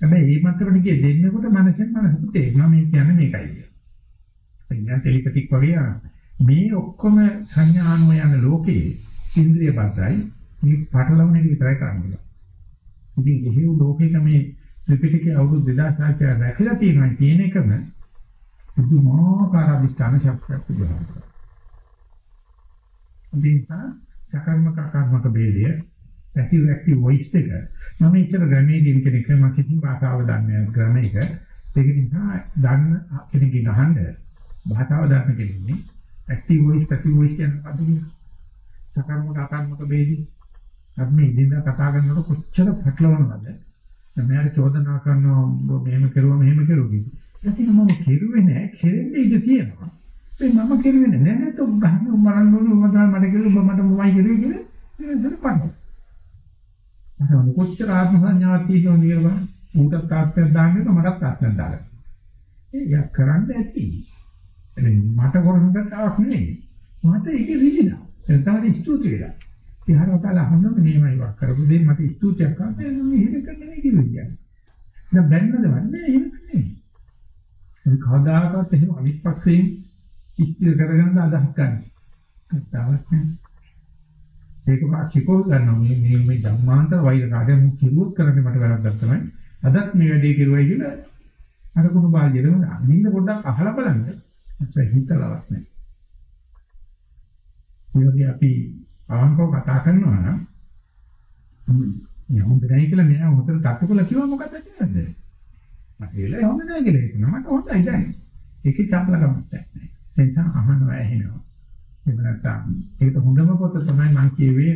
හැබැයි මේ මට්ටමට ගිය දෙන්නකොට මනසෙන් මනසට තේරෙනවා මේ කියන්නේ මේකයි කියලා. එන්න ටෙලිපතික් වගේ මේ ඔක්කොම සංඥානුව යන ලෝකයේ ඉන්ද්‍රිය බද්ධයි මේ පටලවන එක විතරයි කරන්නේ. ඉතින් එහෙව් ලෝකයක මේ ත්‍රිපිටකයේ අවුරුදු 2600 රැකලා තියෙනවා කියන එකම පුදුමාකාර අධිෂ්ඨාන ශක්තියක් තිබුණා. ඉතින් සකර්මක කර්මක ભેදය පැසිව් ඇක්ටිව් වොයිස් එක මම ඉතල ග්‍රැමේරියන් කෙනෙක් මම කිසි භාෂාව දන්නේ නැහැ ග්‍රැම එක. ඒක නිසා දන්න කෙනෙක්ගෙන් අහන්න භාෂාව දන්න කෙනෙක්නේ ඇක්ටිව් වොයිස් පැසිව් වොයිස් කියන පදේ සකර්මක අකර්මක ભેදී අපි ඉදින්දා කතා කරනකොට කොච්චර පැටලවනවද? මම චෝදනා කරනවා මෙහෙම කරුවා මෙහෙම කරුවා කිව්වා ඒකේ මම කෙරුවේ නැහැ කෙරෙන්නේ ඉඳ තියෙනවා. ඒ මම කෙරුවේ නැහැ නේද ඔබ ගහන ඔබ බලන්න ඕනේ ඔබ තමයි මට කිව්වේ ඔබ මට මොමයි කිව්වේ කියලා ඒක පන්නේ. මම කොච්චර ආත්ම සංඥාවක් තියෙනවද කියලා ඌටත් තාක්ෂයක් දාන්න එක මටත් තාක්ෂයක් දාලා ඒක කරන්න ඇති. මට කරන්නට තාක් නෙවෙයි මට ඒක විදිනා ඒ තමයි ස්තුති වෙලා. ඉහරව කාල අහන්න මේමයි වක් කරපු දෙයක් මට ස්තුතියක් කරන්නේ මේ හිත කරන්නේ කිව්වා දැන් බැන්නද? වන්නේ එහෙම නෙවෙයි ඒ කවදාකවත් එහෙම අනිත් පක්ෂයෙන් ඉස්තිර කරගන්න අදහස් ගන්න. කතාවක් නෑ. ඒක වාචිකෝ ගන්නවා මේ මේ මේ ධම්මාන්තර වෛර කාර්යය මම කිරුවොත් කරන්නේ මට වැරද්දක් තමයි. අදත් මේ වැඩේ කෙරුවයි කියලා අර කුණු බාල්දියම අනින්න පොඩ්ඩක් අහලා බලන්න. ඒක හිතලවත් නෑ. මේ වගේ අපි ආංකව කතා කරනවා නම් මේ හොඳ නැහැ කියලා මෙයා හොතට තට්ටු කළා කිව්වා මොකක්ද කියන්නේ? මට ඒලා හොඳ නැහැ කියලා හිතුණා. මට හොඳයි දැන්. ඒකේ චපලකමක් නැහැ. ඒ නිසා අහනවා ඇහෙනවා. එහෙම නැත්නම් ඒකට හොඳම පොත තමයි මම කියවේ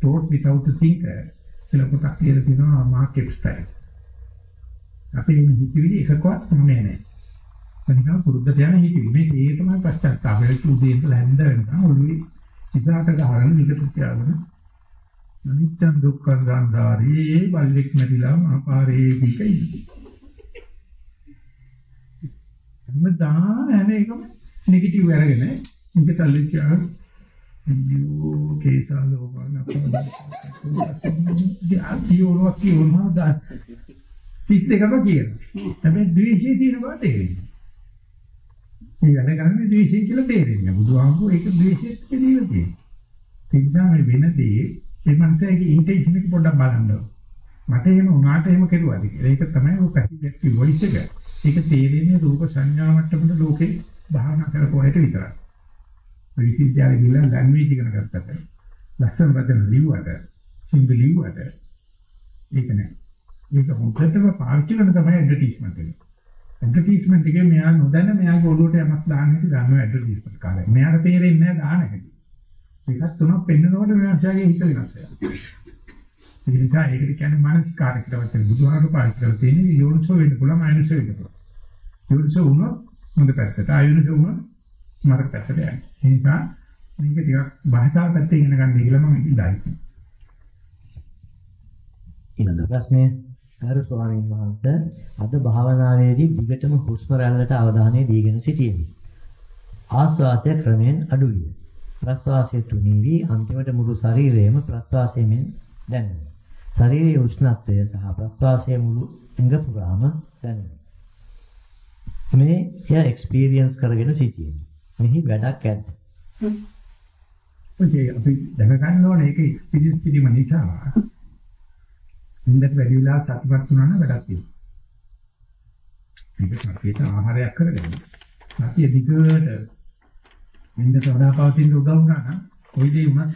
thought without a thinker කියලා පොතක් කියලා තියෙනවා මාක් එප්ස්ටයින්. අපි මේ හිතවිලි එකකවත් මොනේ නැහැ. අනිකා පුරුද්දට යන හිතවිලි මේ ඒ තමයි පශ්චාත්තාපය උදේ ඉඳලා හැන්ද වෙනවා ඔළුවේ ඉස්සරහට ගහගෙන විකට තියාගෙන අනිත්‍ය දුක්ඛ ගන්ධාරී බල්ලෙක් නැතිලා ආකාරයේ දිකයි. හැමදාම හැම එකම නෙගටිව් අරගෙන ඉඳ කල්ලිච්චා අයියෝ කේසාලෝකන අපෝ කියනවා දා පිටේකම කියනවා හැබැයි ද්වේෂය තියෙන බව තේරෙන්නේ මේ වැඩ කරන්නේ ද්වේෂය කියලා තේරෙන්නේ බුදුහාමුදුරුවෝ ඒක ද්වේෂයට කියලා තියෙනවා ඒ නිසා මේ වෙනදී ඒ මනසේගේ ඉන්ටෙන්ෂන් එක පොඩ්ඩක් බලන්න මට එහෙම වුණාට එහෙම කෙරුවාද කියලා ඒක තමයි ඔය පැසිෆික් වොයිස් එක ඒක තේරෙන්නේ රූප සංඥා මට්ටමට ලෝකේ භාවනා කරපුවාට විතරයි. විශ්වවිද්‍යාලේ ගිහලා ලැන්ග්වේජ් ඉගෙන ගත්තට ලක්ෂණ වචන ලිව්වට සිංහල ලිව්වට ඒක නෑ. ඒක හොඳටම පාවිච්චි කරන තමයි ඇඩ්වර්ටයිස්මන්ට් එක. ඇඩ්වර්ටයිස්මන්ට් එකේ මෙයා නොදැන මෙයාගේ ඔළුවට යමක් දාන්න හැටි ගන්නවා ඇඩ්වර්ටයිස්මන්ට් කාලේ. මෙයාට තේරෙන්නේ නෑ දාන හැටි. ඒකත් තුනක් පෙන්නනකොට මෙයාගේ හිත වෙනස් වෙනවා. ඒ නිසා ඒකට කියන්නේ මානසික කාර්යකට වචන බුදුහාමුදුරුවෝ පාවිච්චි කරලා තියෙන්නේ යෝනිසෝ වෙන්න පුළුවන් අයෝනිසෝ වෙන්න පුළුවන්. යෝනිසෝ වුණොත් හොඳ පැත්තට ආයෝනිසෝ වුණොත් නරක පැත්තට යනවා. ඒ නිසා මේක ටිකක් භාෂාව පැත්තේ ඉගෙන ගන්න කියලා මම ඉඳයි. ඊළඟ ප්‍රශ්නය අර ස්වාමීන් වහන්සේ අද භාවනාවේදී දිගටම හුස්ම රැල්ලට අවධානය දීගෙන සිටියෙමි. ආස්වාසය ක්‍රමෙන් අඩු විය. ප්‍රස්වාසය තුනී වී අන්තිමට මුළු ශරීරයම ප්‍රස්වාසයෙන් දැනුණා. ශරීරයේ උෂ්ණත්වය සහ ප්‍රස්වාසයේ මුළු ඇඟ පුරාම දැනෙනවා. මේ එය එක්ස්පීරියන්ස් කරගෙන සිටියෙමි. මෙහි වැඩක් ඇද්ද? ඔය අපි දැනගන්න ඕනේ ඒක එක්ස්පීරියන්ස් කිරීම නිසා ඉන්දට වැඩි වෙලා සතුටක් වුණා නම් වැඩක් තියෙනවා. මේක අපිට ආහාරයක් කරගන්න. අපි දිගට ඉන්දට වඩා පවතින උදව් වුණා නම් කොයි දේ වුණත්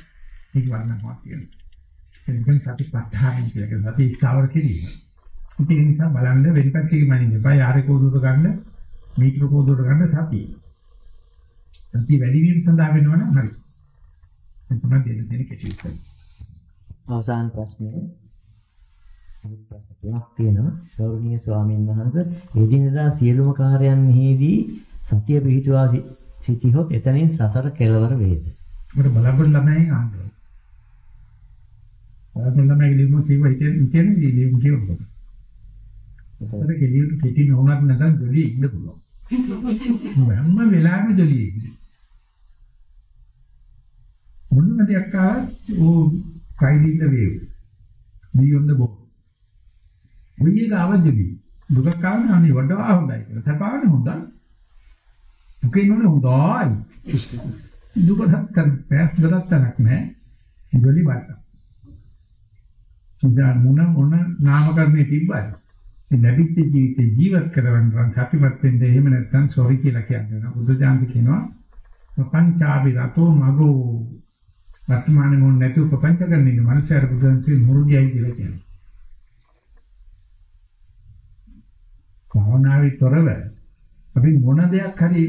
ඒක වර්ණනවා කියනවා. එනිකන් සතිපට්ඨාන කියලා කියන සති ස්ථාවර කිරීම. ඉතින් ඒ නිසා බලන්න වෙන පැත්තකින් මනින්න එපා. යාරේ කෝදුර ගන්න, මීටර කෝදුර ගන්න සතිය. සතිය වැඩි වීම සඳහා වෙනවනම් හරි. ඒ තමයි දෙන්න දෙන කෙටි උත්තර. අවසාන ප්‍රශ්නය අනිත් ප්‍රශ්න තුනක් තියෙනවා. ගෞරවනීය ස්වාමීන් වහන්සේ එදිනදා සියලුම කාර්යයන්හිදී සතිය පිහිටුවා සිටිහොත් එතනින් සසර කෙලවර වේද? උඹට බලපොත් ළමයි ආන්දර. බලපොත් ළමයි ලියමු කියව හිතෙන් හිතෙන් ලියමු කියවන්න. ඒතර කෙලියට කෙටි නොවුනත් නැත්නම් ජොලි ඉන්න පුළුවන්. හැම වෙලාවෙම ජොලි ඉන්නේ. මොනම දෙයක් ආවත් ඕ කයිලින්ද වේව. බියොන්ද බෝ. ඔය ගාවදෙවි. දුක කාම අනේ වඩා හොඳයි. සපාවනේ හොඳයි. දුකේ නෝනේ හොඳයි. දුක දැක්කම පැස් දරත්තක් නැහැ. ජොලි වට. ඉතින් මොන මොන නාමකරණේ තිබ්බයි. මේ ලැබිච්ච ජීවිතේ ජීවත් කරවන්න නම් සතිපත් වෙන්න එහෙම නැත්නම් සෝරි කියලා කියන්නේ. බුද්ධ ඥාන කියනවා පංචාබි රතෝ මගෝ වර්තමානයේ මොන නැතුව ප්‍රපංච කරන ඉන්න මනුස්සයර බුදුන්සේ මුරුදියයි කියලා කියනවා. භාවනාවේ තොරව අපි මොන දෙයක් හරි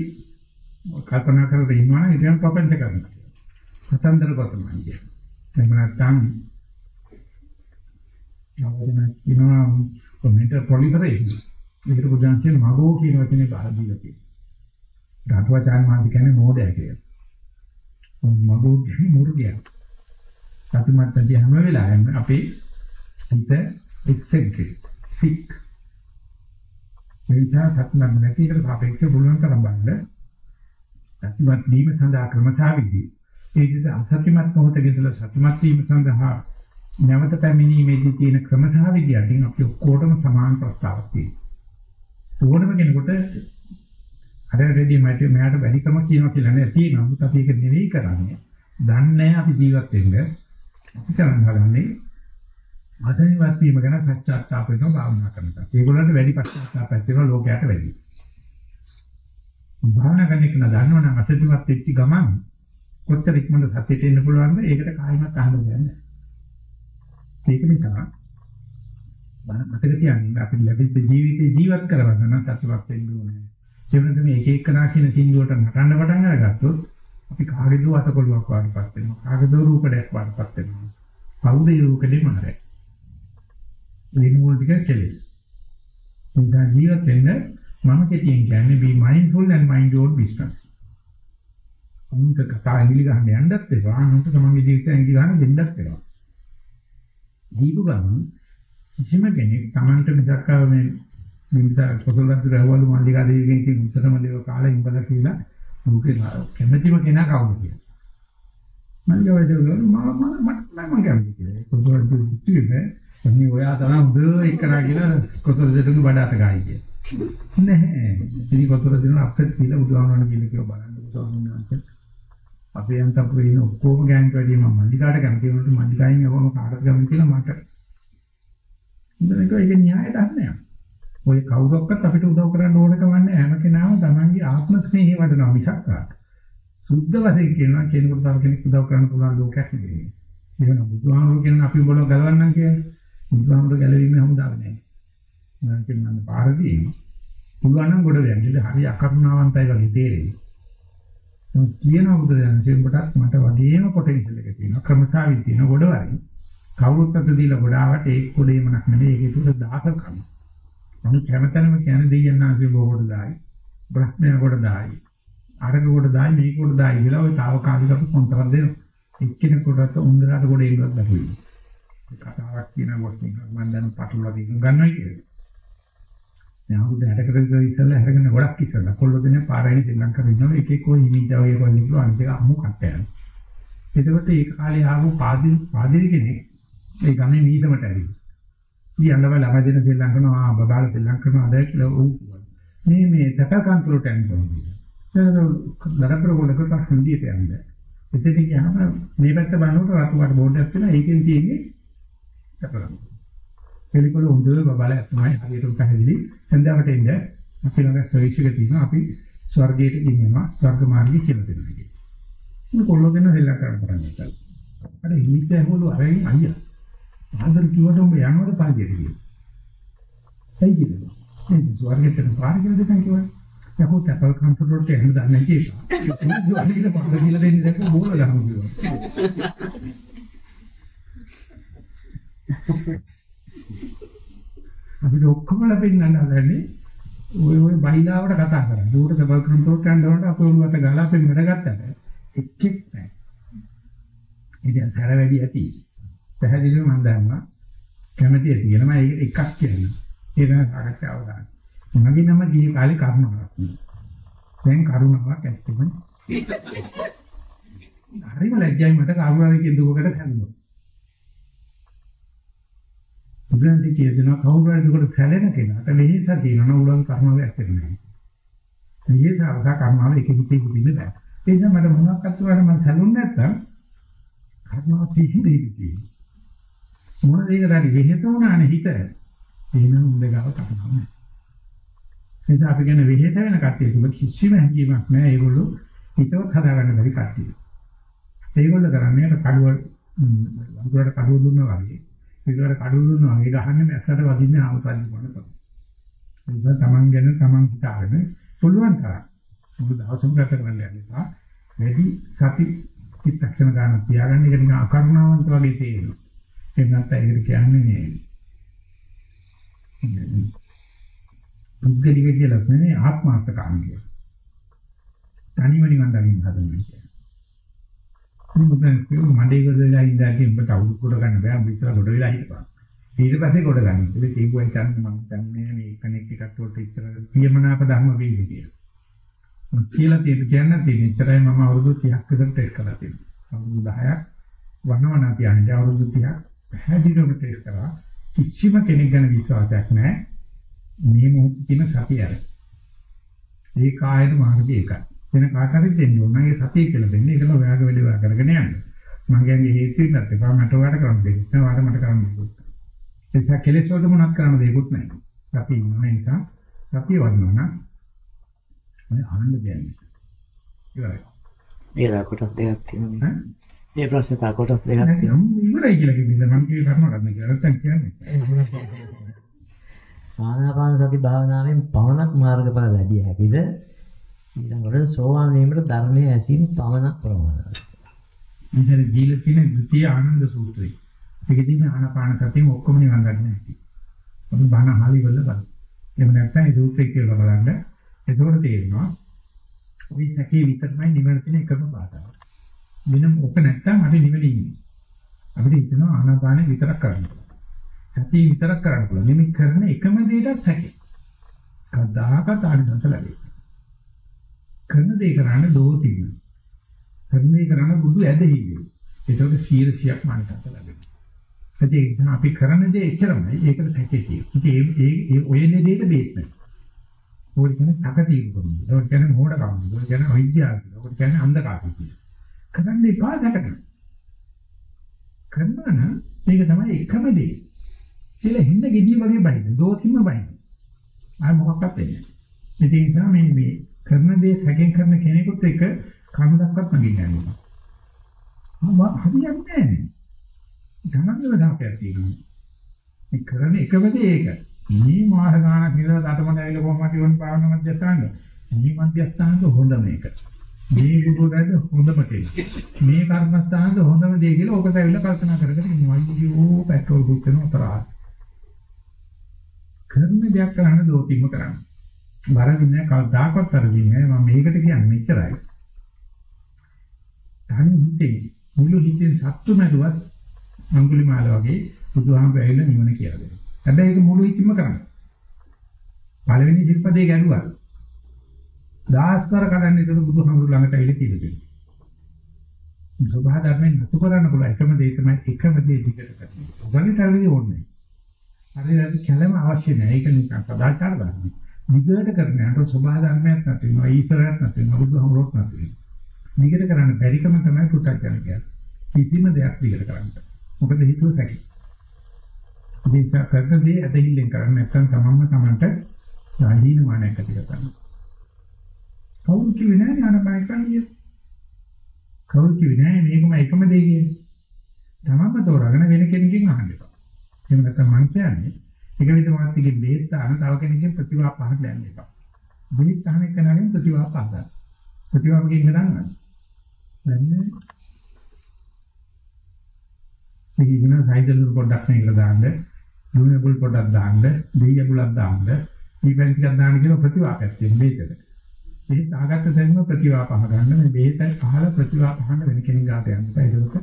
කල්පනා කරලා ඉන්නවා නම් ඒක ප්‍රපංච කරනවා. කතන්දර ගොතමයි කියන්නේ. එහෙම නැත්නම් නවදන කියනවා මෙන්ටල් ප්‍රොලිෆරේෂන්. ඒකට බුදුන්සේ මගෝ කියන වචනේ පහදලා තියෙනවා. ධාතුවාචාන් මාත් කියන්නේ නෝඩය කියලා. මගෝ මුරුදියා. සතුටුමත් නැති හැම වෙලාවෙම අපේ හිත එක්සෙන්ට්‍රික් සික් මේක සතුටුමත් නැති එකට සාපේක්ෂව බලන තරම් බලන්න සතුටුමත් වීම සඳහා ක්‍රමසාවිදි ඒ විදිහට අසතුටුමත් මොහොතක ඉඳලා සතුටුමත් වීම සඳහා නැවත පැමිණීමේදී තියෙන ක්‍රමසාවිදි අතින් අපි ඔක්කොටම සමාන ප්‍රස්තාවක් තියෙනවා ඕනම කෙනෙකුට අර රෙදි මට මෙයාට වැඩිකම කියනවා කියලා නෑ තියෙනවා. නමුත් අපි ඒක නෙවෙයි කරන්නේ. දන්නේ අපි ජීවත් වෙන්න. අපි කරන්න හදන්නේ අසනිවත් වීම ගැන පශ්චාත්තාප වෙනවා භාවනා කරනවා. ඒගොල්ලන්ට වැඩි පශ්චාත්තාපයක් තියෙනවා ලෝකයට වැඩි. භාවනා කරන එක දන්නවනම් අසතුටුවත් වෙච්ච ගමන් කොච්චර ඉක්මනට සත්‍යයට එන්න පුළුවන්ද? ඒකට කායිමත් අහන්න දෙන්නේ. ඒක නිසා මතක තියාගන්න අපි ලැබිච්ච ජීවිතේ ජීවත් කරවන්න නම් සතුටක් වෙන්න ඕනේ. ඒ වෙනද මේ එක එකනා කියන සින්දුවට නටන්න පටන් අරගත්තොත් අපි කාගේදෝ අතකොළුවක් වඩපත් වෙනවා. කාගේදෝ රූපඩයක් වඩපත් වෙනවා. කවුද ඒ රූපෙදි මාරේ? වෙනවල ටික කෙලෙස්. නිසා ජීවත් වෙන්න මම කෙටියෙන් කියන්නේ be mindful and mind your business. අනුන්ට කතා ඇඟිලි ගහන්න යන්නත් එපා. අනුන්ට තමන්ගේ ජීවිතය ඇඟිලි ගහන්න දෙන්නත් එපා. දීපු ගමන් කිසිම කෙනෙක් තමන්ට මිසක් මේ මිනිසා කොසලවත් රහවලු මල්ලිකා දෙවියන් කියන උත්තරම දේව කාලේ ඉඳලා කියලා දුකේ කැමැතිම කෙනා කවුද කියලා. මම ගාවදෝ මම මම මම කැමති කියලා. කොසලවත් දුක්තියේ අනේ ඔයා තමයි හොඳ එකනා කියලා කොසල දෙතුන් බඩට ගායි කිය. නැහැ. ඉතින් කොසල දෙන අපිට කියලා බුදුහාමරණ කියලා කිව්ව බලන්න ස්වාමීන් වහන්සේ. අපේ අන්තපුරේ ඉන්න ඔක්කොම ගෑන්ට වැඩිය මම මල්ලිකාට කැමති වුණොත් මල්ලිකායින් යවම කාටද කැමති කියලා මට. ඉතින් ඒක න්‍යාය දන්නේ ඔය කවුරක්වත් අපිට උදව් කරන්න ඕන කමන්නේ හැම කෙනාම තමන්ගේ ආත්ම ස්නේහය වඩනවා මිසක් සුද්ධ වශයෙන් කියනවා කෙනෙකුට තව කෙනෙක් උදව් කරන්න පුළුවන් ලෝකයක් නෙවෙයි. ඒක බුදුහාමුදුරු කියන අපි උඹලව ගලවන්නම් කියන්නේ. බුදුහාමුදුරු ගැලවීමේ හමුදාව නෑ. මම පිළිගන්න පාර දීම පුළුවන් නම් ගොඩ දැන්නේ හරි අකරුණාවන්තයි වගේ තේරෙන්නේ. මම කියන උදාහරණ දෙන්නකොටත් මට වගේම පොටෙන්ෂල් එක තියෙනවා. ක්‍රමසාවින් තියෙන ගොඩ වරින් කවුරුත් අත දීලා ගොඩාවට ඒක පොඩේ මනක් නෙමෙයි ඒක තුන දාස කරන. නමුත් හැමතැනම කියන්නේ දෙයන්නාගේ බෝඩ දායි, බ්‍රහ්මයා ගොඩ දායි, අරග ගොඩ දායි, මේක ගොඩ දායි කියලා ওই తాවකාලිකව කොන්තරම් දෙනවා. එක්කෙනෙකුට උන්දරට ගොඩ එන්නවත් බැහැ. කතාවක් කියන කොට මම දැන් පටලවා දීගෙන ගන්නවා කියන්නේ. දැන් අවුරුදු 60කට විතර ඉස්සෙල්ලා හැරගෙන ගොඩක් ඉස්සෙල්ලා කොල්ල දෙනේ පාරයින් ශ්‍රී ලංකාවේ ඉන්නවා එක එක ඔය හිමිජා ඔය වගේ කිව්වා අනිත් එක අමු කට්ටයන්. එතකොට ඒ කාලේ ආපු පාදිරි පාදිරි කෙනෙක් ඒ ගමේ මීටමට ඇවිත්. ඊයන්ලව ළම දෙන ශ්‍රී ලංකාවේ ආ බබාල ශ්‍රී ලංකාවේ අද කියලා ඌ මේ මේ තකකන්තුලට යනවා. දරපර වලකට සංදීප යන්නේ. එතෙන් ගියාම මේ පැත්ත බලනකොට රතුවට බෝඩයක් තියෙනවා ඒකෙන් තියෙන්නේ තකකන්තුල. පිළිකොල හොඳ බබලයක් තමයි හරියට පැහැදිලි. සඳහවට එන්න අපි ළඟ ස්වෛච්ඡික තියෙනවා අපි ස්වර්ගයට ගෙනියනවා ස්වර්ග මාර්ගය කියලා දෙනවා කියන්නේ. මේ කොල්ලෝ දෙන හෙල්ලා කරන්න කරන්නේ. අර හිමිට ඇහුවලු අරගෙන අයියා. ආදර කිව්වට උඹ යනවද පාදියට කියලා. ඇයි කියන්නේ? මේ ස්වර්ගයට පාර කියලා දෙකන් කිව්වා. යකෝ තපල් කන්සල්ටන්ට් එහෙම දන්නේ නැති එක. ස්වර්ගයට පාර කියලා දෙන්නේ දැක්ක බෝල ගහමු කිව්වා. අපිට ඔක්කොම ලැබෙන්න හදන්නේ ඔය ඔය බයිලාවට කතා කරන්නේ. දුරට දබල් කන්ට්‍රෝල් කරනකොට අපේ උණුවට ගාලා අපි මෙඩ ගත්තට එක්කෙක් නැහැ. ඉතින් සැර වැඩි ඇති. පැහැදිලිව මම දන්නවා. කැමැති ඇති කියලා මම ඒක එකක් කියනවා. ඒක සාකච්ඡාව ගන්න. මගේ නම ජී කාලේ කරුණාවක්. දැන් කරුණාවක් ඇත්තම. හරිම ලැජ්ජයි මට කරුණාවේ කියන දුකකට හැදුණා. බුදුන්සේ කියනවා කවුරු හරි දුකට සැලෙන කෙනාට මෙහෙස තියෙනවා උලන් කර්මාවයක් වෙන්නේ. මෙහෙස අවසා කර්මාව එක හිතේ ඉඳින්න බෑ. ඒ නිසා මට මොනවක්වත් වුණාට මම සැලුන්නේ නැත්තම් කර්මාව පිහින් දෙන්නේ. මොන දෙයකට හරි වෙහෙස වුණානේ හිත. එහෙනම් උඹ ගාව කර්මාව නෑ. ඒ නිසා අපි කියන වෙහෙස වෙන කට්ටිය තුල කිසිම හැඟීමක් නෑ. ඒගොල්ලෝ හිතවත් හදාගන්න බැරි කට්ටිය. ඒගොල්ලෝ කරන්නේ කඩුව වතුරට කඩුව දුන්නා වගේ ඒකට කඩුව දුන්නා වගේ ගහන්නේ මැස්සට වදින්නේ ආමතන් කරනවා. ඒක තමන් ගැන තමන් හිතාගෙන පුළුවන් තරම් මුළු දවසම ගත කරන්න යනවා. වැඩි සති චිත්තක්ෂණ ගන්න තියාගන්න එක නිකන් අකරුණාවන්ත වගේ තේරෙනවා. ඒක නැත්නම් ඒකට කියන්නේ නේ. පුද්ගලික කියලා නෙමෙයි ආත්මාර්ථකාමී. තනිව නිවන් දකින්න හදන්නේ. මොකද මඩේ ගොඩ වෙලා ඉඳලා උඹට අවුල් කොට ගන්න බෑ උඹ ඉතලා ගොඩ වෙලා හිටපන්. ඊට පස්සේ කොට ගන්න. ඒක තේගුවයි ගන්න මම දන්නේ මේ කනෙක් එකක් වලට ඉතල පියමනාප ධර්ම වෙන්නේ කියලා. මම කියලා තියෙන කියන්න තියෙන ඉතරයි මම අවුරුදු 30ක් විතර ටෙස්ට් කරලා තියෙනවා. අවුරුදු 10ක් වන්නවනා තියන්නේ අවුරුදු 30ක් පැහැදිලිවම ටෙස්ට් කරා කිසිම කෙනෙක් ගැන විශ්වාසයක් නැහැ. මේ මොහොතේ තියෙන සතිය අර. ඒ කායයට මාර්ගය එකයි. වෙන කාට හරි දෙන්න ඕන. ඒ සතිය කියලා දෙන්නේ. ඒකම ඔයාගේ වැඩේ ඔයා කරගෙන යන්න. මගේ හේතු වෙනත් එපා මට ඔයාලට කරන්න දෙන්න. ඔයාලට මට කරන්න දෙන්න. ඒ නිසා කෙලෙස් වලට මොනක් කරන්න දෙයක්වත් නැහැ. අපි ඉන්න නිසා සතිය වඩනවා නම් මේ ආනන්ද දෙන්නේ. ඉවරයි. ඒ කොටස් දෙකක් තියෙනවා. මේ ප්‍රශ්නේ තා කොටස් දෙකක් තියෙනවා. ඉවරයි කියලා කිව්වද මම කිව්ව කර්ම කරන්න කියලා නැත්නම් කියන්නේ. ආනාපාන සති භාවනාවෙන් පවණක් මාර්ගඵල ලැබිය හැකිද? ඊළඟට සෝවාන් වීමට ධර්මයේ ඇසීම පවණක් ප්‍රමාණයි. ඉතින් දීලා තියෙන ද්විතීය ආනන්ද සූත්‍රය. ඒකේ තියෙන ආනාපාන සතියම ඔක්කොම නිවන් ගන්න නැහැ. අපි බණ අහලි වල බලන්න. එහෙම නැත්නම් ඒ සූත්‍රය කියලා බලන්න. ඒකෝට තේරෙනවා. ওই සැකේ විතරමයි නිවන තියෙන එකම පාඩම. වෙනම ඔක නැත්නම් අපි නිවන ඉන්නේ. අපිට හිතෙනවා ආනාපානෙ විතරක් කරන්න. සතිය විතරක් කරන්න පුළුවන්. නිමි කරන එකම දෙයකට සැකේ. කවදාකවත් ආනිසංස ලැබෙන්නේ. කරන දේ කරන්න දෝතියි. කරන දේ කරන්න බුදු ඇදහිලි. ඒකට 100ක් මානසංස ලැබෙනවා. ඒ නිසා අපි කරන දේ එච්චරමයි. ඒකට සැකේ තියෙනවා. ඉතින් ඒ ඒ ඔය දෙයට බේස් නැහැ. ඕක කියන්නේ තකතිරුකම. ඒක කියන්නේ මොහොතකම. ඒක කියන්නේ අවිද්‍යාව. ඒක කියන්නේ අන්ධකාරය කියලා. කරන්න එපා දැකගන්න. කරනවා නම් මේක තමයි එකම දේ. කියලා හින්න ගෙඩිය වගේ බයින. දෝතිම බයින. ආය මොකක්වත් වෙන්නේ නැහැ. ඒ නිසා මේ මේ කරන දේ සැකෙන් කරන කෙනෙකුට එක කවදාවත් නැගින්නේ නැහැ. ආ හරියන්නේ නැහැ. ගණන්වල දාපයක් තියෙනවා. මේ කරන එකම දේ ඒක. මේ මාස ගානක් ඉඳලා අතමන ඇවිල්ලා කොහොමද වුණ භාවනා මධ්‍යස්ථාන. මේ මධ්‍යස්ථානක හොඳම එක. මේ ගුරුවරයාද හොඳම කෙනෙක්. මේ කර්මස්ථානද හොඳම දේ කියලා ඔකට ඇවිල්ලා කල්පනා කර කර ඉන්නවා. අයියෝ පෙට්‍රෝල් බුක් කරන උතරා. කරන දෙයක් කරන්න දෝතිම කරන්න. වරදින්නේ කවදාකවත් වරදින්නේ නැහැ. මම මේකට කියන්නේ මෙච්චරයි. තනි හිතේ මුළු හිතෙන් සත්තු නැදුවත් අඟුලිමාල වගේ බුදුහාමුදුරුවෝ ඇවිල්ලා නිවන කියලා දෙනවා. හැබැයි ඒක මුළු හිතින්ම කරන්න. පළවෙනි සිල්පදේ ගැලුවා. දහස්වර කරන්නේ ඒක බුදුහාමුදුරුවෝ ළඟට ඇවිල්ලා තියෙනවා. සබහා ධර්මයෙන් නතු කරන්න පුළුවන් එකම දේ තමයි එකම දේ දිගට කරන්නේ. ඔබගේ තරදී ඕනේ. හරියට කැළම අවශ්‍ය නැහැ. ඒක නිකන් සදාචාර ධර්මයි. දිගට කරන යනකොට සබහා ධර්මයක් නැති වෙනවා. ඊශ්වරයක් නැති වෙනවා. බුදුහාමුදුරුවෝත් නැති වෙනවා. දිගට කරන්න බැරිකම තමයි පු탁 කරන්නේ. කිසිම දෙයක් දිගට කරන්න. මොකද හිතුව සැකි. ඉතින් කරනදී ඇදහිල්ලෙන් කරන්නේ නැත්නම් තමන්ම තමන්ට සාහීන මානයක් ඇති කරගන්න. කවුරු කිව්වේ නැහැ ඥානපාය කන්නේ. කවුරු කිව්වේ නැහැ මේකම එකම දේ කියන්නේ. තමන්ම තෝරාගෙන වෙන කෙනකින් අහන්න එපා. එහෙම නැත්නම් මං කියන්නේ එක විදිහ මාත්‍යිගේ බේත් අහන තව කෙනෙක්ගේ ප්‍රතිවාප අහන්න යන්න එපා. බේත් අහන කෙනාගෙන් ප්‍රතිවාප අහන්න. ප්‍රතිවාපකින් ගන්නවද? දැන් මේක ඉගෙන සයිකල් පොඩ්ඩක් මේකලා දාන්න, ලුණබුල් පොඩ්ඩක් දාන්න, දෙයියබුලක් දාන්න, ඊපෙන් ටිකක් දාන්න කියන ප්‍රතිවාපයක් තියෙන මේකද. මේ දාගත්ත තැනම ප්‍රතිවාප අහගන්න මේ බෙහෙත අහලා ප්‍රතිවාප අහන්න වෙන කෙනෙක් ගාට යන්න බෑ. ඒක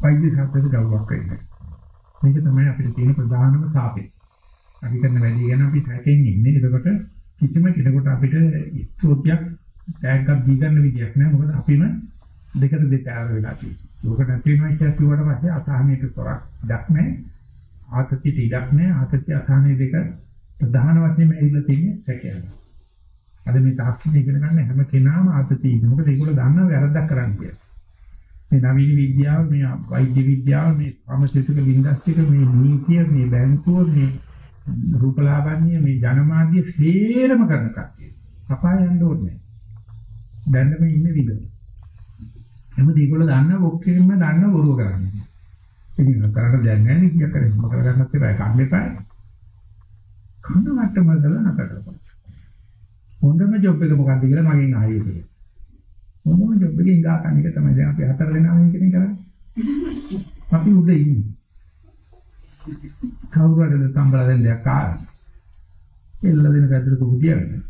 වෛද්‍ය ශාස්ත්‍රයේ ගෞරවයක් වෙන්නේ. මේක තමයි අපිට තියෙන ප්‍රධානම සාපේ. අපි කරන වැඩි ගැන අපි සැකෙන් ඉන්නේ. එතකොට කිසිම කෙනෙකුට අපිට ස්තෝත්‍යක් ටැග්ගක් දී ගන්න විදියක් නෑ. මොකද අපිම දෙකට දෙපාර වෙලා තියෙනවා. ලෝක නැති වෙනවා කියලා කිව්වට පස්සේ අසහනයට තොරක් ඉඩක් නැහැ. ආතතියට ඉඩක් නැහැ. ආතතිය අසහනය දෙක ප්‍රධාන වශයෙන් ඇවිල්ලා තියෙන්නේ සැකයන. අද මේ තාක්ෂණය ඉගෙන ගන්න හැම කෙනාම ආතතිය ඉන්නේ. මොකද ඒගොල්ලෝ දන්නවා වැරද්දක් කරන්න කියලා. මේ නවීන විද්‍යාව, මේ වෛද්‍ය විද්‍යාව, මේ ෆාමසිටිකල් ඉන්ඩස්ට්‍රි එක, මේ නීතිය, මේ බැංකුව, මේ රූපලාවන්‍ය, මේ ජනමාධ්‍ය සේරම කරන කට්ටිය. අපාය යන්න ඕනේ. දැන්නම ඉන්නේ විදිහ. එමුද ඒගොල්ලෝ දන්න ඔක්කොම දන්න බොරුව කරන්නේ. ඉතින් කරන්න දෙයක් නැහැ නේ කියක් කරේ. මොකද කරගන්නත් එපා කන්න එපා. කන මට්ටම දාලා නතර කරපන්. හොඳම ජොබ් එක මොකක්ද කියලා මගෙන් ආයෙත් කියලා. හොඳම ජොබ් එකේ ඉඳා ගන්න එක තමයි දැන් අපි හතර දෙනා මේ කෙනෙක් කරන්නේ. අපි උඩ ඉන්නේ. කවුරු හරි සම්බල දෙන්න දෙයක් ආවා. එල්ල දෙන පැත්තට කුදියගෙන.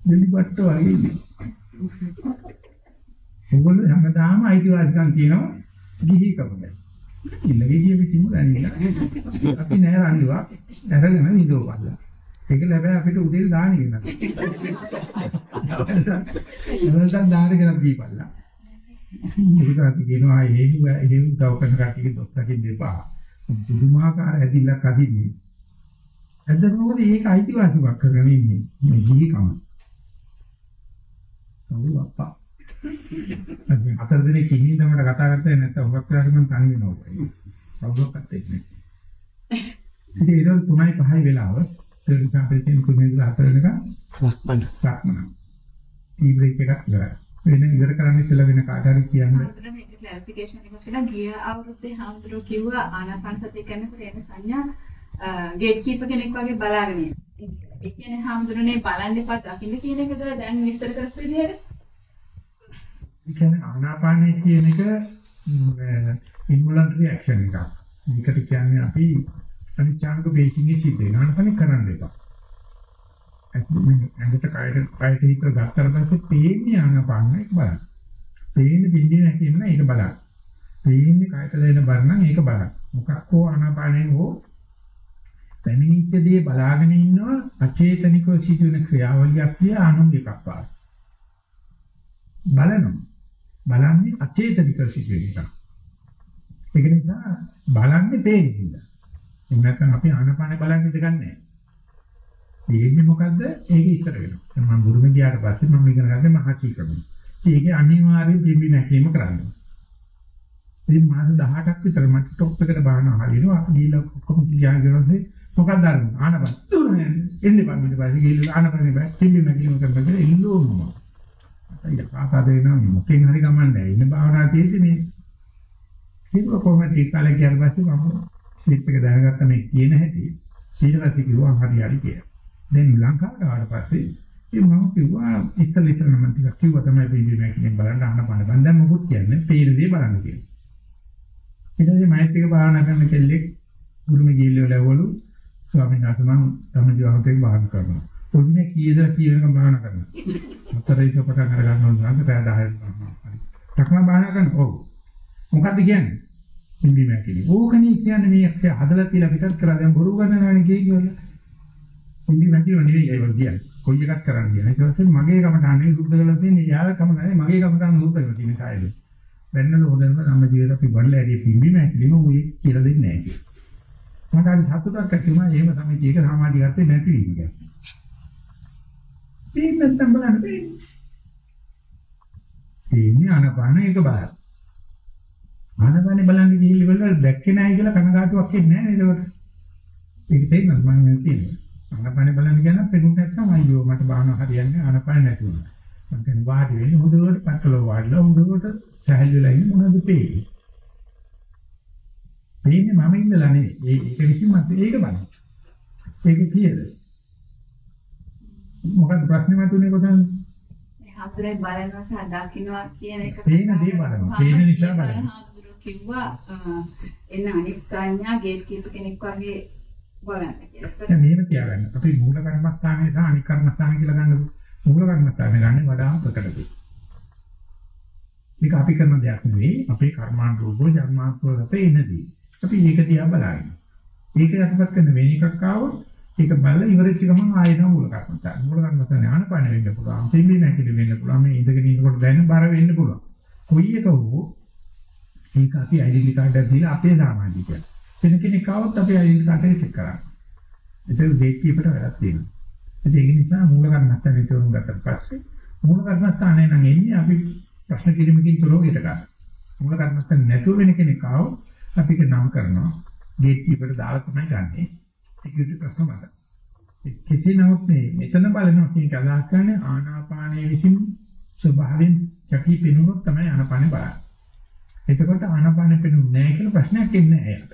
දෙලිපට්ට වගේ ඉන්නේ. ඔයගොල්ලෝ හැමදාම අයිතිවාසිකම් කියනවා ගිහි කමකට. ඉල්ලගේ විසින්ම දැනෙන්න. අපි නෑ රණ්ඩුවක්. ඇරගෙන නිදෝපල්ලා. ඒක ලැබෙයි අපිට උදේ දාන කියනවා. එවලට දාන කියලා දීපල්ලා. ඒක අපි කියනවා එහෙම එහෙම උදව් කරන කටියක දොස් දකින්න එපා. පුදුමාකාර ඇදිල්ලක් අදින්නේ. ඇත්තටම ඒක අයිතිවාසිකමක් කරගෙන ඉන්නේ මේ ජීකම. කවුරු අප්පා. අපි හතර දිනක් ඉන්නේ තමයි කතා කරන්නේ නැත්නම් හුඟක් වෙලාවට මම තනි වෙනවා. කවුරුත් එක්ක. ඉතින් ඒක තුනයි පහයි වෙලාව තේරුම් ගන්න කුමෙන්ද හතර වෙනකම් ලක්මන ලක්මන. ටී බ්‍රේක් එකක් ඉවරයි. වෙන ඉවර කරන්න ඉස්සෙල්ලා වෙන කාට හරි කියන්න. ක්ලැරිෆිකේෂන් එකක් කියලා ගිය අවුරුද්දේ හාමුදුරුවෝ කිව්වා ආනාපාන සතිය කරනකොට එන සංඥා ගේට් කීපර් කෙනෙක් වගේ බලාගෙන ඉන්න. ඒ කියන්නේ හාමුදුරනේ බලන්න එපා දකින්න කියන එකද දැන් විස්තර කරපු විදිහට? ඒ කියන්නේ ආනාපානය කියන එක ඉන්වොලන්ටරි ඇක්ෂන් එකක්. මේකට කියන්නේ අපි අනිච්ඡාංග බේකින් එක සිද්ධ වෙනවා. අනකනේ කරන්න එපා. ඇඟට කයට කයට හිත ගත්තට පස්සේ පේන්නේ ආනාපාන එක බලන්න. පේන්නේ බින්දිය නැති වෙන ඒක බලන්න. පේන්නේ කයට දෙන බරනම් ඒක බලන්න. මොකක් හෝ ආනාපානයෙන් හෝ පැමිණිච්ච දේ බලාගෙන ඉන්නවා අචේතනිකව සිදුවෙන ක්‍රියාවලියක් කිය අනුන් එකක් පාස්. බලනවා. බලන්නේ අචේතනිකව සිදුවෙන එක. ඒක නිසා බලන්නේ පේන්නේ. එහෙම නැත්නම් අපි ආනපාන බලන්නේ දෙයක් නැහැ. දෙන්නේ මොකද්ද? ඒක ඉස්සර වෙනවා. මම ගුරුම ගියාට පස්සේ මම ඉගෙන ගත්තේ මහචී ක්‍රමය. ඒකේ අනිවාර්යෙන් දෙවි නැකීම කරන්නේ. ඉතින් මාස 18ක් විතර මට ටොප් එකට බානවා හරියනවා. අපි ගිහලා ඔක්කොම ගියාගෙන මොකක්ද අරන් ආනපන දුන්නේ එන්නේ බං ඊට පස්සේ ගිහලා ආනපනේ බෑ කිම්බි මැකිලිම කරපද එල්ලෝම අයිය කාකා දෙනවා මොකෙන් හරි ගමන්නේ ඉන්න භාවනා තියෙන්නේ මේ ඒක කොහොමද ඉස්සලා කියන පස්සේ මම ස්ලිප් එක දැනගත්ත මේ කියන හැටි ඊට පස්සේ කිව්වා හරි හරි කියලා දැන් ලංකාවට ආවට පස්සේ ඒ මම කිව්වා ඉස්සල ඉස්සල මම ටිකක් කිව්වා තමයි කිම්බි මැකිලිම බලන්න ආනපන බං දැන් මොකුත් කියන්නේ පේන දේ බලන්න කියලා ඊට පස්සේ මෛත්‍රික භාවනා කරන කෙල්ලෙක් ගුරුමෙ ගිහිල්ලා ලැබවලු ස්වාමීන් වහන්සේ මම සමජීවහතේ භාවනා කරනවා. ඔන්නේ කීයද කියනකම් භාවනා කරනවා. හතරයික පටන් අර ගන්නවා නම් පැය 10ක් කරනවා. හරි. තකම භාවනා කරනවා. ඔව්. මොකද්ද කියන්නේ? හින්දි මැකිලි. ඕකනේ කියන්නේ මේ අක්ෂය හදලා තියලා පිටත් කරලා දැන් බොරු ගන්නවානේ කිය කියලා. හින්දි මැකිලි නෙවෙයි ඒක කියන්නේ. කොයි එකක් කරන්න කියන. ඊට පස්සේ මගේ කමටහනේ සුද්ධ කරලා තියෙන්නේ යාල කම නැහැ. මගේ කමටහන සුද්ධ කරලා තියෙන කායලු. බැන්නල හොදන්න නම් ජීවිත අපි වඩලා ඇරිය පිම්බි මැකිලිම උයි කියලා දෙන්නේ නැහැ කියලා. මට අර සතුටක් ඇති වුණා එහෙම තමයි ඒක සමාධිගතේ නැති වීම කියන්නේ. මේ නැත්තම් බලන්න බෑනේ. ඉන්නේ අනපාන එක බලන්න. ආනපානේ බලන්න ගිහිල්ලා බලලා දැක්කේ නැහැ කියලා කනගාටුවක් එන්නේ නැහැ නේද. ඒක තේරෙනවද මම මේ කියන්නේ. ආනපානේ බලන්න කියන පෙනුම් නැත්තම් අයියෝ මට බාහන හරියන්නේ ආනපානේ නැති වුණා. මම කියන්නේ වාඩි වෙන්නේ හොඳට පట్టල වාඩිලා හොඳට සහැල්ලුලා ඉන්න මොනවද පේන්නේ. මේන්නේ මම ඉන්නලා නෙවෙයි. ඒක විසින් මත ඒක බලන්න. ඒක කීයද? මොකක්ද ප්‍රශ්නේ මතුනේ කොතනද? හතරේ බලනවා සහ දකින්නවා කියන එක. පේන දේ බලනවා. පේන නිසා බලනවා. හාමුදුරුවෝ කිව්වා එන්න අනිත් සංඥා ගේට් කීපර් කෙනෙක් වගේ බලන්න කියලා. දැන් මේක තියාගන්න. අපි මූල කර්මස්ථානයේ සහ අනික් කර්මස්ථාන කියලා ගන්න මූල කර්මස්ථාන ගන්න වඩා ප්‍රකටයි. මේක අපි කරන දෙයක් නෙවෙයි. අපේ කර්මානුරූපව ජන්මාන්තවගත එනදී. අපි ඒක දිහා බලන්න. ඒක යටපත් කරන වෙන එකක් ආවොත් ඒක බලලා ඉවරෙච්ච ගමන් ආයෙත් මූල කර්මස්ථාන. මූල කර්මස්ථාන ආනපන වෙන්න පුළුවන්. පිම්බි නැකිලි වෙන්න පුළුවන්. මේ ඉඳගෙන ඉන්නකොට දැනෙන බර වෙන්න පුළුවන්. කොයි එක හෝ ඒක අපි ඩෙන්ටිටි කාඩ් එකක් දීලා අපේ සමාජිකයන්. වෙන කෙනෙක් ආවොත් අපි ඩෙන්ටිටි කාඩ් එක චෙක් කරන්න. ඒක ගේට් කීපරට වැඩක් තියෙනවා. ඒක නිසා මූල කර්මස්ථානේ තෝරුම් ගත්තට පස්සේ මූල කර්මස්ථානේ නම් එන්නේ අපි ප්‍රශ්න කිරීමකින් තොරව ඊට ගන්න. මූල කර්මස්ථානේ නැතුව වෙන කෙනෙක් ආවොත් අපි ඒක නම් කරනවා ගේට් කීපරට දාලා තමයි ගන්නෙ. සිකියුරිටි ප්‍රශ්න වල. කෙසේ නමුත් මේ මෙතන බලනවා කියන එක අදහස් කරන්නේ ආනාපානයේ විසින් ස්වභාවයෙන් චකී පෙනුනොත් තමයි ආනාපානේ බලන්නේ. එතකොට ආනාපානෙ පෙනුනේ නැහැ කියලා ප්‍රශ්නයක් එන්නේ නැහැ යාට.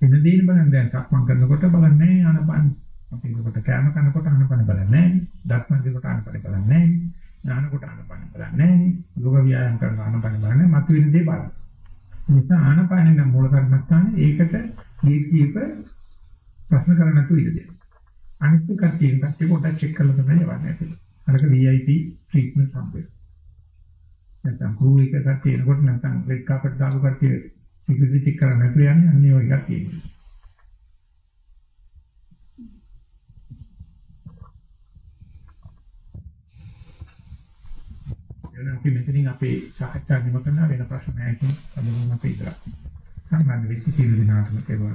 එන දේන බලන්න දැන් සක්මන් කරනකොට බලන්නේ ආනාපාන. අපි ඒකට කැම කනකොට ආනාපාන බලන්නේ නැහැ. දක්මන් දෙකට ආනාපාන බලන්නේ නැහැ. ඥානකොට ආනාපාන බලන්නේ නැහැ. යෝග ව්‍යායාම කරන ආනාපාන බලන්නේ මතුවෙන දේ බලන්න. නිසා ආනාපානෙ නම් මූල කර්මස්ථානේ ඒකට ගේට් කීපර් ප්‍රශ්න කරන්න නැතුව ඉඳ දෙන්න. අනිත් කට්ටිය කට්ටිය පොඩ්ඩක් චෙක් කරලා තමයි යවන්නේ. අරක VIP ට්‍රීට්මන්ට් සම්පේ. නැත්නම් කූ එක කට්ටිය එනකොට නැත්නම් රෙඩ් කාපට් දාපු කට්ටිය සිකියුරිටි චෙක් කරන්න නැතුව යන්නේ අන්නේ ඔය එකක් තියෙනවා. එන අපි මෙතනින් අපේ සාකච්ඡා නිම කරන වෙන ප්‍රශ්න නැහැ කියන අපි ඉදලා. සම්බන්ධ වෙච්ච සියලු දෙනාටම ඒවා